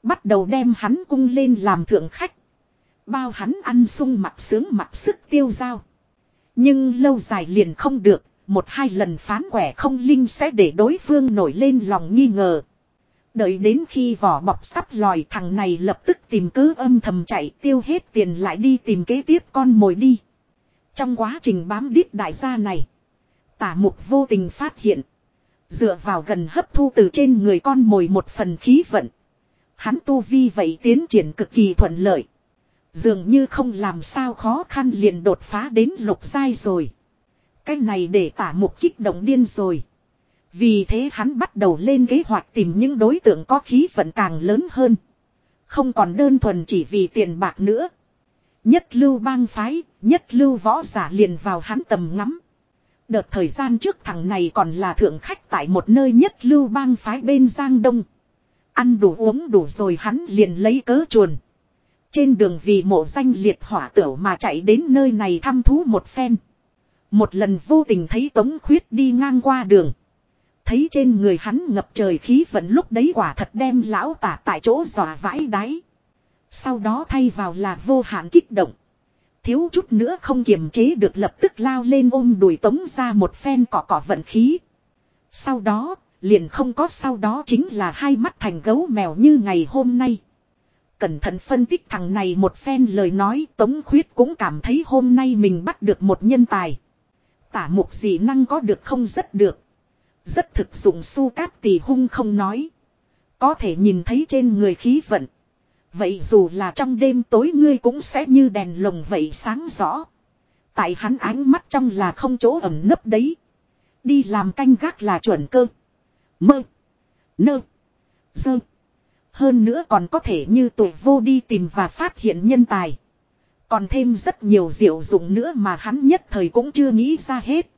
Bắt đầu đem hắn cung lên làm thượng khách. Bao hắn ăn sung mặt sướng mặt sức tiêu dao. Nhưng lâu dài liền không được, một hai lần phán quẻ không linh sẽ để đối phương nổi lên lòng nghi ngờ. Đợi đến khi vỏ bọc sắp lòi thằng này lập tức tìm cứ âm thầm chạy tiêu hết tiền lại đi tìm kế tiếp con mồi đi. Trong quá trình bám đít đại gia này, tả mục vô tình phát hiện. Dựa vào gần hấp thu từ trên người con mồi một phần khí vận. Hắn tu vi vậy tiến triển cực kỳ thuận lợi. Dường như không làm sao khó khăn liền đột phá đến lục giai rồi. Cái này để tả mục kích động điên rồi. Vì thế hắn bắt đầu lên kế hoạch tìm những đối tượng có khí vận càng lớn hơn. Không còn đơn thuần chỉ vì tiền bạc nữa. Nhất lưu bang phái, nhất lưu võ giả liền vào hắn tầm ngắm. Đợt thời gian trước thằng này còn là thượng khách tại một nơi nhất lưu bang phái bên Giang Đông. Ăn đủ uống đủ rồi hắn liền lấy cớ chuồn. Trên đường vì mộ danh liệt hỏa tửu mà chạy đến nơi này thăm thú một phen. Một lần vô tình thấy Tống Khuyết đi ngang qua đường. Thấy trên người hắn ngập trời khí vận lúc đấy quả thật đem lão tả tại chỗ dò vãi đáy. Sau đó thay vào là vô hạn kích động. Thiếu chút nữa không kiềm chế được lập tức lao lên ôm đùi tống ra một phen cỏ cỏ vận khí. Sau đó, liền không có sau đó chính là hai mắt thành gấu mèo như ngày hôm nay. Cẩn thận phân tích thằng này một phen lời nói Tống Khuyết cũng cảm thấy hôm nay mình bắt được một nhân tài. Tả mục gì năng có được không rất được. Rất thực dụng su cát tỷ hung không nói. Có thể nhìn thấy trên người khí vận. Vậy dù là trong đêm tối ngươi cũng sẽ như đèn lồng vậy sáng rõ. Tại hắn ánh mắt trong là không chỗ ẩm nấp đấy. Đi làm canh gác là chuẩn cơ. Mơ. Nơ. Dơ. Hơn nữa còn có thể như tuổi vô đi tìm và phát hiện nhân tài. Còn thêm rất nhiều diệu dụng nữa mà hắn nhất thời cũng chưa nghĩ ra hết.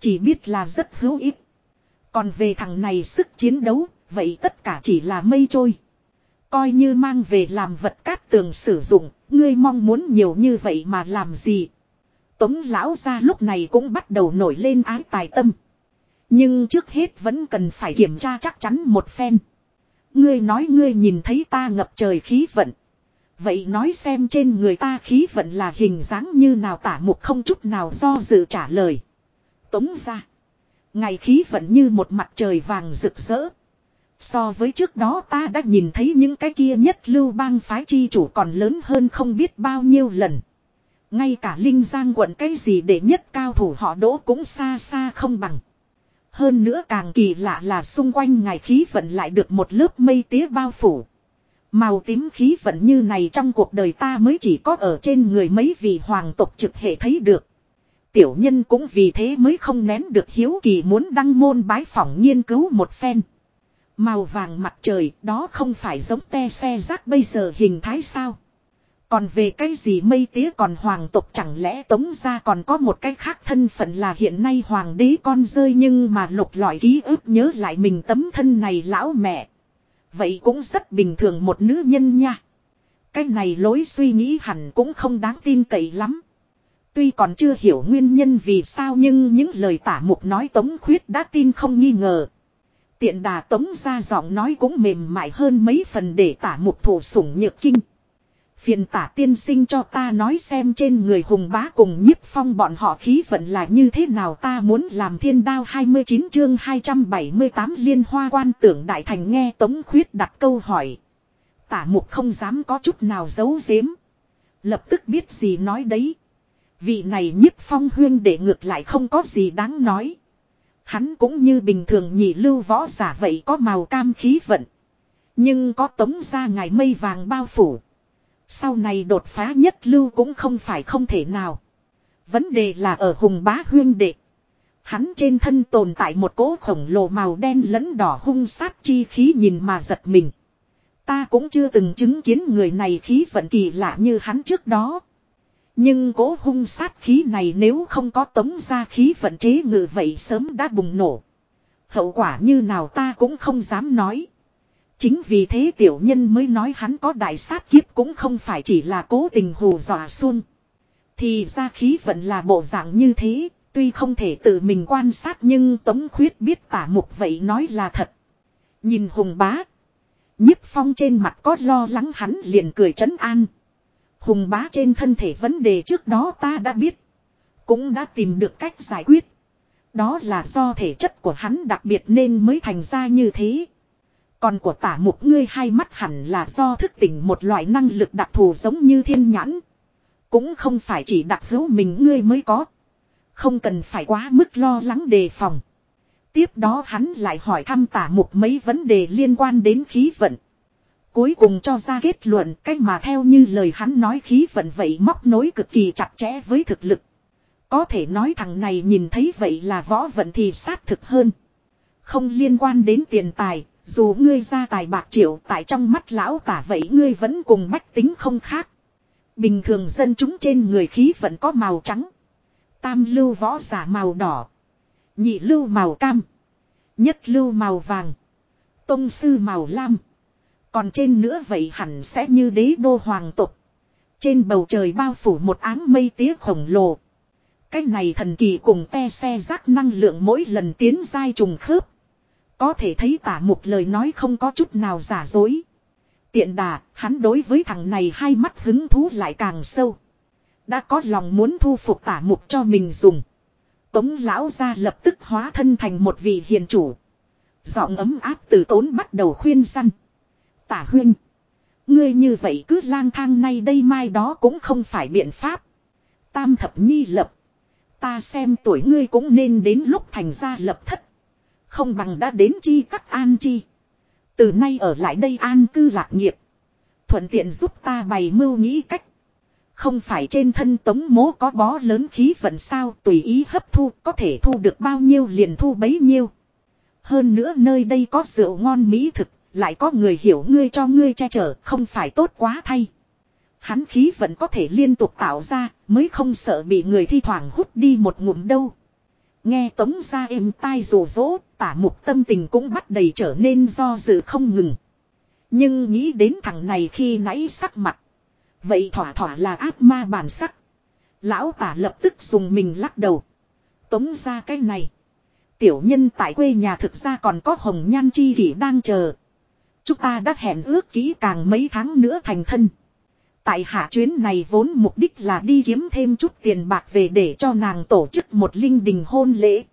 Chỉ biết là rất hữu ích. Còn về thằng này sức chiến đấu, vậy tất cả chỉ là mây trôi. Coi như mang về làm vật cát tường sử dụng, ngươi mong muốn nhiều như vậy mà làm gì. Tống lão ra lúc này cũng bắt đầu nổi lên ái tài tâm. Nhưng trước hết vẫn cần phải kiểm tra chắc chắn một phen. Ngươi nói ngươi nhìn thấy ta ngập trời khí vận. Vậy nói xem trên người ta khí vận là hình dáng như nào tả mục không chút nào do dự trả lời. Tống ra. Ngày khí vận như một mặt trời vàng rực rỡ. So với trước đó ta đã nhìn thấy những cái kia nhất lưu bang phái chi chủ còn lớn hơn không biết bao nhiêu lần. Ngay cả Linh Giang quận cái gì để nhất cao thủ họ đỗ cũng xa xa không bằng. Hơn nữa càng kỳ lạ là xung quanh ngài khí vận lại được một lớp mây tía bao phủ. Màu tím khí vận như này trong cuộc đời ta mới chỉ có ở trên người mấy vị hoàng tộc trực hệ thấy được. Tiểu nhân cũng vì thế mới không nén được hiếu kỳ muốn đăng môn bái phỏng nghiên cứu một phen. Màu vàng mặt trời, đó không phải giống te xe rác bây giờ hình thái sao. Còn về cái gì mây tía còn hoàng tộc chẳng lẽ tống ra còn có một cái khác thân phận là hiện nay hoàng đế con rơi nhưng mà lục lọi ký ức nhớ lại mình tấm thân này lão mẹ. Vậy cũng rất bình thường một nữ nhân nha. Cái này lối suy nghĩ hẳn cũng không đáng tin cậy lắm. Tuy còn chưa hiểu nguyên nhân vì sao nhưng những lời tả mục nói tống khuyết đã tin không nghi ngờ. Tiện đà tống ra giọng nói cũng mềm mại hơn mấy phần để tả mục thủ sủng nhược kinh. Phiền tả tiên sinh cho ta nói xem trên người hùng bá cùng nhiếp phong bọn họ khí vận là như thế nào ta muốn làm thiên đao 29 chương 278 liên hoa quan tưởng đại thành nghe tống khuyết đặt câu hỏi. Tả mục không dám có chút nào giấu giếm. Lập tức biết gì nói đấy. Vị này nhiếp phong huyên để ngược lại không có gì đáng nói. Hắn cũng như bình thường nhị lưu võ giả vậy có màu cam khí vận. Nhưng có tống ra ngày mây vàng bao phủ. Sau này đột phá nhất lưu cũng không phải không thể nào. Vấn đề là ở hùng bá huyên đệ. Hắn trên thân tồn tại một cỗ khổng lồ màu đen lẫn đỏ hung sát chi khí nhìn mà giật mình. Ta cũng chưa từng chứng kiến người này khí vận kỳ lạ như hắn trước đó. Nhưng cỗ hung sát khí này nếu không có tống ra khí vận chế ngự vậy sớm đã bùng nổ. Hậu quả như nào ta cũng không dám nói. Chính vì thế tiểu nhân mới nói hắn có đại sát kiếp cũng không phải chỉ là cố tình hù dọa xuân. Thì ra khí vận là bộ dạng như thế, tuy không thể tự mình quan sát nhưng Tống Khuyết biết tả mục vậy nói là thật. Nhìn hùng bá. nhiếp phong trên mặt có lo lắng hắn liền cười trấn an. Hùng bá trên thân thể vấn đề trước đó ta đã biết. Cũng đã tìm được cách giải quyết. Đó là do thể chất của hắn đặc biệt nên mới thành ra như thế. Còn của tả mục ngươi hai mắt hẳn là do thức tỉnh một loại năng lực đặc thù giống như thiên nhãn. Cũng không phải chỉ đặc hữu mình ngươi mới có. Không cần phải quá mức lo lắng đề phòng. Tiếp đó hắn lại hỏi thăm tả mục mấy vấn đề liên quan đến khí vận. Cuối cùng cho ra kết luận cách mà theo như lời hắn nói khí vận vậy móc nối cực kỳ chặt chẽ với thực lực. Có thể nói thằng này nhìn thấy vậy là võ vận thì sát thực hơn. Không liên quan đến tiền tài, dù ngươi ra tài bạc triệu tại trong mắt lão tả vậy ngươi vẫn cùng bách tính không khác. Bình thường dân chúng trên người khí vẫn có màu trắng. Tam lưu võ giả màu đỏ. Nhị lưu màu cam. Nhất lưu màu vàng. Tông sư màu lam. Còn trên nữa vậy hẳn sẽ như đế đô hoàng tục. Trên bầu trời bao phủ một áng mây tía khổng lồ. Cái này thần kỳ cùng te xe rác năng lượng mỗi lần tiến dai trùng khớp. Có thể thấy tả một lời nói không có chút nào giả dối. Tiện đà, hắn đối với thằng này hai mắt hứng thú lại càng sâu. Đã có lòng muốn thu phục tả mục cho mình dùng. Tống lão ra lập tức hóa thân thành một vị hiền chủ. Giọng ấm áp từ tốn bắt đầu khuyên săn. Tả huyên Ngươi như vậy cứ lang thang nay đây mai đó cũng không phải biện pháp. Tam thập nhi lập. Ta xem tuổi ngươi cũng nên đến lúc thành ra lập thất. Không bằng đã đến chi các an chi. Từ nay ở lại đây an cư lạc nghiệp. Thuận tiện giúp ta bày mưu nghĩ cách. Không phải trên thân tống mố có bó lớn khí vận sao tùy ý hấp thu có thể thu được bao nhiêu liền thu bấy nhiêu. Hơn nữa nơi đây có rượu ngon mỹ thực, lại có người hiểu ngươi cho ngươi che chở không phải tốt quá thay. Hắn khí vận có thể liên tục tạo ra, mới không sợ bị người thi thoảng hút đi một ngụm đâu. Nghe tống ra êm tai rồ rỗ, tả mục tâm tình cũng bắt đầy trở nên do dự không ngừng. Nhưng nghĩ đến thằng này khi nãy sắc mặt. Vậy thỏa thỏa là ác ma bản sắc. Lão tả lập tức dùng mình lắc đầu. Tống ra cái này. Tiểu nhân tại quê nhà thực ra còn có hồng nhan chi kỷ đang chờ. Chúng ta đã hẹn ước ký càng mấy tháng nữa thành thân. Tại hạ chuyến này vốn mục đích là đi kiếm thêm chút tiền bạc về để cho nàng tổ chức một linh đình hôn lễ.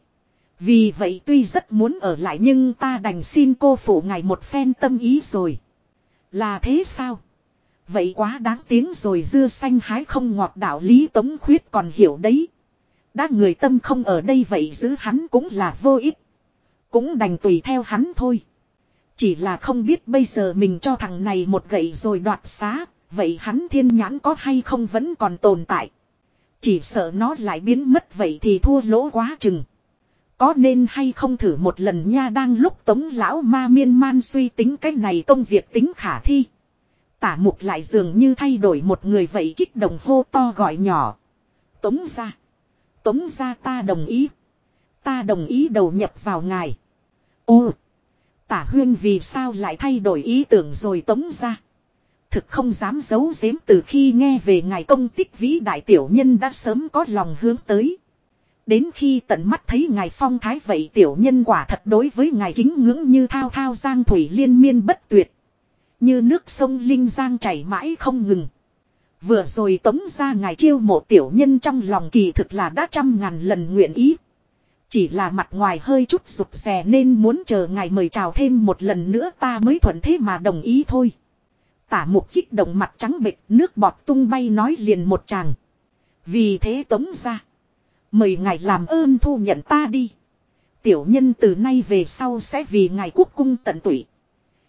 Vì vậy tuy rất muốn ở lại nhưng ta đành xin cô phụ ngài một phen tâm ý rồi. Là thế sao? Vậy quá đáng tiếng rồi dưa xanh hái không ngọt đạo lý tống khuyết còn hiểu đấy. Đã người tâm không ở đây vậy giữ hắn cũng là vô ích. Cũng đành tùy theo hắn thôi. Chỉ là không biết bây giờ mình cho thằng này một gậy rồi đoạt xá, vậy hắn thiên nhãn có hay không vẫn còn tồn tại. Chỉ sợ nó lại biến mất vậy thì thua lỗ quá chừng. Có nên hay không thử một lần nha đang lúc tống lão ma miên man suy tính cái này công việc tính khả thi. Tả mục lại dường như thay đổi một người vậy kích động hô to gọi nhỏ. Tống ra. Tống ra ta đồng ý. Ta đồng ý đầu nhập vào ngài. Ô. Tả huyên vì sao lại thay đổi ý tưởng rồi tống ra. Thực không dám giấu giếm từ khi nghe về ngài công tích vĩ đại tiểu nhân đã sớm có lòng hướng tới. Đến khi tận mắt thấy ngài phong thái vậy tiểu nhân quả thật đối với ngài kính ngưỡng như thao thao giang thủy liên miên bất tuyệt. Như nước sông Linh Giang chảy mãi không ngừng. Vừa rồi tống ra ngài chiêu mộ tiểu nhân trong lòng kỳ thực là đã trăm ngàn lần nguyện ý. Chỉ là mặt ngoài hơi chút rụt rè nên muốn chờ ngài mời chào thêm một lần nữa ta mới thuận thế mà đồng ý thôi. Tả mục kích động mặt trắng bệch, nước bọt tung bay nói liền một chàng. Vì thế tống ra. Mời ngài làm ơn thu nhận ta đi. Tiểu nhân từ nay về sau sẽ vì ngài quốc cung tận tụy.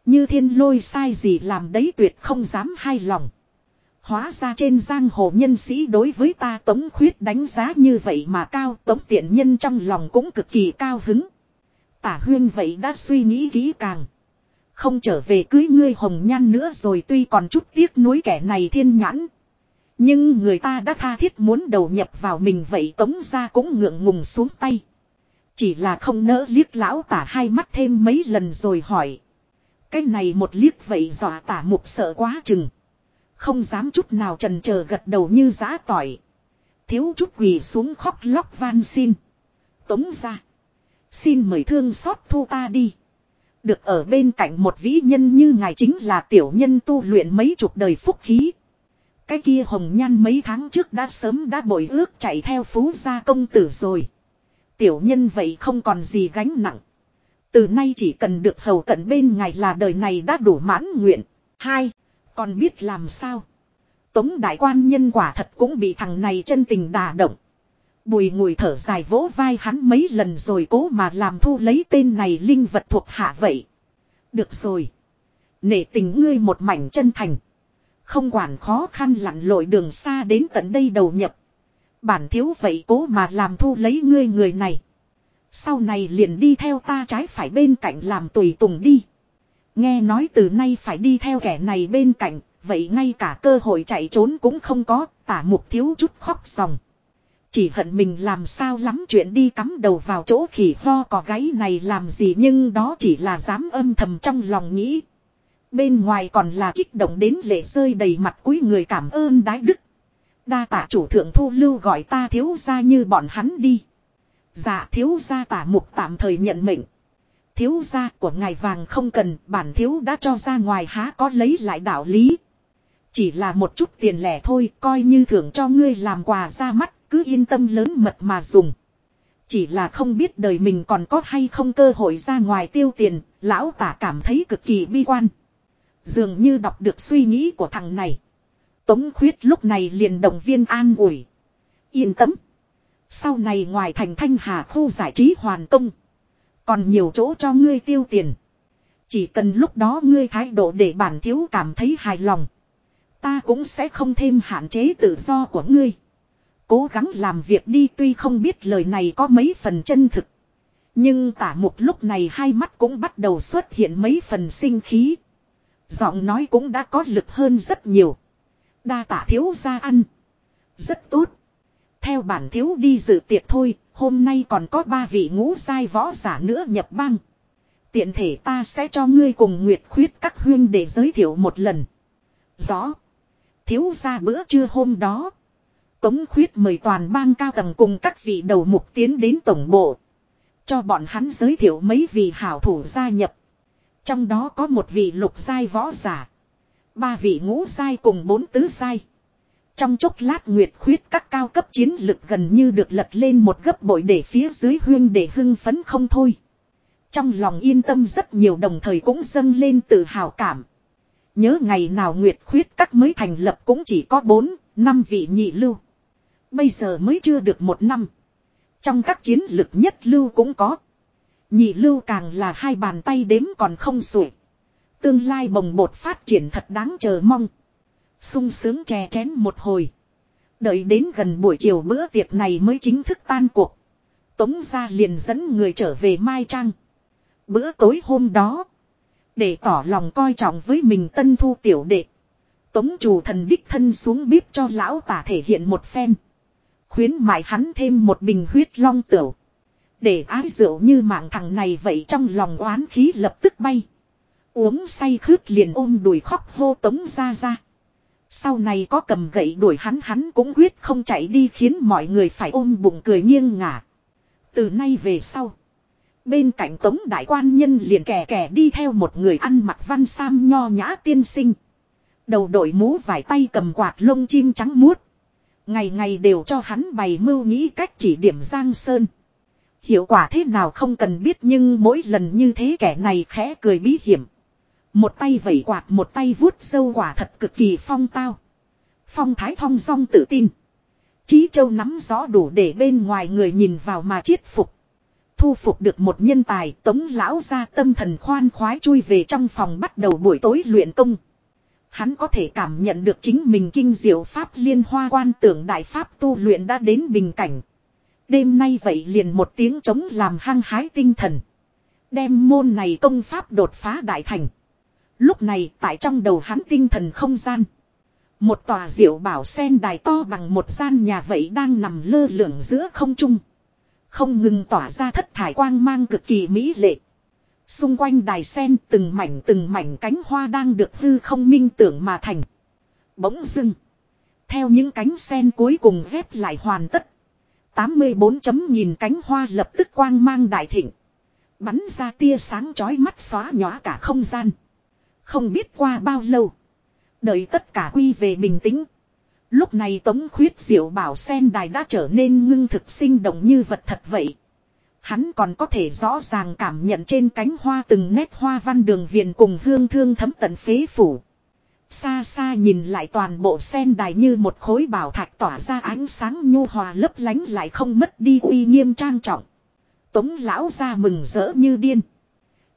Như thiên lôi sai gì làm đấy tuyệt không dám hai lòng. Hóa ra trên giang hồ nhân sĩ đối với ta tống khuyết đánh giá như vậy mà cao, tống tiện nhân trong lòng cũng cực kỳ cao hứng. Tả huyên vậy đã suy nghĩ kỹ càng. Không trở về cưới ngươi hồng nhan nữa rồi tuy còn chút tiếc nuối kẻ này thiên nhãn. Nhưng người ta đã tha thiết muốn đầu nhập vào mình vậy tống ra cũng ngượng ngùng xuống tay. Chỉ là không nỡ liếc lão tả hai mắt thêm mấy lần rồi hỏi. Cái này một liếc vậy dọa tả mục sợ quá chừng. Không dám chút nào trần chờ gật đầu như giá tỏi. Thiếu chút quỳ xuống khóc lóc van xin. Tống ra. Xin mời thương xót thu ta đi. Được ở bên cạnh một vĩ nhân như ngài chính là tiểu nhân tu luyện mấy chục đời phúc khí. Cái kia hồng nhan mấy tháng trước đã sớm đã bội ước chạy theo phú gia công tử rồi. Tiểu nhân vậy không còn gì gánh nặng. Từ nay chỉ cần được hầu cận bên ngài là đời này đã đủ mãn nguyện. Hai, còn biết làm sao? Tống đại quan nhân quả thật cũng bị thằng này chân tình đà động. Bùi ngùi thở dài vỗ vai hắn mấy lần rồi cố mà làm thu lấy tên này linh vật thuộc hạ vậy. Được rồi. Nể tình ngươi một mảnh chân thành. Không quản khó khăn lặn lội đường xa đến tận đây đầu nhập. Bản thiếu vậy cố mà làm thu lấy ngươi người này. Sau này liền đi theo ta trái phải bên cạnh làm tùy tùng đi. Nghe nói từ nay phải đi theo kẻ này bên cạnh, vậy ngay cả cơ hội chạy trốn cũng không có, tả mục thiếu chút khóc sòng. Chỉ hận mình làm sao lắm chuyện đi cắm đầu vào chỗ khỉ ho cò gáy này làm gì nhưng đó chỉ là dám âm thầm trong lòng nghĩ. Bên ngoài còn là kích động đến lệ rơi đầy mặt quý người cảm ơn đái đức. Đa tạ chủ thượng thu lưu gọi ta thiếu ra như bọn hắn đi. Dạ thiếu gia tả mục tạm thời nhận mệnh. Thiếu gia của ngài vàng không cần, bản thiếu đã cho ra ngoài há có lấy lại đạo lý. Chỉ là một chút tiền lẻ thôi, coi như thưởng cho ngươi làm quà ra mắt, cứ yên tâm lớn mật mà dùng. Chỉ là không biết đời mình còn có hay không cơ hội ra ngoài tiêu tiền, lão tả cảm thấy cực kỳ bi quan. Dường như đọc được suy nghĩ của thằng này. Tống khuyết lúc này liền động viên an ủi. Yên tâm. Sau này ngoài thành thanh hà khu giải trí hoàn công. Còn nhiều chỗ cho ngươi tiêu tiền. Chỉ cần lúc đó ngươi thái độ để bản thiếu cảm thấy hài lòng. Ta cũng sẽ không thêm hạn chế tự do của ngươi. Cố gắng làm việc đi tuy không biết lời này có mấy phần chân thực. Nhưng tả mục lúc này hai mắt cũng bắt đầu xuất hiện mấy phần sinh khí. Giọng nói cũng đã có lực hơn rất nhiều. Đa tả thiếu ra ăn. Rất tốt. Theo bản thiếu đi dự tiệc thôi, hôm nay còn có ba vị ngũ sai võ giả nữa nhập băng. Tiện thể ta sẽ cho ngươi cùng Nguyệt Khuyết các huyên để giới thiệu một lần. Rõ. Thiếu ra bữa trưa hôm đó. Tống Khuyết mời toàn bang cao tầng cùng các vị đầu mục tiến đến tổng bộ. Cho bọn hắn giới thiệu mấy vị hảo thủ gia nhập. Trong đó có một vị lục giai võ giả. Ba vị ngũ giai cùng bốn tứ giai. Trong chốc lát nguyệt khuyết các cao cấp chiến lực gần như được lật lên một gấp bội để phía dưới huyên để hưng phấn không thôi. Trong lòng yên tâm rất nhiều đồng thời cũng dâng lên tự hào cảm. Nhớ ngày nào nguyệt khuyết các mới thành lập cũng chỉ có bốn, năm vị nhị lưu. Bây giờ mới chưa được một năm. Trong các chiến lực nhất lưu cũng có. Nhị lưu càng là hai bàn tay đếm còn không sủi. Tương lai bồng bột phát triển thật đáng chờ mong sung sướng chè chén một hồi. Đợi đến gần buổi chiều bữa tiệc này mới chính thức tan cuộc. Tống ra liền dẫn người trở về Mai Trang. Bữa tối hôm đó. Để tỏ lòng coi trọng với mình tân thu tiểu đệ. Tống chủ thần đích thân xuống bếp cho lão tả thể hiện một phen. Khuyến mại hắn thêm một bình huyết long tửu. Để ái rượu như mạng thằng này vậy trong lòng oán khí lập tức bay. Uống say khướt liền ôm đùi khóc hô tống ra ra. Sau này có cầm gậy đuổi hắn hắn cũng quyết không chạy đi khiến mọi người phải ôm bụng cười nghiêng ngả. Từ nay về sau. Bên cạnh tống đại quan nhân liền kẻ kẻ đi theo một người ăn mặc văn sam nho nhã tiên sinh. Đầu đội mũ vải tay cầm quạt lông chim trắng muốt. Ngày ngày đều cho hắn bày mưu nghĩ cách chỉ điểm Giang Sơn. Hiệu quả thế nào không cần biết nhưng mỗi lần như thế kẻ này khẽ cười bí hiểm. Một tay vẩy quạt, một tay vuốt sâu quả thật cực kỳ phong tao. Phong thái thong dong tự tin. Chí châu nắm rõ đủ để bên ngoài người nhìn vào mà chiết phục. Thu phục được một nhân tài, tống lão ra tâm thần khoan khoái chui về trong phòng bắt đầu buổi tối luyện công. Hắn có thể cảm nhận được chính mình kinh diệu pháp liên hoa quan tưởng đại pháp tu luyện đã đến bình cảnh. Đêm nay vậy liền một tiếng trống làm hăng hái tinh thần. Đem môn này công pháp đột phá đại thành. Lúc này tại trong đầu hắn tinh thần không gian. Một tòa diệu bảo sen đài to bằng một gian nhà vậy đang nằm lơ lửng giữa không trung. Không ngừng tỏa ra thất thải quang mang cực kỳ mỹ lệ. Xung quanh đài sen từng mảnh từng mảnh cánh hoa đang được hư không minh tưởng mà thành. Bỗng dưng. Theo những cánh sen cuối cùng ghép lại hoàn tất. 84 chấm nhìn cánh hoa lập tức quang mang đại thịnh. Bắn ra tia sáng chói mắt xóa nhóa cả không gian. Không biết qua bao lâu. Đợi tất cả quy về bình tĩnh. Lúc này tống khuyết diệu bảo sen đài đã trở nên ngưng thực sinh động như vật thật vậy. Hắn còn có thể rõ ràng cảm nhận trên cánh hoa từng nét hoa văn đường viền cùng hương thương thấm tận phế phủ. Xa xa nhìn lại toàn bộ sen đài như một khối bảo thạch tỏa ra ánh sáng nhu hòa lấp lánh lại không mất đi uy nghiêm trang trọng. Tống lão ra mừng rỡ như điên.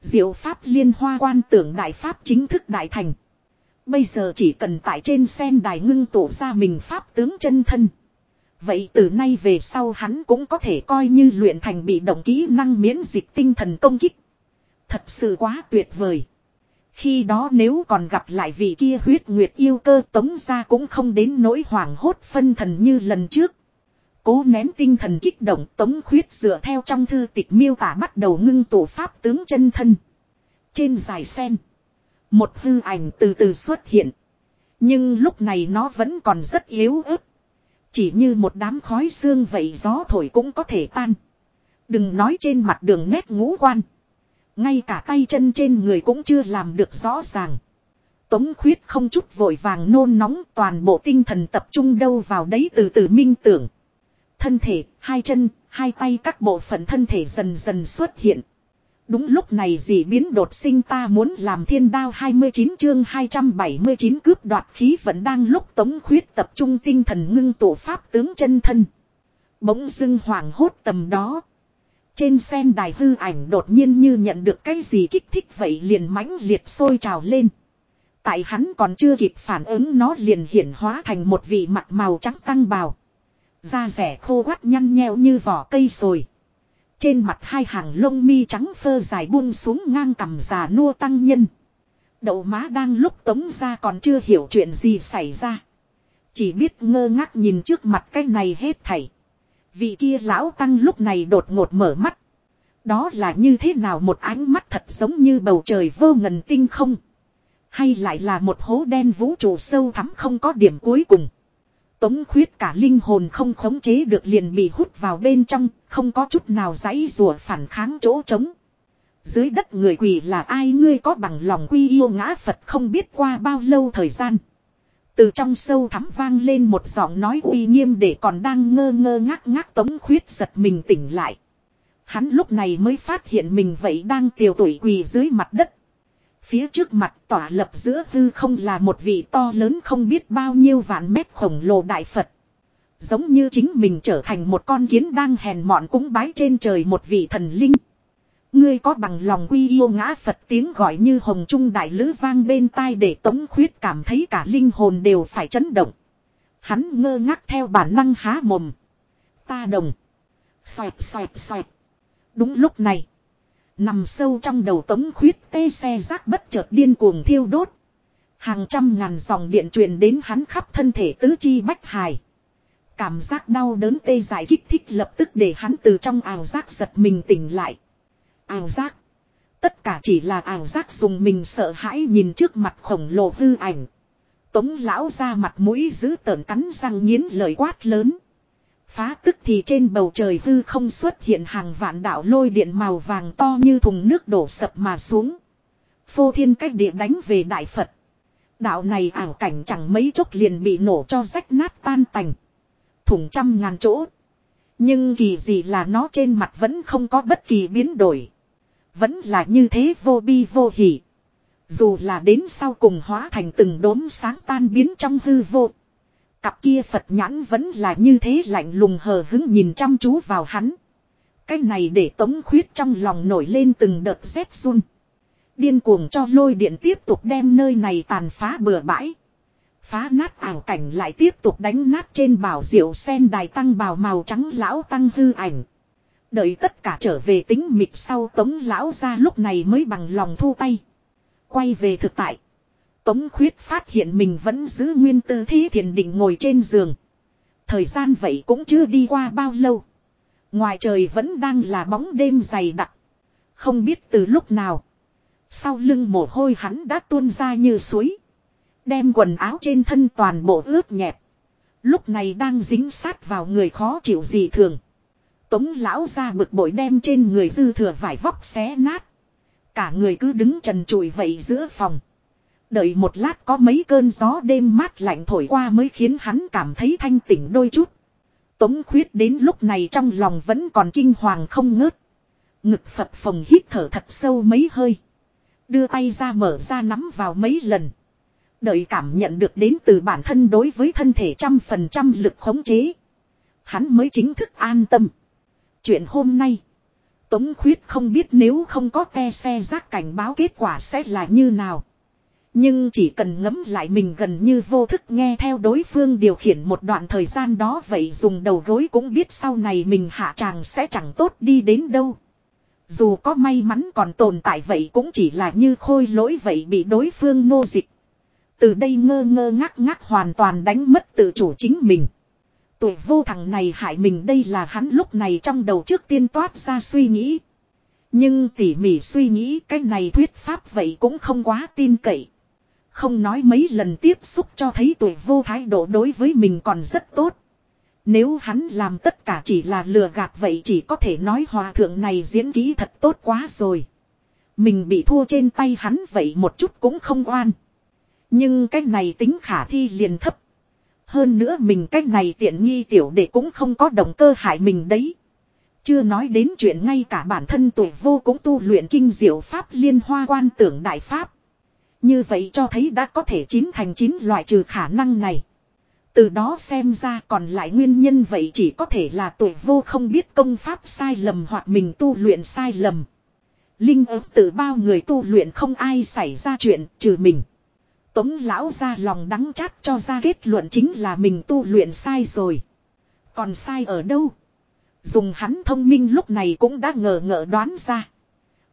Diệu pháp liên hoa quan tưởng đại pháp chính thức đại thành. Bây giờ chỉ cần tại trên sen đài ngưng tụ ra mình pháp tướng chân thân. Vậy từ nay về sau hắn cũng có thể coi như luyện thành bị động kỹ năng miễn dịch tinh thần công kích. Thật sự quá tuyệt vời. Khi đó nếu còn gặp lại vị kia huyết nguyệt yêu cơ tống ra cũng không đến nỗi hoảng hốt phân thần như lần trước. Cố nén tinh thần kích động tống khuyết dựa theo trong thư tịch miêu tả bắt đầu ngưng tổ pháp tướng chân thân. Trên dài sen. Một hư ảnh từ từ xuất hiện. Nhưng lúc này nó vẫn còn rất yếu ớt. Chỉ như một đám khói xương vậy gió thổi cũng có thể tan. Đừng nói trên mặt đường nét ngũ quan. Ngay cả tay chân trên người cũng chưa làm được rõ ràng. Tống khuyết không chút vội vàng nôn nóng toàn bộ tinh thần tập trung đâu vào đấy từ từ minh tưởng. Thân thể, hai chân, hai tay các bộ phận thân thể dần dần xuất hiện. Đúng lúc này dị biến đột sinh ta muốn làm thiên đao 29 chương 279 cướp đoạt khí vẫn đang lúc tống khuyết tập trung tinh thần ngưng tổ pháp tướng chân thân. Bỗng dưng hoàng hốt tầm đó. Trên sen đài hư ảnh đột nhiên như nhận được cái gì kích thích vậy liền mãnh liệt sôi trào lên. Tại hắn còn chưa kịp phản ứng nó liền hiển hóa thành một vị mặt màu trắng tăng bào. Da rẻ khô quắt nhăn nheo như vỏ cây sồi. Trên mặt hai hàng lông mi trắng phơ dài buông xuống ngang cằm già nua tăng nhân. Đậu má đang lúc tống ra còn chưa hiểu chuyện gì xảy ra. Chỉ biết ngơ ngác nhìn trước mặt cái này hết thảy. Vị kia lão tăng lúc này đột ngột mở mắt. Đó là như thế nào một ánh mắt thật giống như bầu trời vô ngần tinh không. Hay lại là một hố đen vũ trụ sâu thẳm không có điểm cuối cùng. Tống khuyết cả linh hồn không khống chế được liền bị hút vào bên trong, không có chút nào giãy rùa phản kháng chỗ trống. Dưới đất người quỳ là ai ngươi có bằng lòng quy yêu ngã Phật không biết qua bao lâu thời gian. Từ trong sâu thắm vang lên một giọng nói uy nghiêm để còn đang ngơ ngơ ngác ngác tống khuyết giật mình tỉnh lại. Hắn lúc này mới phát hiện mình vậy đang tiều tuổi quỳ dưới mặt đất. Phía trước mặt tỏa lập giữa hư không là một vị to lớn không biết bao nhiêu vạn mét khổng lồ đại Phật. Giống như chính mình trở thành một con kiến đang hèn mọn cúng bái trên trời một vị thần linh. Ngươi có bằng lòng quy yêu ngã Phật tiếng gọi như hồng trung đại lữ vang bên tai để tống khuyết cảm thấy cả linh hồn đều phải chấn động. Hắn ngơ ngác theo bản năng há mồm. Ta đồng. Xoẹt xoẹt xoẹt. Đúng lúc này. Nằm sâu trong đầu tống khuyết tê xe rác bất chợt điên cuồng thiêu đốt. Hàng trăm ngàn dòng điện truyền đến hắn khắp thân thể tứ chi bách hài. Cảm giác đau đớn tê dại kích thích lập tức để hắn từ trong ảo giác giật mình tỉnh lại. Ảo giác. Tất cả chỉ là ảo giác dùng mình sợ hãi nhìn trước mặt khổng lồ hư ảnh. Tống lão ra mặt mũi giữ tợn cắn răng nghiến lời quát lớn. Phá tức thì trên bầu trời hư không xuất hiện hàng vạn đạo lôi điện màu vàng to như thùng nước đổ sập mà xuống. Phô thiên cách địa đánh về Đại Phật. Đạo này ảo cảnh chẳng mấy chốc liền bị nổ cho rách nát tan tành. Thủng trăm ngàn chỗ. Nhưng kỳ gì là nó trên mặt vẫn không có bất kỳ biến đổi. Vẫn là như thế vô bi vô hỉ. Dù là đến sau cùng hóa thành từng đốm sáng tan biến trong hư vô. Cặp kia Phật nhãn vẫn là như thế lạnh lùng hờ hứng nhìn chăm chú vào hắn. Cái này để tống khuyết trong lòng nổi lên từng đợt rét run. Điên cuồng cho lôi điện tiếp tục đem nơi này tàn phá bừa bãi. Phá nát ảo cảnh lại tiếp tục đánh nát trên bảo diệu sen đài tăng bào màu trắng lão tăng hư ảnh. Đợi tất cả trở về tính mịt sau tống lão ra lúc này mới bằng lòng thu tay. Quay về thực tại. Tống khuyết phát hiện mình vẫn giữ nguyên tư thế thiền định ngồi trên giường. Thời gian vậy cũng chưa đi qua bao lâu. Ngoài trời vẫn đang là bóng đêm dày đặc. Không biết từ lúc nào. Sau lưng mồ hôi hắn đã tuôn ra như suối. Đem quần áo trên thân toàn bộ ướt nhẹp. Lúc này đang dính sát vào người khó chịu gì thường. Tống lão ra bực bội đem trên người dư thừa vải vóc xé nát. Cả người cứ đứng trần trụi vậy giữa phòng. Đợi một lát có mấy cơn gió đêm mát lạnh thổi qua mới khiến hắn cảm thấy thanh tỉnh đôi chút. Tống khuyết đến lúc này trong lòng vẫn còn kinh hoàng không ngớt. Ngực phập phồng hít thở thật sâu mấy hơi. Đưa tay ra mở ra nắm vào mấy lần. Đợi cảm nhận được đến từ bản thân đối với thân thể trăm phần trăm lực khống chế. Hắn mới chính thức an tâm. Chuyện hôm nay. Tống khuyết không biết nếu không có te xe rác cảnh báo kết quả sẽ là như nào. Nhưng chỉ cần ngấm lại mình gần như vô thức nghe theo đối phương điều khiển một đoạn thời gian đó vậy dùng đầu gối cũng biết sau này mình hạ tràng sẽ chẳng tốt đi đến đâu. Dù có may mắn còn tồn tại vậy cũng chỉ là như khôi lỗi vậy bị đối phương nô dịch. Từ đây ngơ ngơ ngác ngác hoàn toàn đánh mất tự chủ chính mình. Tuổi vô thằng này hại mình đây là hắn lúc này trong đầu trước tiên toát ra suy nghĩ. Nhưng tỉ mỉ suy nghĩ, cái này thuyết pháp vậy cũng không quá tin cậy. Không nói mấy lần tiếp xúc cho thấy tuổi vô thái độ đối với mình còn rất tốt. Nếu hắn làm tất cả chỉ là lừa gạt vậy chỉ có thể nói hòa thượng này diễn kỹ thật tốt quá rồi. Mình bị thua trên tay hắn vậy một chút cũng không oan. Nhưng cái này tính khả thi liền thấp. Hơn nữa mình cái này tiện nghi tiểu để cũng không có động cơ hại mình đấy. Chưa nói đến chuyện ngay cả bản thân tuổi vô cũng tu luyện kinh diệu pháp liên hoa quan tưởng đại pháp. Như vậy cho thấy đã có thể chín thành chín loại trừ khả năng này. Từ đó xem ra còn lại nguyên nhân vậy chỉ có thể là tuổi vô không biết công pháp sai lầm hoặc mình tu luyện sai lầm. Linh ớt tự bao người tu luyện không ai xảy ra chuyện trừ mình. Tống lão ra lòng đắng chát cho ra kết luận chính là mình tu luyện sai rồi. Còn sai ở đâu? Dùng hắn thông minh lúc này cũng đã ngờ ngỡ đoán ra.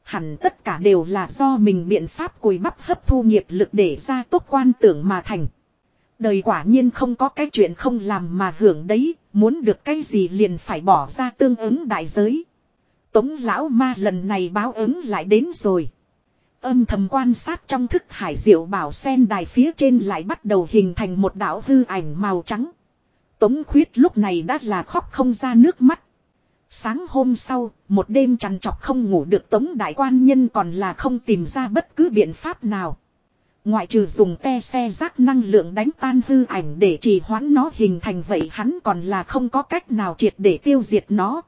Hẳn tất cả đều là do mình biện pháp cùi bắp hấp thu nghiệp lực để ra tốt quan tưởng mà thành. Đời quả nhiên không có cái chuyện không làm mà hưởng đấy, muốn được cái gì liền phải bỏ ra tương ứng đại giới. Tống lão ma lần này báo ứng lại đến rồi. Âm thầm quan sát trong thức hải diệu bảo sen đài phía trên lại bắt đầu hình thành một đảo hư ảnh màu trắng. Tống khuyết lúc này đã là khóc không ra nước mắt. Sáng hôm sau, một đêm trằn trọc không ngủ được tống đại quan nhân còn là không tìm ra bất cứ biện pháp nào. Ngoại trừ dùng te xe rác năng lượng đánh tan hư ảnh để trì hoãn nó hình thành vậy hắn còn là không có cách nào triệt để tiêu diệt nó.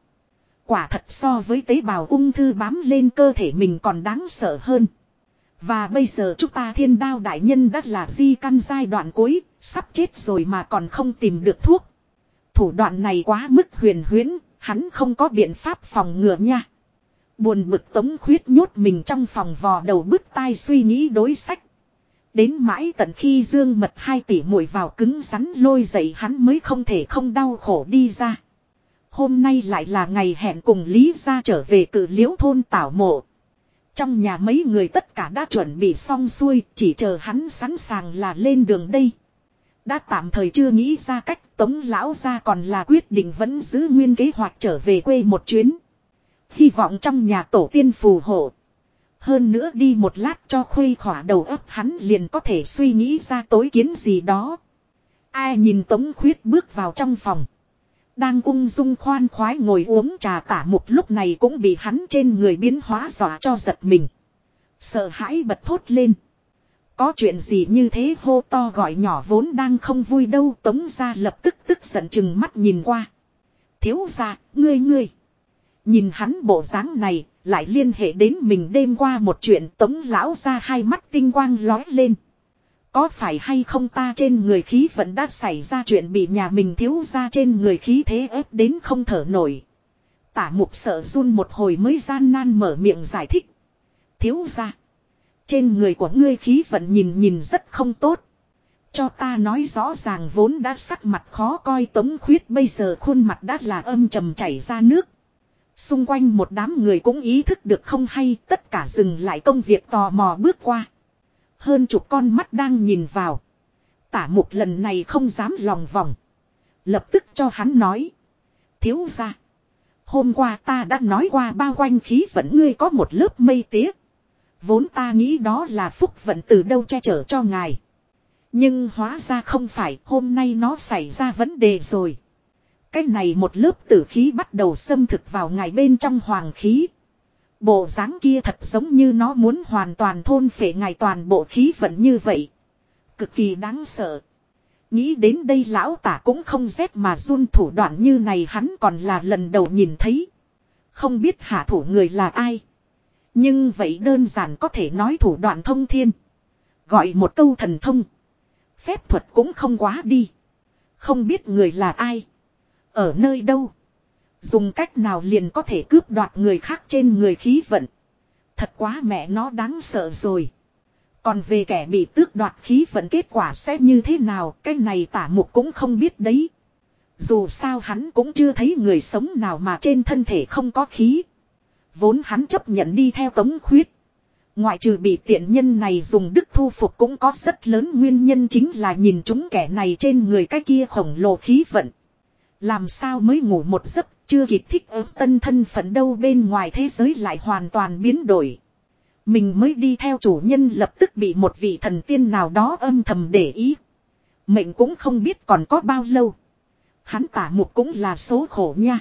Quả thật so với tế bào ung thư bám lên cơ thể mình còn đáng sợ hơn. Và bây giờ chúng ta thiên đao đại nhân đã là di căn giai đoạn cuối, sắp chết rồi mà còn không tìm được thuốc. Thủ đoạn này quá mức huyền huyễn, hắn không có biện pháp phòng ngừa nha. Buồn bực tống khuyết nhốt mình trong phòng vò đầu bứt tai suy nghĩ đối sách. Đến mãi tận khi dương mật hai tỷ muội vào cứng rắn lôi dậy hắn mới không thể không đau khổ đi ra. Hôm nay lại là ngày hẹn cùng Lý ra trở về cử liễu thôn tảo mộ. Trong nhà mấy người tất cả đã chuẩn bị xong xuôi, chỉ chờ hắn sẵn sàng là lên đường đây. Đã tạm thời chưa nghĩ ra cách tống lão ra còn là quyết định vẫn giữ nguyên kế hoạch trở về quê một chuyến. Hy vọng trong nhà tổ tiên phù hộ. Hơn nữa đi một lát cho khuây khỏa đầu óc hắn liền có thể suy nghĩ ra tối kiến gì đó. Ai nhìn tống khuyết bước vào trong phòng. Đang ung dung khoan khoái ngồi uống trà tả một lúc này cũng bị hắn trên người biến hóa dọa cho giật mình. Sợ hãi bật thốt lên. Có chuyện gì như thế hô to gọi nhỏ vốn đang không vui đâu tống ra lập tức tức giận chừng mắt nhìn qua. Thiếu ra, ngươi ngươi. Nhìn hắn bộ dáng này, lại liên hệ đến mình đêm qua một chuyện tống lão ra hai mắt tinh quang lói lên. Có phải hay không ta trên người khí vẫn đã xảy ra chuyện bị nhà mình thiếu ra trên người khí thế ép đến không thở nổi. Tả mục sợ run một hồi mới gian nan mở miệng giải thích. Thiếu ra. Trên người của ngươi khí vận nhìn nhìn rất không tốt. Cho ta nói rõ ràng vốn đã sắc mặt khó coi tống khuyết bây giờ khuôn mặt đã là âm trầm chảy ra nước. Xung quanh một đám người cũng ý thức được không hay, tất cả dừng lại công việc tò mò bước qua. Hơn chục con mắt đang nhìn vào. Tả mục lần này không dám lòng vòng. Lập tức cho hắn nói. Thiếu ra. Hôm qua ta đã nói qua bao quanh khí vận ngươi có một lớp mây tía. Vốn ta nghĩ đó là phúc vận từ đâu che chở cho ngài. Nhưng hóa ra không phải, hôm nay nó xảy ra vấn đề rồi. Cái này một lớp tử khí bắt đầu xâm thực vào ngài bên trong hoàng khí. Bộ dáng kia thật giống như nó muốn hoàn toàn thôn phệ ngài toàn bộ khí vận như vậy. Cực kỳ đáng sợ. Nghĩ đến đây lão tả cũng không rét mà run thủ đoạn như này hắn còn là lần đầu nhìn thấy. Không biết hạ thủ người là ai. Nhưng vậy đơn giản có thể nói thủ đoạn thông thiên. Gọi một câu thần thông. Phép thuật cũng không quá đi. Không biết người là ai. Ở nơi đâu. Dùng cách nào liền có thể cướp đoạt người khác trên người khí vận. Thật quá mẹ nó đáng sợ rồi. Còn về kẻ bị tước đoạt khí vận kết quả sẽ như thế nào, cái này tả mục cũng không biết đấy. Dù sao hắn cũng chưa thấy người sống nào mà trên thân thể không có khí. Vốn hắn chấp nhận đi theo tống khuyết. Ngoại trừ bị tiện nhân này dùng đức thu phục cũng có rất lớn nguyên nhân chính là nhìn chúng kẻ này trên người cái kia khổng lồ khí vận. Làm sao mới ngủ một giấc chưa kịp thích ứng tân thân phận đâu bên ngoài thế giới lại hoàn toàn biến đổi. Mình mới đi theo chủ nhân lập tức bị một vị thần tiên nào đó âm thầm để ý. Mệnh cũng không biết còn có bao lâu. Hắn tả mục cũng là số khổ nha.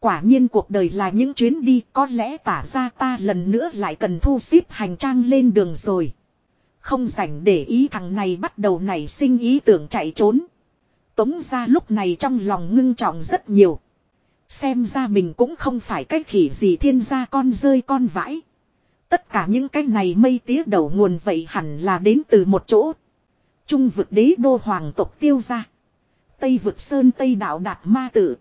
Quả nhiên cuộc đời là những chuyến đi, có lẽ tả ra ta lần nữa lại cần thu xếp hành trang lên đường rồi. Không rảnh để ý thằng này bắt đầu nảy sinh ý tưởng chạy trốn. Tống ra lúc này trong lòng ngưng trọng rất nhiều. Xem ra mình cũng không phải cái khỉ gì thiên gia con rơi con vãi. Tất cả những cái này mây tía đầu nguồn vậy hẳn là đến từ một chỗ. Trung vực đế đô hoàng tộc tiêu ra. Tây vực Sơn Tây đạo Đạt Ma Tử.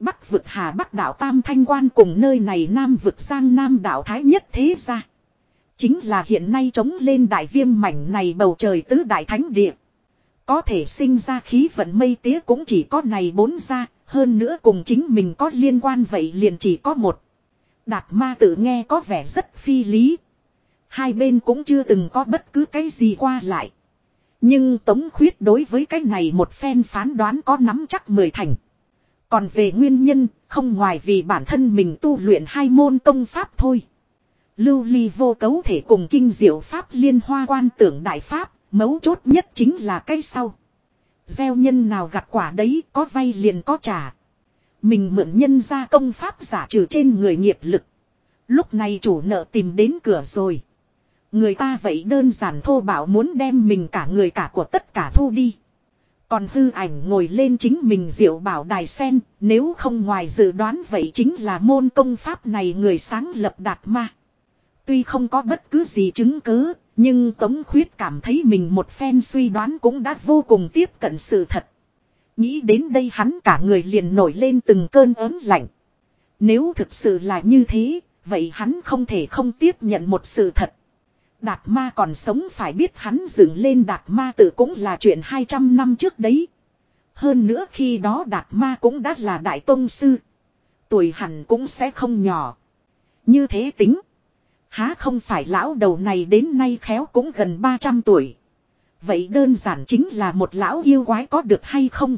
Bắc vực Hà Bắc đạo Tam Thanh Quan cùng nơi này Nam vực Giang Nam đạo Thái Nhất Thế Gia. Chính là hiện nay chống lên đại viêm mảnh này bầu trời tứ đại thánh địa. Có thể sinh ra khí vận mây tía cũng chỉ có này bốn ra, hơn nữa cùng chính mình có liên quan vậy liền chỉ có một. Đạt ma tự nghe có vẻ rất phi lý. Hai bên cũng chưa từng có bất cứ cái gì qua lại. Nhưng Tống Khuyết đối với cái này một phen phán đoán có nắm chắc mười thành. Còn về nguyên nhân, không ngoài vì bản thân mình tu luyện hai môn công pháp thôi. Lưu ly vô cấu thể cùng kinh diệu pháp liên hoa quan tưởng đại pháp, mấu chốt nhất chính là cái sau. Gieo nhân nào gặt quả đấy, có vay liền có trả. Mình mượn nhân ra công pháp giả trừ trên người nghiệp lực. Lúc này chủ nợ tìm đến cửa rồi. Người ta vậy đơn giản thô bảo muốn đem mình cả người cả của tất cả thu đi. Còn hư ảnh ngồi lên chính mình diệu bảo đài sen, nếu không ngoài dự đoán vậy chính là môn công pháp này người sáng lập đạt ma. Tuy không có bất cứ gì chứng cứ, nhưng Tống Khuyết cảm thấy mình một phen suy đoán cũng đã vô cùng tiếp cận sự thật. Nghĩ đến đây hắn cả người liền nổi lên từng cơn ớn lạnh. Nếu thực sự là như thế, vậy hắn không thể không tiếp nhận một sự thật. Đạt ma còn sống phải biết hắn dựng lên đạt ma tự cũng là chuyện 200 năm trước đấy. Hơn nữa khi đó đạt ma cũng đã là đại tôn sư. Tuổi hẳn cũng sẽ không nhỏ. Như thế tính. Há không phải lão đầu này đến nay khéo cũng gần 300 tuổi. Vậy đơn giản chính là một lão yêu quái có được hay không?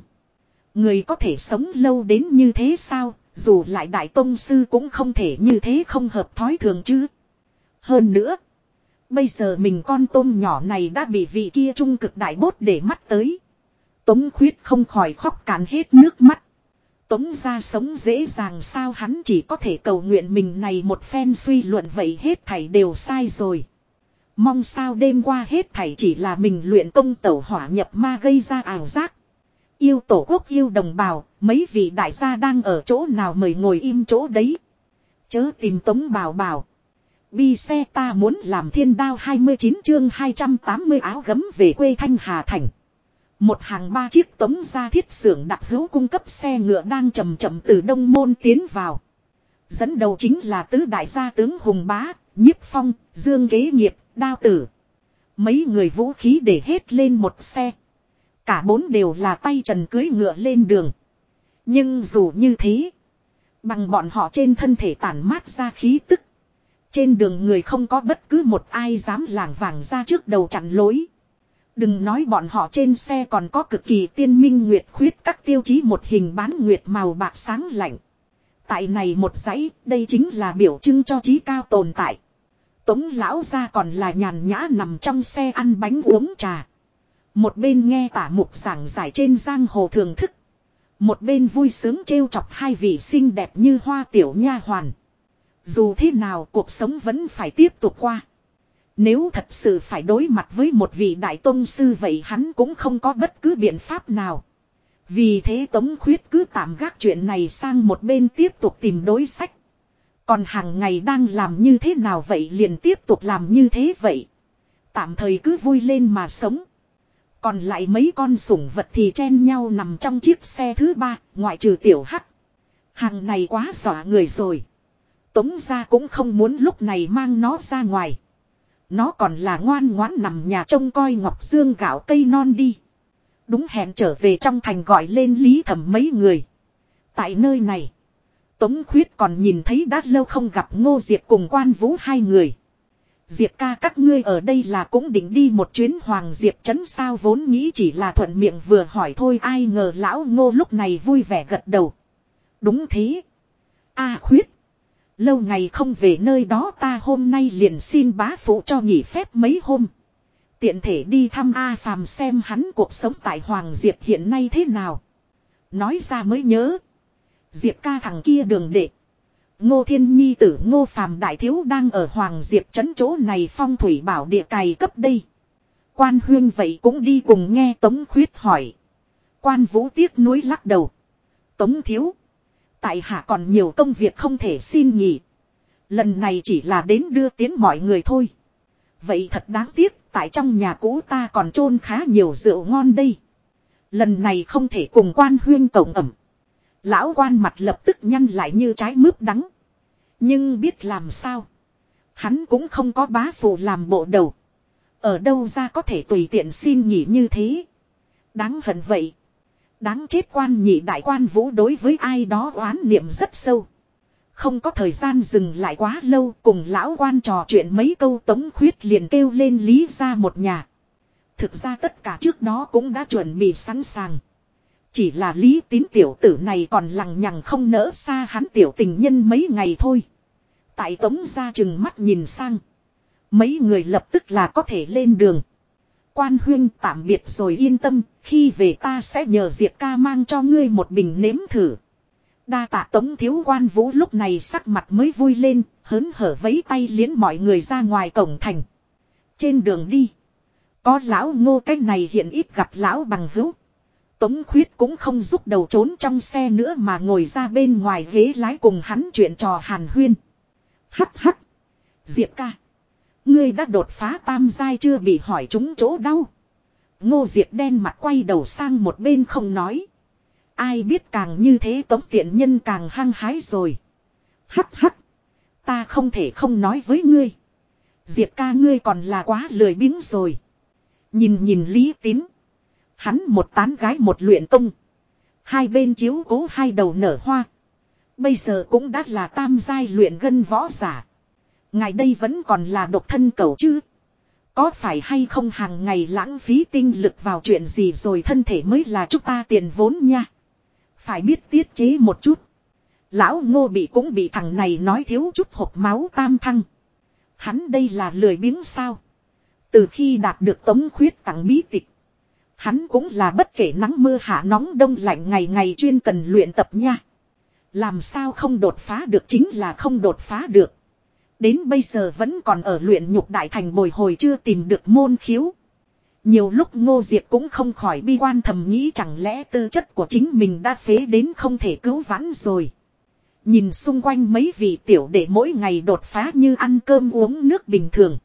Người có thể sống lâu đến như thế sao, dù lại đại tôn sư cũng không thể như thế không hợp thói thường chứ. Hơn nữa, bây giờ mình con tôm nhỏ này đã bị vị kia trung cực đại bốt để mắt tới. Tống khuyết không khỏi khóc cạn hết nước mắt. Tống ra sống dễ dàng sao hắn chỉ có thể cầu nguyện mình này một phen suy luận vậy hết thảy đều sai rồi. Mong sao đêm qua hết thảy chỉ là mình luyện công tẩu hỏa nhập ma gây ra ảo giác. Yêu tổ quốc yêu đồng bào, mấy vị đại gia đang ở chỗ nào mời ngồi im chỗ đấy. Chớ tìm tống bào bào. Bi xe ta muốn làm thiên đao 29 chương 280 áo gấm về quê Thanh Hà Thành. Một hàng ba chiếc tống ra thiết xưởng đặc hữu cung cấp xe ngựa đang chậm chậm từ đông môn tiến vào. Dẫn đầu chính là tứ đại gia tướng Hùng Bá, Nhiếp Phong, Dương Kế Nghiệp, Đao Tử. Mấy người vũ khí để hết lên một xe. Cả bốn đều là tay trần cưới ngựa lên đường. Nhưng dù như thế, bằng bọn họ trên thân thể tản mát ra khí tức. Trên đường người không có bất cứ một ai dám lảng vàng ra trước đầu chặn lối. Đừng nói bọn họ trên xe còn có cực kỳ tiên minh nguyệt khuyết các tiêu chí một hình bán nguyệt màu bạc sáng lạnh. Tại này một dãy, đây chính là biểu trưng cho trí cao tồn tại. Tống lão ra còn là nhàn nhã nằm trong xe ăn bánh uống trà. Một bên nghe tả mục giảng giải trên giang hồ thường thức. Một bên vui sướng trêu chọc hai vị xinh đẹp như hoa tiểu nha hoàn. Dù thế nào cuộc sống vẫn phải tiếp tục qua. Nếu thật sự phải đối mặt với một vị đại tôn sư vậy hắn cũng không có bất cứ biện pháp nào. Vì thế Tống Khuyết cứ tạm gác chuyện này sang một bên tiếp tục tìm đối sách. Còn hàng ngày đang làm như thế nào vậy liền tiếp tục làm như thế vậy. Tạm thời cứ vui lên mà sống. Còn lại mấy con sủng vật thì chen nhau nằm trong chiếc xe thứ ba, ngoại trừ tiểu hắc. Hàng này quá dọa người rồi. Tống ra cũng không muốn lúc này mang nó ra ngoài. Nó còn là ngoan ngoãn nằm nhà trông coi Ngọc Dương gạo cây non đi. Đúng hẹn trở về trong thành gọi lên lý thẩm mấy người. Tại nơi này. Tống khuyết còn nhìn thấy đã lâu không gặp ngô diệp cùng quan vũ hai người. Diệp ca các ngươi ở đây là cũng định đi một chuyến hoàng diệp chấn sao vốn nghĩ chỉ là thuận miệng vừa hỏi thôi, ai ngờ lão ngô lúc này vui vẻ gật đầu. Đúng thế. a khuyết. Lâu ngày không về nơi đó ta hôm nay liền xin bá phụ cho nghỉ phép mấy hôm. Tiện thể đi thăm A Phàm xem hắn cuộc sống tại Hoàng Diệp hiện nay thế nào. Nói ra mới nhớ. Diệp ca thằng kia đường đệ. Ngô Thiên Nhi tử Ngô Phàm Đại Thiếu đang ở Hoàng Diệp trấn chỗ này phong thủy bảo địa cày cấp đây. Quan huyên vậy cũng đi cùng nghe Tống Khuyết hỏi. Quan Vũ tiếc nuối lắc đầu. Tống Thiếu. Tại hạ còn nhiều công việc không thể xin nghỉ. Lần này chỉ là đến đưa tiến mọi người thôi. Vậy thật đáng tiếc, tại trong nhà cũ ta còn chôn khá nhiều rượu ngon đây. Lần này không thể cùng quan huyên cộng ẩm. Lão quan mặt lập tức nhăn lại như trái mướp đắng. Nhưng biết làm sao. Hắn cũng không có bá phụ làm bộ đầu. Ở đâu ra có thể tùy tiện xin nghỉ như thế. Đáng hận vậy. Đáng chết quan nhị đại quan vũ đối với ai đó oán niệm rất sâu. Không có thời gian dừng lại quá lâu, cùng lão quan trò chuyện mấy câu tống khuyết liền kêu lên lý ra một nhà. Thực ra tất cả trước đó cũng đã chuẩn bị sẵn sàng. Chỉ là lý tín tiểu tử này còn lằng nhằng không nỡ xa hắn tiểu tình nhân mấy ngày thôi. Tại tống ra chừng mắt nhìn sang. Mấy người lập tức là có thể lên đường. Quan huyên tạm biệt rồi yên tâm, khi về ta sẽ nhờ Diệp ca mang cho ngươi một bình nếm thử. Đa tạ tống thiếu quan vũ lúc này sắc mặt mới vui lên, hớn hở vấy tay liến mọi người ra ngoài cổng thành. Trên đường đi, có lão ngô cái này hiện ít gặp lão bằng hữu. Tống khuyết cũng không giúp đầu trốn trong xe nữa mà ngồi ra bên ngoài ghế lái cùng hắn chuyện trò hàn huyên. Hắc hắc. Diệp ca. Ngươi đã đột phá tam giai chưa bị hỏi trúng chỗ đau. Ngô Diệp đen mặt quay đầu sang một bên không nói. Ai biết càng như thế tống tiện nhân càng hăng hái rồi. Hắc hắc. Ta không thể không nói với ngươi. Diệp ca ngươi còn là quá lười biếng rồi. Nhìn nhìn Lý Tín. Hắn một tán gái một luyện công. Hai bên chiếu cố hai đầu nở hoa. Bây giờ cũng đã là tam giai luyện gân võ giả. Ngày đây vẫn còn là độc thân cầu chứ. Có phải hay không hàng ngày lãng phí tinh lực vào chuyện gì rồi thân thể mới là chúng ta tiền vốn nha. Phải biết tiết chế một chút. Lão ngô bị cũng bị thằng này nói thiếu chút hộp máu tam thăng. Hắn đây là lười biếng sao. Từ khi đạt được tống khuyết tặng bí tịch. Hắn cũng là bất kể nắng mưa hạ nóng đông lạnh ngày ngày chuyên cần luyện tập nha. Làm sao không đột phá được chính là không đột phá được. Đến bây giờ vẫn còn ở luyện nhục đại thành bồi hồi chưa tìm được môn khiếu. Nhiều lúc ngô diệp cũng không khỏi bi quan thầm nghĩ chẳng lẽ tư chất của chính mình đã phế đến không thể cứu vãn rồi. Nhìn xung quanh mấy vị tiểu đệ mỗi ngày đột phá như ăn cơm uống nước bình thường.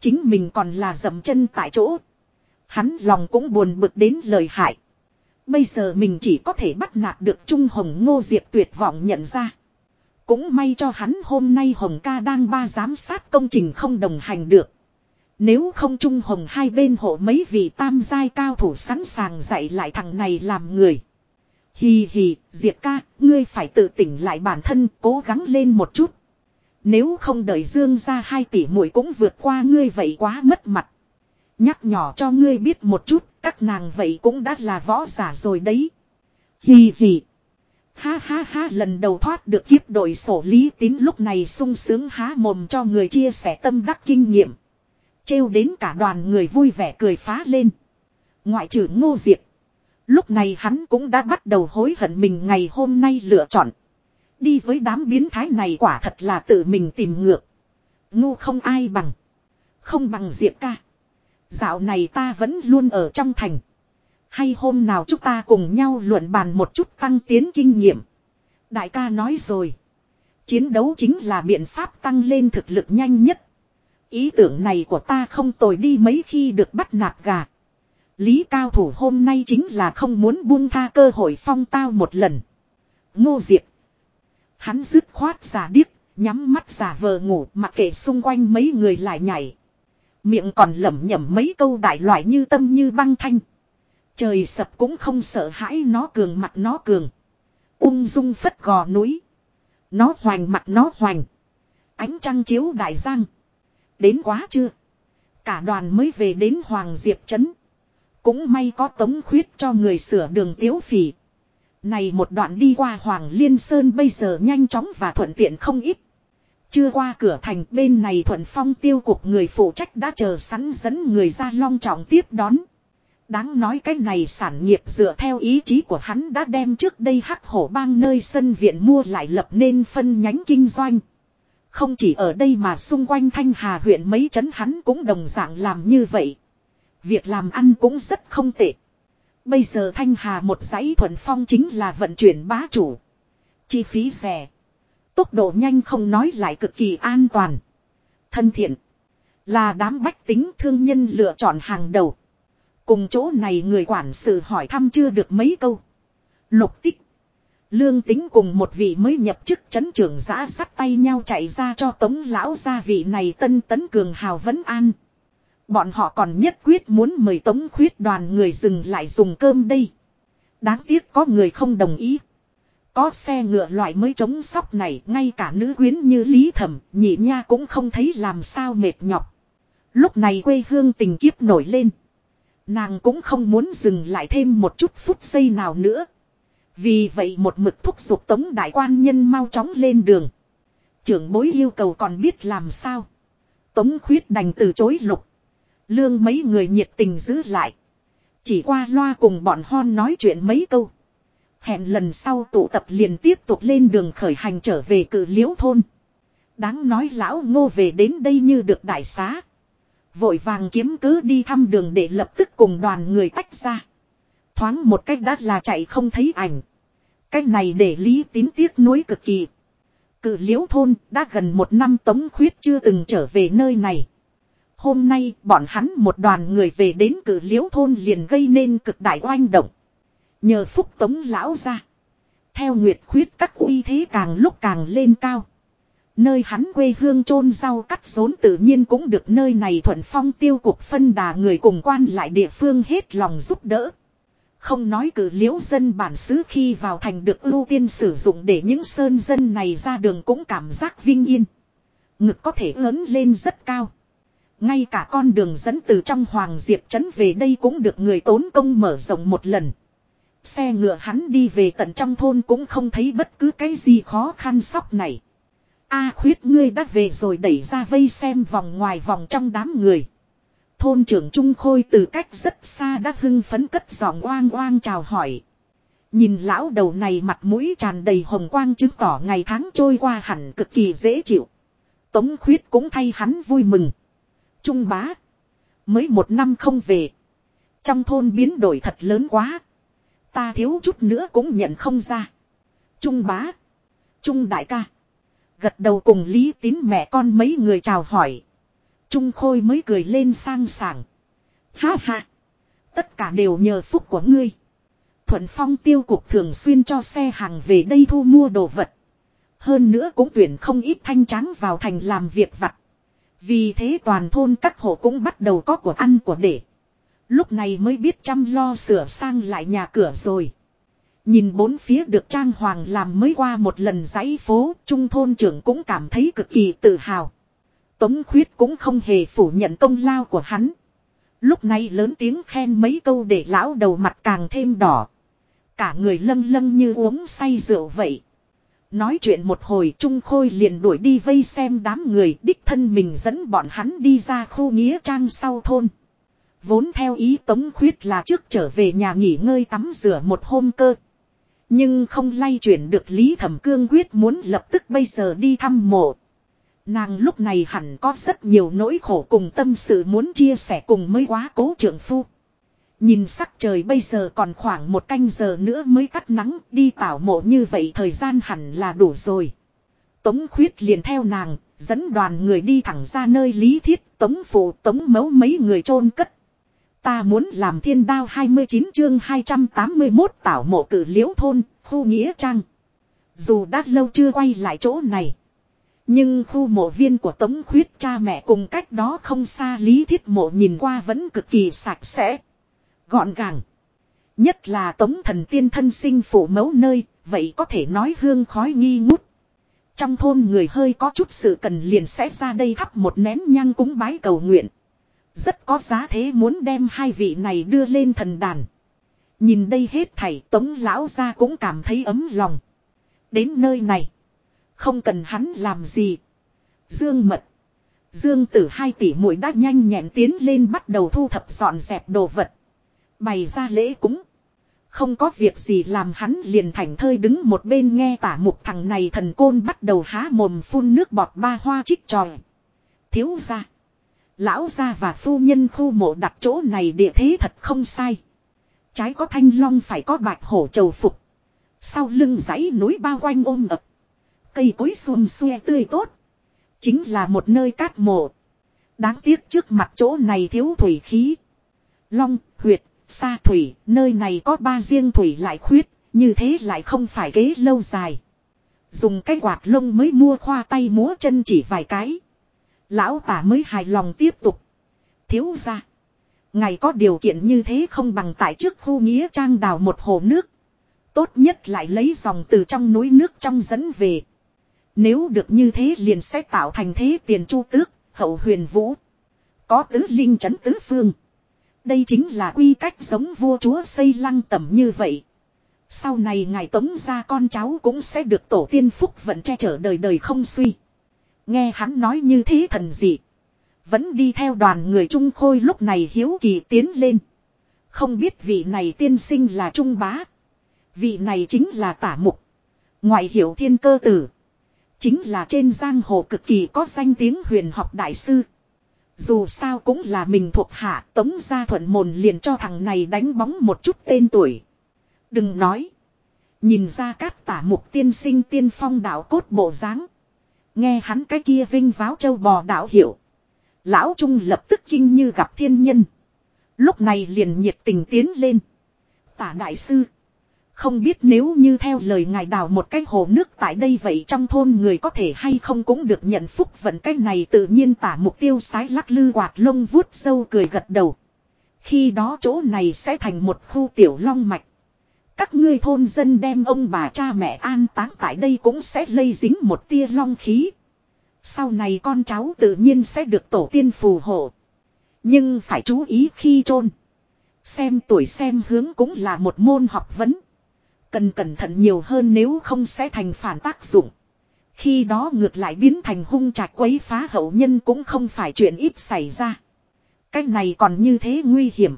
Chính mình còn là dậm chân tại chỗ. Hắn lòng cũng buồn bực đến lời hại. Bây giờ mình chỉ có thể bắt nạt được Trung Hồng Ngô Diệp tuyệt vọng nhận ra. Cũng may cho hắn hôm nay Hồng ca đang ba giám sát công trình không đồng hành được. Nếu không Trung Hồng hai bên hộ mấy vị tam giai cao thủ sẵn sàng dạy lại thằng này làm người. Hì hì, Diệp ca, ngươi phải tự tỉnh lại bản thân, cố gắng lên một chút. Nếu không đợi Dương ra hai tỷ muội cũng vượt qua ngươi vậy quá mất mặt. Nhắc nhỏ cho ngươi biết một chút, các nàng vậy cũng đã là võ giả rồi đấy. Hì hì. Ha ha ha, lần đầu thoát được kiếp đội sổ lý tín lúc này sung sướng há mồm cho người chia sẻ tâm đắc kinh nghiệm. Trêu đến cả đoàn người vui vẻ cười phá lên. Ngoại trừ ngô diệp. Lúc này hắn cũng đã bắt đầu hối hận mình ngày hôm nay lựa chọn. Đi với đám biến thái này quả thật là tự mình tìm ngược. Ngu không ai bằng. Không bằng diệp ca. Dạo này ta vẫn luôn ở trong thành. Hay hôm nào chúng ta cùng nhau luận bàn một chút tăng tiến kinh nghiệm. Đại ca nói rồi. Chiến đấu chính là biện pháp tăng lên thực lực nhanh nhất. Ý tưởng này của ta không tồi đi mấy khi được bắt nạt gà. Lý cao thủ hôm nay chính là không muốn buông tha cơ hội phong tao một lần. Ngô Diệp. Hắn dứt khoát giả điếc, nhắm mắt giả vờ ngủ mặc kệ xung quanh mấy người lại nhảy. Miệng còn lẩm nhẩm mấy câu đại loại như tâm như băng thanh. Trời sập cũng không sợ hãi nó cường mặt nó cường. Ung dung phất gò núi. Nó hoành mặt nó hoành. Ánh trăng chiếu đại giang. Đến quá chưa? Cả đoàn mới về đến Hoàng Diệp Trấn. Cũng may có tống khuyết cho người sửa đường tiếu phỉ. Này một đoạn đi qua Hoàng Liên Sơn bây giờ nhanh chóng và thuận tiện không ít. Chưa qua cửa thành, bên này thuận phong tiêu cục người phụ trách đã chờ sẵn dẫn người ra long trọng tiếp đón. Đáng nói cái này sản nghiệp dựa theo ý chí của hắn đã đem trước đây hắc hổ bang nơi sân viện mua lại lập nên phân nhánh kinh doanh. Không chỉ ở đây mà xung quanh Thanh Hà huyện mấy chấn hắn cũng đồng dạng làm như vậy. Việc làm ăn cũng rất không tệ. Bây giờ Thanh Hà một dãy thuần phong chính là vận chuyển bá chủ. Chi phí rẻ. Tốc độ nhanh không nói lại cực kỳ an toàn. Thân thiện. Là đám bách tính thương nhân lựa chọn hàng đầu. Cùng chỗ này người quản sự hỏi thăm chưa được mấy câu. Lục tích. Lương tính cùng một vị mới nhập chức chấn trưởng giã sắt tay nhau chạy ra cho tống lão gia vị này tân tấn cường hào vấn an. Bọn họ còn nhất quyết muốn mời tống khuyết đoàn người dừng lại dùng cơm đây. Đáng tiếc có người không đồng ý. Có xe ngựa loại mới chống sóc này, ngay cả nữ quyến như Lý Thẩm, nhị nha cũng không thấy làm sao mệt nhọc. Lúc này quê hương tình kiếp nổi lên. Nàng cũng không muốn dừng lại thêm một chút phút giây nào nữa. Vì vậy một mực thúc giục tống đại quan nhân mau chóng lên đường. Trưởng bối yêu cầu còn biết làm sao. Tống khuyết đành từ chối lục. Lương mấy người nhiệt tình giữ lại. Chỉ qua loa cùng bọn hon nói chuyện mấy câu. Hẹn lần sau tụ tập liền tiếp tục lên đường khởi hành trở về cử liễu thôn. Đáng nói lão ngô về đến đây như được đại xá. Vội vàng kiếm cứ đi thăm đường để lập tức cùng đoàn người tách ra. Thoáng một cách đã là chạy không thấy ảnh. Cách này để lý tín tiếc nuối cực kỳ. Cự liễu thôn đã gần một năm tống khuyết chưa từng trở về nơi này. Hôm nay bọn hắn một đoàn người về đến cử liễu thôn liền gây nên cực đại oanh động. Nhờ phúc tống lão ra. Theo nguyệt khuyết các uy thế càng lúc càng lên cao. Nơi hắn quê hương chôn rau cắt rốn tự nhiên cũng được nơi này thuận phong tiêu cục phân đà người cùng quan lại địa phương hết lòng giúp đỡ. Không nói cử liễu dân bản xứ khi vào thành được ưu tiên sử dụng để những sơn dân này ra đường cũng cảm giác vinh yên. Ngực có thể ớn lên rất cao. Ngay cả con đường dẫn từ trong Hoàng Diệp Trấn về đây cũng được người tốn công mở rộng một lần. Xe ngựa hắn đi về tận trong thôn cũng không thấy bất cứ cái gì khó khăn sóc này. A khuyết ngươi đã về rồi đẩy ra vây xem vòng ngoài vòng trong đám người. Thôn trưởng Trung Khôi từ cách rất xa đã hưng phấn cất giọng oang oang chào hỏi. Nhìn lão đầu này mặt mũi tràn đầy hồng quang chứng tỏ ngày tháng trôi qua hẳn cực kỳ dễ chịu. Tống khuyết cũng thay hắn vui mừng. Trung bá. Mới một năm không về. Trong thôn biến đổi thật lớn quá. Ta thiếu chút nữa cũng nhận không ra. Trung bá. Trung đại ca. Gật đầu cùng Lý Tín mẹ con mấy người chào hỏi. Trung Khôi mới cười lên sang sảng. Ha ha. Tất cả đều nhờ phúc của ngươi. Thuận Phong tiêu cục thường xuyên cho xe hàng về đây thu mua đồ vật. Hơn nữa cũng tuyển không ít thanh trắng vào thành làm việc vặt. Vì thế toàn thôn các hộ cũng bắt đầu có của ăn của để. Lúc này mới biết chăm lo sửa sang lại nhà cửa rồi. Nhìn bốn phía được trang hoàng làm mới qua một lần giấy phố, trung thôn trưởng cũng cảm thấy cực kỳ tự hào. Tống khuyết cũng không hề phủ nhận công lao của hắn. Lúc này lớn tiếng khen mấy câu để lão đầu mặt càng thêm đỏ. Cả người lâng lâng như uống say rượu vậy. Nói chuyện một hồi Trung Khôi liền đuổi đi vây xem đám người đích thân mình dẫn bọn hắn đi ra khu nghĩa trang sau thôn. Vốn theo ý Tống Khuyết là trước trở về nhà nghỉ ngơi tắm rửa một hôm cơ. Nhưng không lay chuyển được Lý Thẩm Cương quyết muốn lập tức bây giờ đi thăm mộ. Nàng lúc này hẳn có rất nhiều nỗi khổ cùng tâm sự muốn chia sẻ cùng mới quá cố trưởng phu. Nhìn sắc trời bây giờ còn khoảng một canh giờ nữa mới cắt nắng đi tảo mộ như vậy thời gian hẳn là đủ rồi. Tống khuyết liền theo nàng, dẫn đoàn người đi thẳng ra nơi lý thiết, tống phụ tống mấu mấy người chôn cất. Ta muốn làm thiên đao 29 chương 281 tảo mộ cử liễu thôn, khu nghĩa trang. Dù đã lâu chưa quay lại chỗ này. Nhưng khu mộ viên của Tống Khuyết cha mẹ cùng cách đó không xa lý thiết mộ nhìn qua vẫn cực kỳ sạch sẽ. Gọn gàng. Nhất là Tống thần tiên thân sinh phủ mẫu nơi, vậy có thể nói hương khói nghi ngút. Trong thôn người hơi có chút sự cần liền sẽ ra đây thắp một nén nhang cúng bái cầu nguyện. Rất có giá thế muốn đem hai vị này đưa lên thần đàn. Nhìn đây hết thảy, tống lão ra cũng cảm thấy ấm lòng. Đến nơi này. Không cần hắn làm gì. Dương mật. Dương tử hai tỷ muội đã nhanh nhẹn tiến lên bắt đầu thu thập dọn dẹp đồ vật. Bày ra lễ cúng. Không có việc gì làm hắn liền thành thơi đứng một bên nghe tả mục thằng này thần côn bắt đầu há mồm phun nước bọt ba hoa trích tròi. Thiếu ra. Lão gia và phu nhân khu mộ đặt chỗ này địa thế thật không sai. Trái có thanh long phải có bạch hổ trầu phục. Sau lưng dãy núi bao quanh ôm ập. Cây cối xùm xuê tươi tốt. Chính là một nơi cát mộ. Đáng tiếc trước mặt chỗ này thiếu thủy khí. Long, huyệt, sa thủy, nơi này có ba riêng thủy lại khuyết, như thế lại không phải kế lâu dài. Dùng cái quạt lông mới mua khoa tay múa chân chỉ vài cái. Lão tả mới hài lòng tiếp tục. Thiếu ra. Ngày có điều kiện như thế không bằng tại trước khu nghĩa trang đào một hồ nước. Tốt nhất lại lấy dòng từ trong núi nước trong dẫn về. Nếu được như thế liền sẽ tạo thành thế tiền chu tước, hậu huyền vũ. Có tứ linh chấn tứ phương. Đây chính là quy cách giống vua chúa xây lăng tẩm như vậy. Sau này ngài tống ra con cháu cũng sẽ được tổ tiên phúc vận che chở đời đời không suy. Nghe hắn nói như thế thần dị. Vẫn đi theo đoàn người Trung Khôi lúc này hiếu kỳ tiến lên. Không biết vị này tiên sinh là Trung Bá. Vị này chính là tả mục. Ngoại hiểu thiên cơ tử. Chính là trên giang hồ cực kỳ có danh tiếng huyền học đại sư. Dù sao cũng là mình thuộc hạ, tống gia thuận mồn liền cho thằng này đánh bóng một chút tên tuổi. Đừng nói. Nhìn ra các tả mục tiên sinh tiên phong đạo cốt bộ dáng Nghe hắn cái kia vinh váo châu bò đạo hiệu. Lão Trung lập tức kinh như gặp thiên nhân. Lúc này liền nhiệt tình tiến lên. Tả đại sư. Không biết nếu như theo lời ngài đào một cái hồ nước tại đây vậy trong thôn người có thể hay không cũng được nhận phúc vận cái này tự nhiên tả mục tiêu sái lắc lư quạt lông vuốt sâu cười gật đầu. Khi đó chỗ này sẽ thành một khu tiểu long mạch. Các ngươi thôn dân đem ông bà cha mẹ an táng tại đây cũng sẽ lây dính một tia long khí. Sau này con cháu tự nhiên sẽ được tổ tiên phù hộ. Nhưng phải chú ý khi chôn Xem tuổi xem hướng cũng là một môn học vấn. Cần cẩn thận nhiều hơn nếu không sẽ thành phản tác dụng. Khi đó ngược lại biến thành hung trạch quấy phá hậu nhân cũng không phải chuyện ít xảy ra. Cái này còn như thế nguy hiểm.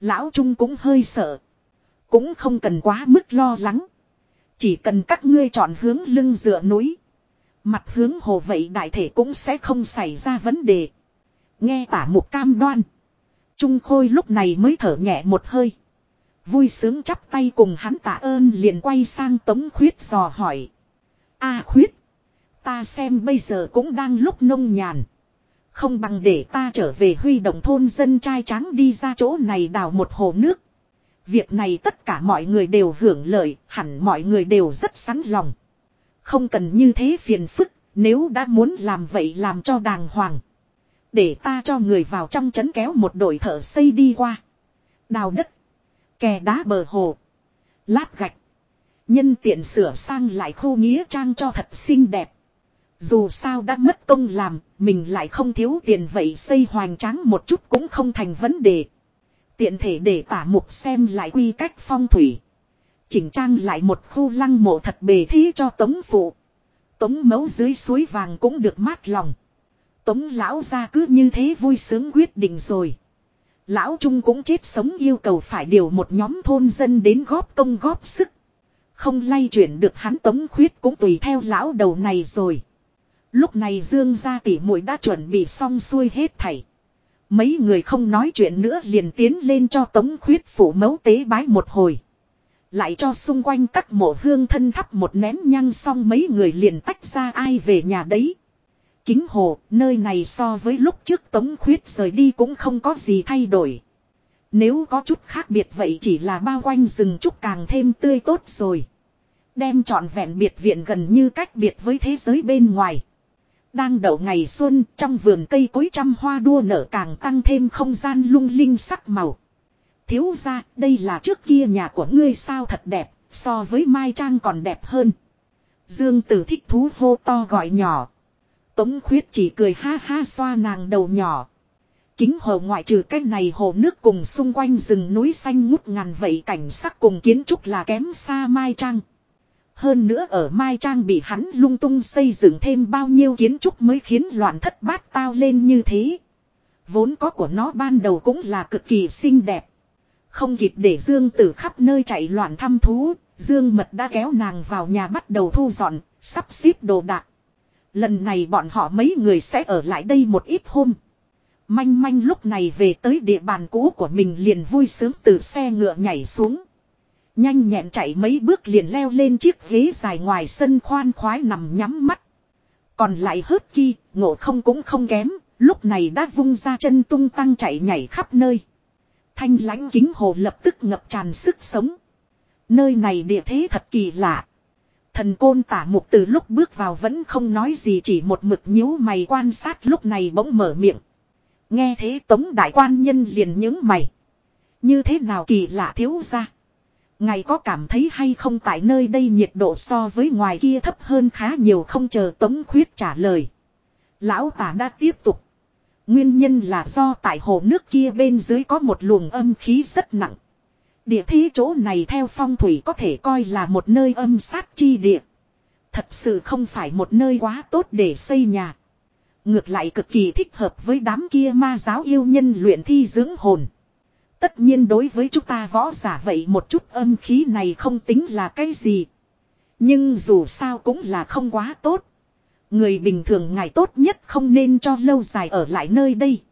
Lão Trung cũng hơi sợ. Cũng không cần quá mức lo lắng. Chỉ cần các ngươi chọn hướng lưng dựa núi. Mặt hướng hồ vậy đại thể cũng sẽ không xảy ra vấn đề. Nghe tả một cam đoan. Trung Khôi lúc này mới thở nhẹ một hơi. Vui sướng chắp tay cùng hắn tạ ơn liền quay sang Tống Khuyết dò hỏi. a Khuyết. Ta xem bây giờ cũng đang lúc nông nhàn. Không bằng để ta trở về huy động thôn dân trai trắng đi ra chỗ này đào một hồ nước. Việc này tất cả mọi người đều hưởng lợi, hẳn mọi người đều rất sẵn lòng. Không cần như thế phiền phức, nếu đã muốn làm vậy làm cho đàng hoàng. Để ta cho người vào trong trấn kéo một đội thợ xây đi qua. Đào đất. Kè đá bờ hồ. Lát gạch. Nhân tiện sửa sang lại khu nghĩa trang cho thật xinh đẹp. Dù sao đã mất công làm, mình lại không thiếu tiền vậy xây hoành tráng một chút cũng không thành vấn đề. Tiện thể để tả mục xem lại quy cách phong thủy. Chỉnh trang lại một khu lăng mộ thật bề thí cho tống phụ. Tống mấu dưới suối vàng cũng được mát lòng. Tống lão ra cứ như thế vui sướng quyết định rồi. Lão Trung cũng chết sống yêu cầu phải điều một nhóm thôn dân đến góp công góp sức. Không lay chuyển được hắn tống khuyết cũng tùy theo lão đầu này rồi. Lúc này Dương gia tỷ muội đã chuẩn bị xong xuôi hết thảy. Mấy người không nói chuyện nữa liền tiến lên cho tống khuyết phủ mấu tế bái một hồi. Lại cho xung quanh các mộ hương thân thắp một nén nhang xong mấy người liền tách ra ai về nhà đấy. Kính hồ, nơi này so với lúc trước tống khuyết rời đi cũng không có gì thay đổi. Nếu có chút khác biệt vậy chỉ là bao quanh rừng trúc càng thêm tươi tốt rồi. Đem trọn vẹn biệt viện gần như cách biệt với thế giới bên ngoài. Đang đậu ngày xuân trong vườn cây cối trăm hoa đua nở càng tăng thêm không gian lung linh sắc màu. Thiếu ra đây là trước kia nhà của ngươi sao thật đẹp, so với Mai Trang còn đẹp hơn. Dương tử thích thú hô to gọi nhỏ. Tống khuyết chỉ cười ha ha xoa nàng đầu nhỏ. Kính hồ ngoại trừ cái này hồ nước cùng xung quanh rừng núi xanh ngút ngàn vậy cảnh sắc cùng kiến trúc là kém xa Mai Trang. Hơn nữa ở Mai Trang bị hắn lung tung xây dựng thêm bao nhiêu kiến trúc mới khiến loạn thất bát tao lên như thế. Vốn có của nó ban đầu cũng là cực kỳ xinh đẹp. Không kịp để Dương Tử khắp nơi chạy loạn thăm thú, Dương Mật đã kéo nàng vào nhà bắt đầu thu dọn, sắp xếp đồ đạc. Lần này bọn họ mấy người sẽ ở lại đây một ít hôm. Manh manh lúc này về tới địa bàn cũ của mình liền vui sướng từ xe ngựa nhảy xuống. Nhanh nhẹn chạy mấy bước liền leo lên chiếc ghế dài ngoài sân khoan khoái nằm nhắm mắt. Còn lại hớt ki, ngộ không cũng không kém, lúc này đã vung ra chân tung tăng chạy nhảy khắp nơi. Thanh lãnh kính hồ lập tức ngập tràn sức sống. Nơi này địa thế thật kỳ lạ. Thần côn tả mục từ lúc bước vào vẫn không nói gì chỉ một mực nhíu mày quan sát lúc này bỗng mở miệng. Nghe thế tống đại quan nhân liền những mày. Như thế nào kỳ lạ thiếu ra. Ngày có cảm thấy hay không tại nơi đây nhiệt độ so với ngoài kia thấp hơn khá nhiều không chờ tống khuyết trả lời. Lão tả đã tiếp tục. Nguyên nhân là do tại hồ nước kia bên dưới có một luồng âm khí rất nặng. Địa thế chỗ này theo phong thủy có thể coi là một nơi âm sát chi địa. Thật sự không phải một nơi quá tốt để xây nhà. Ngược lại cực kỳ thích hợp với đám kia ma giáo yêu nhân luyện thi dưỡng hồn. Tất nhiên đối với chúng ta võ giả vậy một chút âm khí này không tính là cái gì. Nhưng dù sao cũng là không quá tốt. Người bình thường ngày tốt nhất không nên cho lâu dài ở lại nơi đây.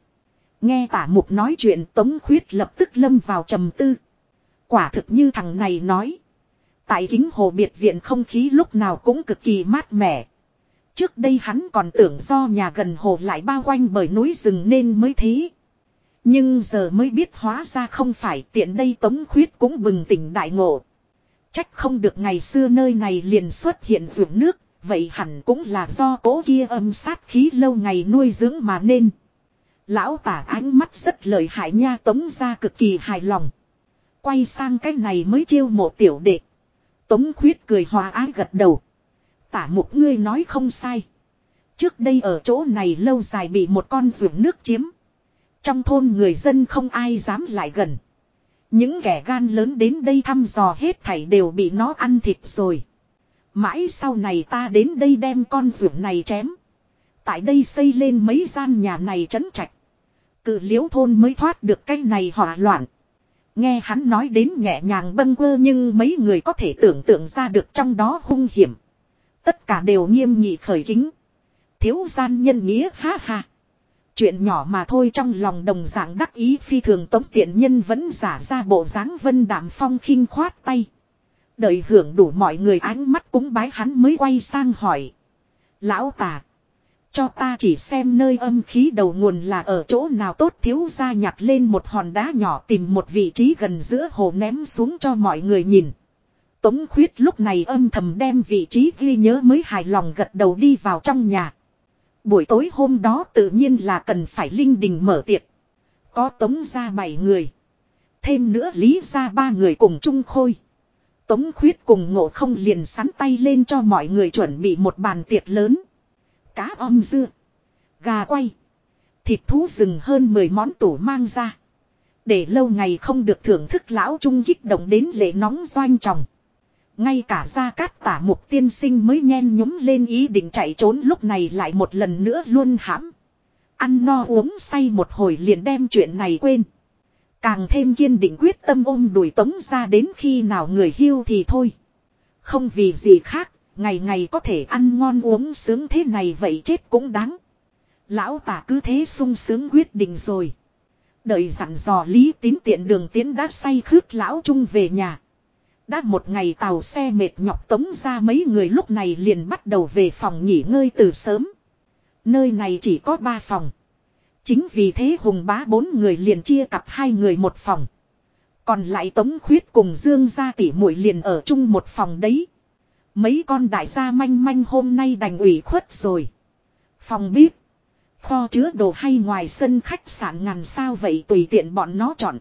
Nghe tả mục nói chuyện, tống khuyết lập tức lâm vào trầm tư. Quả thực như thằng này nói. Tại kính hồ biệt viện không khí lúc nào cũng cực kỳ mát mẻ. Trước đây hắn còn tưởng do nhà gần hồ lại bao quanh bởi núi rừng nên mới thế. Nhưng giờ mới biết hóa ra không phải tiện đây tống khuyết cũng bừng tỉnh đại ngộ. Trách không được ngày xưa nơi này liền xuất hiện ruộng nước, vậy hẳn cũng là do cố kia âm sát khí lâu ngày nuôi dưỡng mà nên. Lão tả ánh mắt rất lợi hại nha tống ra cực kỳ hài lòng. Quay sang cái này mới chiêu mộ tiểu đệ. Tống khuyết cười hòa ái gật đầu. Tả mục ngươi nói không sai. Trước đây ở chỗ này lâu dài bị một con ruộng nước chiếm. Trong thôn người dân không ai dám lại gần. Những kẻ gan lớn đến đây thăm dò hết thảy đều bị nó ăn thịt rồi. Mãi sau này ta đến đây đem con ruộng này chém. Tại đây xây lên mấy gian nhà này trấn trạch. Cự liễu thôn mới thoát được cái này hỏa loạn. Nghe hắn nói đến nhẹ nhàng bâng quơ nhưng mấy người có thể tưởng tượng ra được trong đó hung hiểm. Tất cả đều nghiêm nghị khởi kính. Thiếu gian nhân nghĩa, ha ha. Chuyện nhỏ mà thôi trong lòng đồng dạng đắc ý, phi thường tống tiện nhân vẫn giả ra bộ dáng vân đạm phong khinh khoát tay. Đợi hưởng đủ mọi người ánh mắt cúng bái hắn mới quay sang hỏi. Lão tà. Cho ta chỉ xem nơi âm khí đầu nguồn là ở chỗ nào tốt, thiếu ra nhặt lên một hòn đá nhỏ tìm một vị trí gần giữa hồ ném xuống cho mọi người nhìn. Tống khuyết lúc này âm thầm đem vị trí ghi nhớ mới hài lòng gật đầu đi vào trong nhà. Buổi tối hôm đó tự nhiên là cần phải linh đình mở tiệc. Có tống ra bảy người. Thêm nữa lý ra ba người cùng chung khôi. Tống khuyết cùng ngộ không liền sắn tay lên cho mọi người chuẩn bị một bàn tiệc lớn. Cá om dưa. Gà quay. Thịt thú rừng hơn 10 món tủ mang ra. Để lâu ngày không được thưởng thức lão trung kích động đến lệ nóng doanh tròng. Ngay cả gia cát tả mục tiên sinh mới nhen nhúm lên ý định chạy trốn lúc này lại một lần nữa luôn hãm. Ăn no uống say một hồi liền đem chuyện này quên. Càng thêm kiên định quyết tâm ôm đuổi tống ra đến khi nào người hưu thì thôi. Không vì gì khác, ngày ngày có thể ăn ngon uống sướng thế này vậy chết cũng đáng. Lão tả cứ thế sung sướng quyết định rồi. Đợi dặn dò lý tín tiện đường tiến đã say khướt lão trung về nhà. Đã một ngày tàu xe mệt nhọc tống ra mấy người lúc này liền bắt đầu về phòng nghỉ ngơi từ sớm. Nơi này chỉ có ba phòng. Chính vì thế hùng bá bốn người liền chia cặp hai người một phòng. Còn lại tống khuyết cùng dương gia tỉ muội liền ở chung một phòng đấy. Mấy con đại gia manh manh hôm nay đành ủy khuất rồi. Phòng bếp. Kho chứa đồ hay ngoài sân khách sạn ngàn sao vậy tùy tiện bọn nó chọn.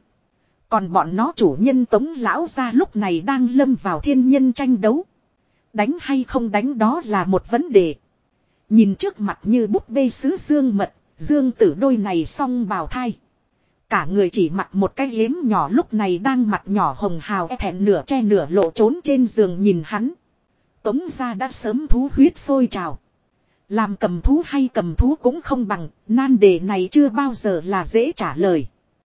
Còn bọn nó chủ nhân tống lão ra lúc này đang lâm vào thiên nhân tranh đấu. Đánh hay không đánh đó là một vấn đề. Nhìn trước mặt như búp bê sứ dương mật, dương tử đôi này song bào thai. Cả người chỉ mặc một cái yếm nhỏ lúc này đang mặt nhỏ hồng hào e thẹn nửa che nửa lộ trốn trên giường nhìn hắn. Tống ra đã sớm thú huyết sôi trào. Làm cầm thú hay cầm thú cũng không bằng, nan đề này chưa bao giờ là dễ trả lời.